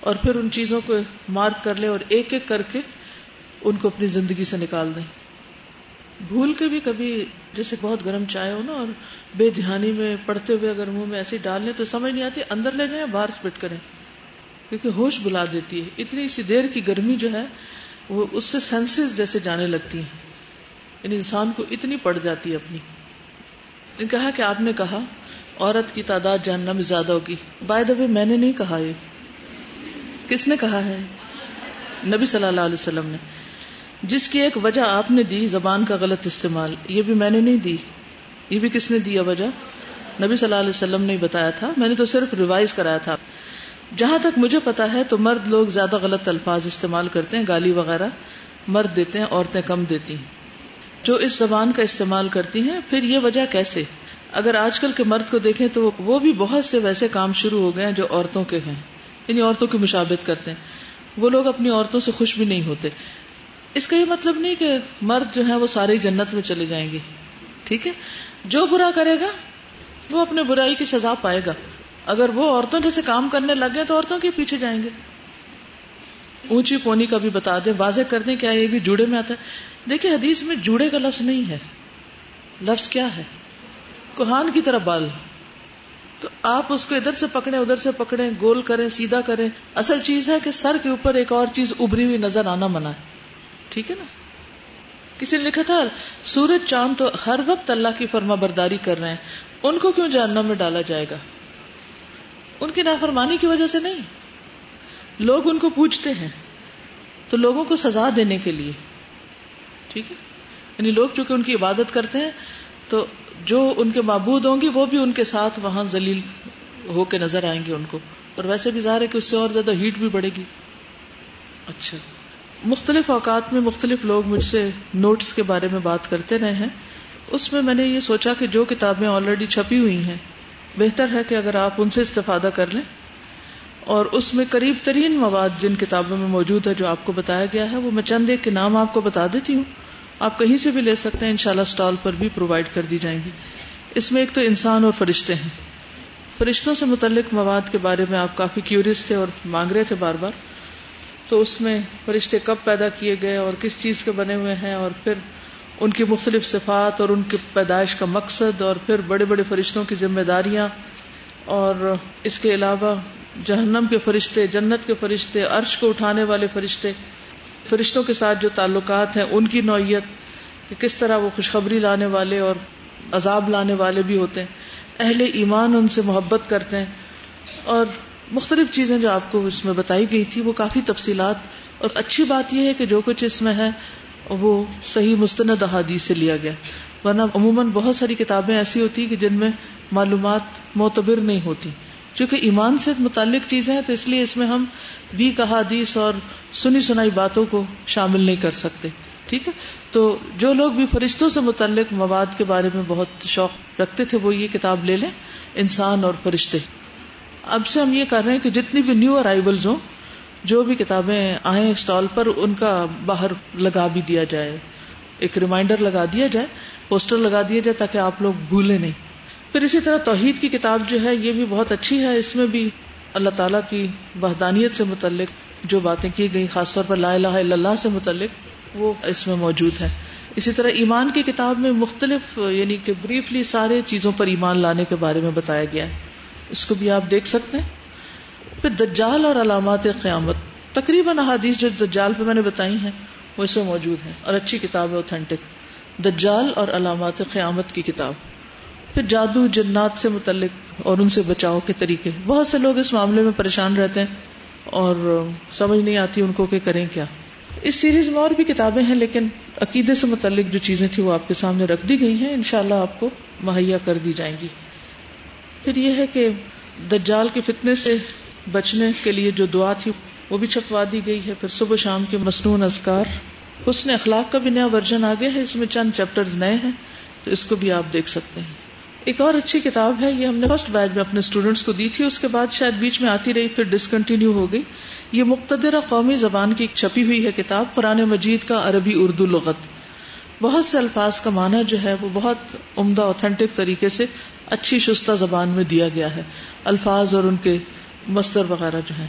اور پھر ان چیزوں کو مارک کر لے اور ایک ایک کر کے ان کو اپنی زندگی سے نکال دیں۔ بھول کے بھی کبھی جیسے بہت گرم چائے ہو نا اور بے دھیانی میں پڑتے ہوئے اگر منہ میں ایسے ڈال لیں تو سمجھ نہیں آتی اندر لے جائیں باہر اسپٹ کریں۔ کیونکہ ہوش بلا دیتی ہے۔ اتنی سی دیر کی گرمی جو ہے وہ اس سے سینسز جیسے جانے لگتی ہیں۔ یعنی انسان کو اتنی پڑ جاتی ہے اپنی۔ کہا کہ آپ نے کہا، عورت کی تعداد جاننا میں زیادہ ہوگی۔ بائی دبے میں نے نہیں کہا یہ۔ کس نے کہا ہے؟ نبی صلی اللہ علیہ وسلم نے۔ جس کی ایک وجہ آپ نے دی زبان کا غلط استعمال، یہ بھی میں نے نہیں دی۔ یہ بھی کس نے دیا وجہ؟ نبی صلی اللہ علیہ وسلم نے بتایا تھا۔ میں نے تو صرف ریوائز کرایا تھا۔ جہاں تک مجھے پتا ہے تو مرد لوگ زیادہ غلط الفاظ استعمال کرتے ہیں، گالی وغیرہ۔ مرد دیتے ہیں، عورتیں کم دیتی ہیں۔ جو اس زبان کا استعمال کرتی ہیں، پھر یہ وجہ کیسے؟ اگر آج کل کے مرد کو دیکھیں تو وہ بھی بہت سے ویسے کام شروع ہو گئے ہیں جو عورتوں کے ہیں۔ یعنی عورتوں کی مشابت کرتے ہیں۔ وہ لوگ اپنی عورتوں سے خوش بھی نہیں ہوتے۔ اس کا یہ مطلب نہیں کہ مرد جو ہے وہ سارے جنت میں چلے جائیں گے۔ ٹھیک ہے؟ جو برا کرے گا، وہ اپنے برائی کی سزا پائے گا۔ اگر وہ عورتوں جیسے کام کرنے لگے تو عورتوں کے پیچھے جائیں گے۔ اونچی پونی کا بھی بتا دیں، واضح کر دیں کیا یہ بھی جوڑے میں آتا ہے۔ دیکھیں، حدیث میں جوڑے کا لفظ نہیں ہے۔ لفظ کیا ہے؟ کوہان کی طرح بال۔ تو آپ اس کو ادھر سے پکڑے ادھر سے پکڑے گول کریں، سیدھا کریں۔ اصل چیز ہے کہ سر کے اوپر ایک اور چیز ابری ہوئی نظر آنا منع ہے۔ ٹھیک ہے نا؟ کسی نے لکھا تھا، سورج، چاند تو ہر وقت اللہ کی فرما برداری کر رہے ہیں۔ ان کو کیوں جاننا میں ڈالا جائے گا؟ ان کی نافرمانی کی وجہ سے نہیں۔ لوگ ان کو پوچھتے ہیں، تو لوگوں کو سزا دینے کے لیے۔ ٹھیک ہے؟ یعنی لوگ چونکہ ان کی عبادت کرتے ہیں، تو جو ان کے معبود ہوں گے، وہ بھی ان کے ساتھ وہاں ذلیل ہو کے نظر آئیں گے ان کو۔ اور ویسے بھی ظاہر ہے کہ اس سے اور زیادہ ہیٹ بھی بڑھے گی۔ اچھا۔ مختلف اوقات میں مختلف لوگ مجھ سے نوٹس کے بارے میں بات کرتے رہے ہیں۔ اس میں میں نے یہ سوچا کہ جو کتابیں آلریڈی چھپی ہوئی ہیں، بہتر ہے کہ اگر آپ ان سے استفادہ کر لیں۔ اور اس میں قریب ترین مواد جن کتابوں میں موجود ہے جو آپ کو بتایا گیا ہے، وہ میں چند ایک کے نام آپ کو بتا دیتی ہوں۔ آپ کہیں سے بھی لے سکتے ہیں، انشاءاللہ اسٹال پر بھی پرووائڈ کر دی جائیں گی۔ اس میں ایک تو انسان اور فرشتے ہیں۔ فرشتوں سے متعلق مواد کے بارے میں آپ کافی کیوریس تھے اور مانگ رہے تھے بار بار۔ تو اس میں فرشتے کب پیدا کیے گئے اور کس چیز کے بنے ہوئے ہیں اور پھر ان کی مختلف صفات اور ان کی پیدائش کا مقصد اور پھر بڑے بڑے فرشتوں کی ذمہ داریاں اور اس کے علاوہ جہنم کے فرشتے، جنت کے فرشتے، عرش کو اٹھانے والے فرشتے، فرشتوں کے ساتھ جو تعلقات ہیں، ان کی نوعیت کہ کس طرح وہ خوشخبری لانے والے اور عذاب لانے والے بھی ہوتے ہیں۔ اہل ایمان ان سے محبت کرتے ہیں اور مختلف چیزیں جو آپ کو اس میں بتائی گئی تھی، وہ کافی تفصیلات، اور اچھی بات یہ ہے کہ جو کچھ اس میں ہے، وہ صحیح مستند احادیث سے لیا گیا۔ ورنہ عموماً بہت ساری کتابیں ایسی ہوتی کہ جن میں معلومات معتبر نہیں ہوتی۔ چونکہ ایمان سے متعلق چیزیں ہیں، تو اس لیے اس میں ہم ویک احادیث اور سنی سنائی باتوں کو شامل نہیں کر سکتے۔ ٹھیک ہے؟ تو جو لوگ بھی فرشتوں سے متعلق مواد کے بارے میں بہت شوق رکھتے تھے، وہ یہ کتاب لے لیں، انسان اور فرشتے۔ اب سے ہم یہ کر رہے ہیں کہ جتنی بھی نیو ارائیولز ہوں، جو بھی کتابیں آئیں اسٹال پر، ان کا باہر لگا بھی دیا جائے۔ ایک ریمائنڈر لگا دیا جائے پوسٹر لگا دیا جائے تاکہ آپ لوگ بھولے نہیں۔ پھر اسی طرح توحید کی کتاب جو ہے، یہ بھی بہت اچھی ہے۔ اس میں بھی اللہ تعالیٰ کی وحدانیت سے متعلق جو باتیں کی گئی خاص طور پر لا الہ الا اللہ سے متعلق، وہ اس میں موجود ہے۔ اسی طرح ایمان کی کتاب میں مختلف یعنی کہ بریفلی سارے چیزوں پر ایمان لانے کے بارے میں بتایا گیا ہے۔ اس کو بھی آپ دیکھ سکتے ہیں۔ پھر دجال اور علامات قیامت، تقریباً احادیث جو دجال پہ میں نے بتائی ہیں، وہ اس میں موجود ہیں۔ اور اچھی کتاب ہے اوتھینٹک دجال اور علامات قیامت کی کتاب۔ پھر جادو جنات سے متعلق اور ان سے بچاؤ کے طریقے۔ بہت سے لوگ اس معاملے میں پریشان رہتے ہیں اور سمجھ نہیں آتی ان کو کہ کریں کیا۔ اس سیریز میں اور بھی کتابیں ہیں، لیکن عقیدے سے متعلق جو چیزیں تھیں وہ آپ کے سامنے رکھ دی گئی ہیں۔ انشاءاللہ اللہ آپ کو مہیا کر دی جائیں گی۔ پھر یہ ہے کہ دجال کے فتنے سے بچنے کے لیے جو دعا تھی، وہ بھی چھپوا دی گئی ہے۔ پھر صبح شام کے مصنون ازکار حسن اخلاق کا بھی نیا ورژن آگے ہے۔ اس میں چند چیپٹر نئے ہیں، تو اس کو بھی آپ دیکھ سکتے ہیں۔ ایک اور اچھی کتاب ہے، یہ ہم نے فرسٹ بیچ میں اپنے اسٹوڈینٹس کو دی تھی۔ اس کے بعد شاید بیچ میں آتی رہی، پھر ڈسکنٹینیو ہو گئی۔ یہ مقتدر قومی زبان کی چھپی ہوئی ہے کتاب، قرآن مجید کا عربی اردو لغت۔ بہت سے الفاظ کا معنی جو ہے وہ بہت عمدہ اوتھینٹک طریقے سے اچھی شستہ زبان میں دیا گیا ہے۔ الفاظ اور ان کے مستر وغیرہ جو ہے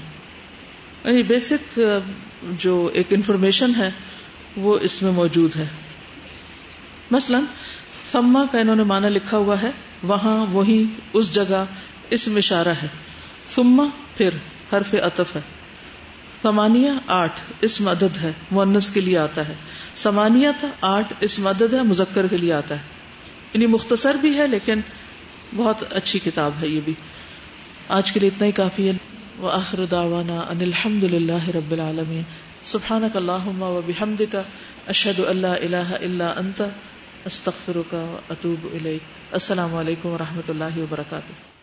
یعنی بیسک uh, جو ایک انفارمیشن ہے وہ اس میں موجود ہے۔ مثلا سما کا انہوں نے معنی لکھا ہوا ہے، وہاں وہی، اس جگہ، اس میں اشارہ ہے۔ سما پھر حرف اطف ہے۔ سمانیہ آٹھ اس مدد ہے مونس کے لیے آتا ہے۔ سمانیہ تھا، آٹھ اس مدد ہے، مذکر کے لیے آتا ہے۔ یعنی مختصر بھی ہے، لیکن بہت اچھی کتاب ہے یہ بھی۔ آج کے لیے اتنا ہی کافی ہے۔ وآخر دعوانا ان الحمد لله رب العالمين سبحانك اللهم وبحمدك اشهد ان لا اله الا انت استغفرك واتوب اليك السلام علیکم ورحمۃ اللہ وبرکاتہ۔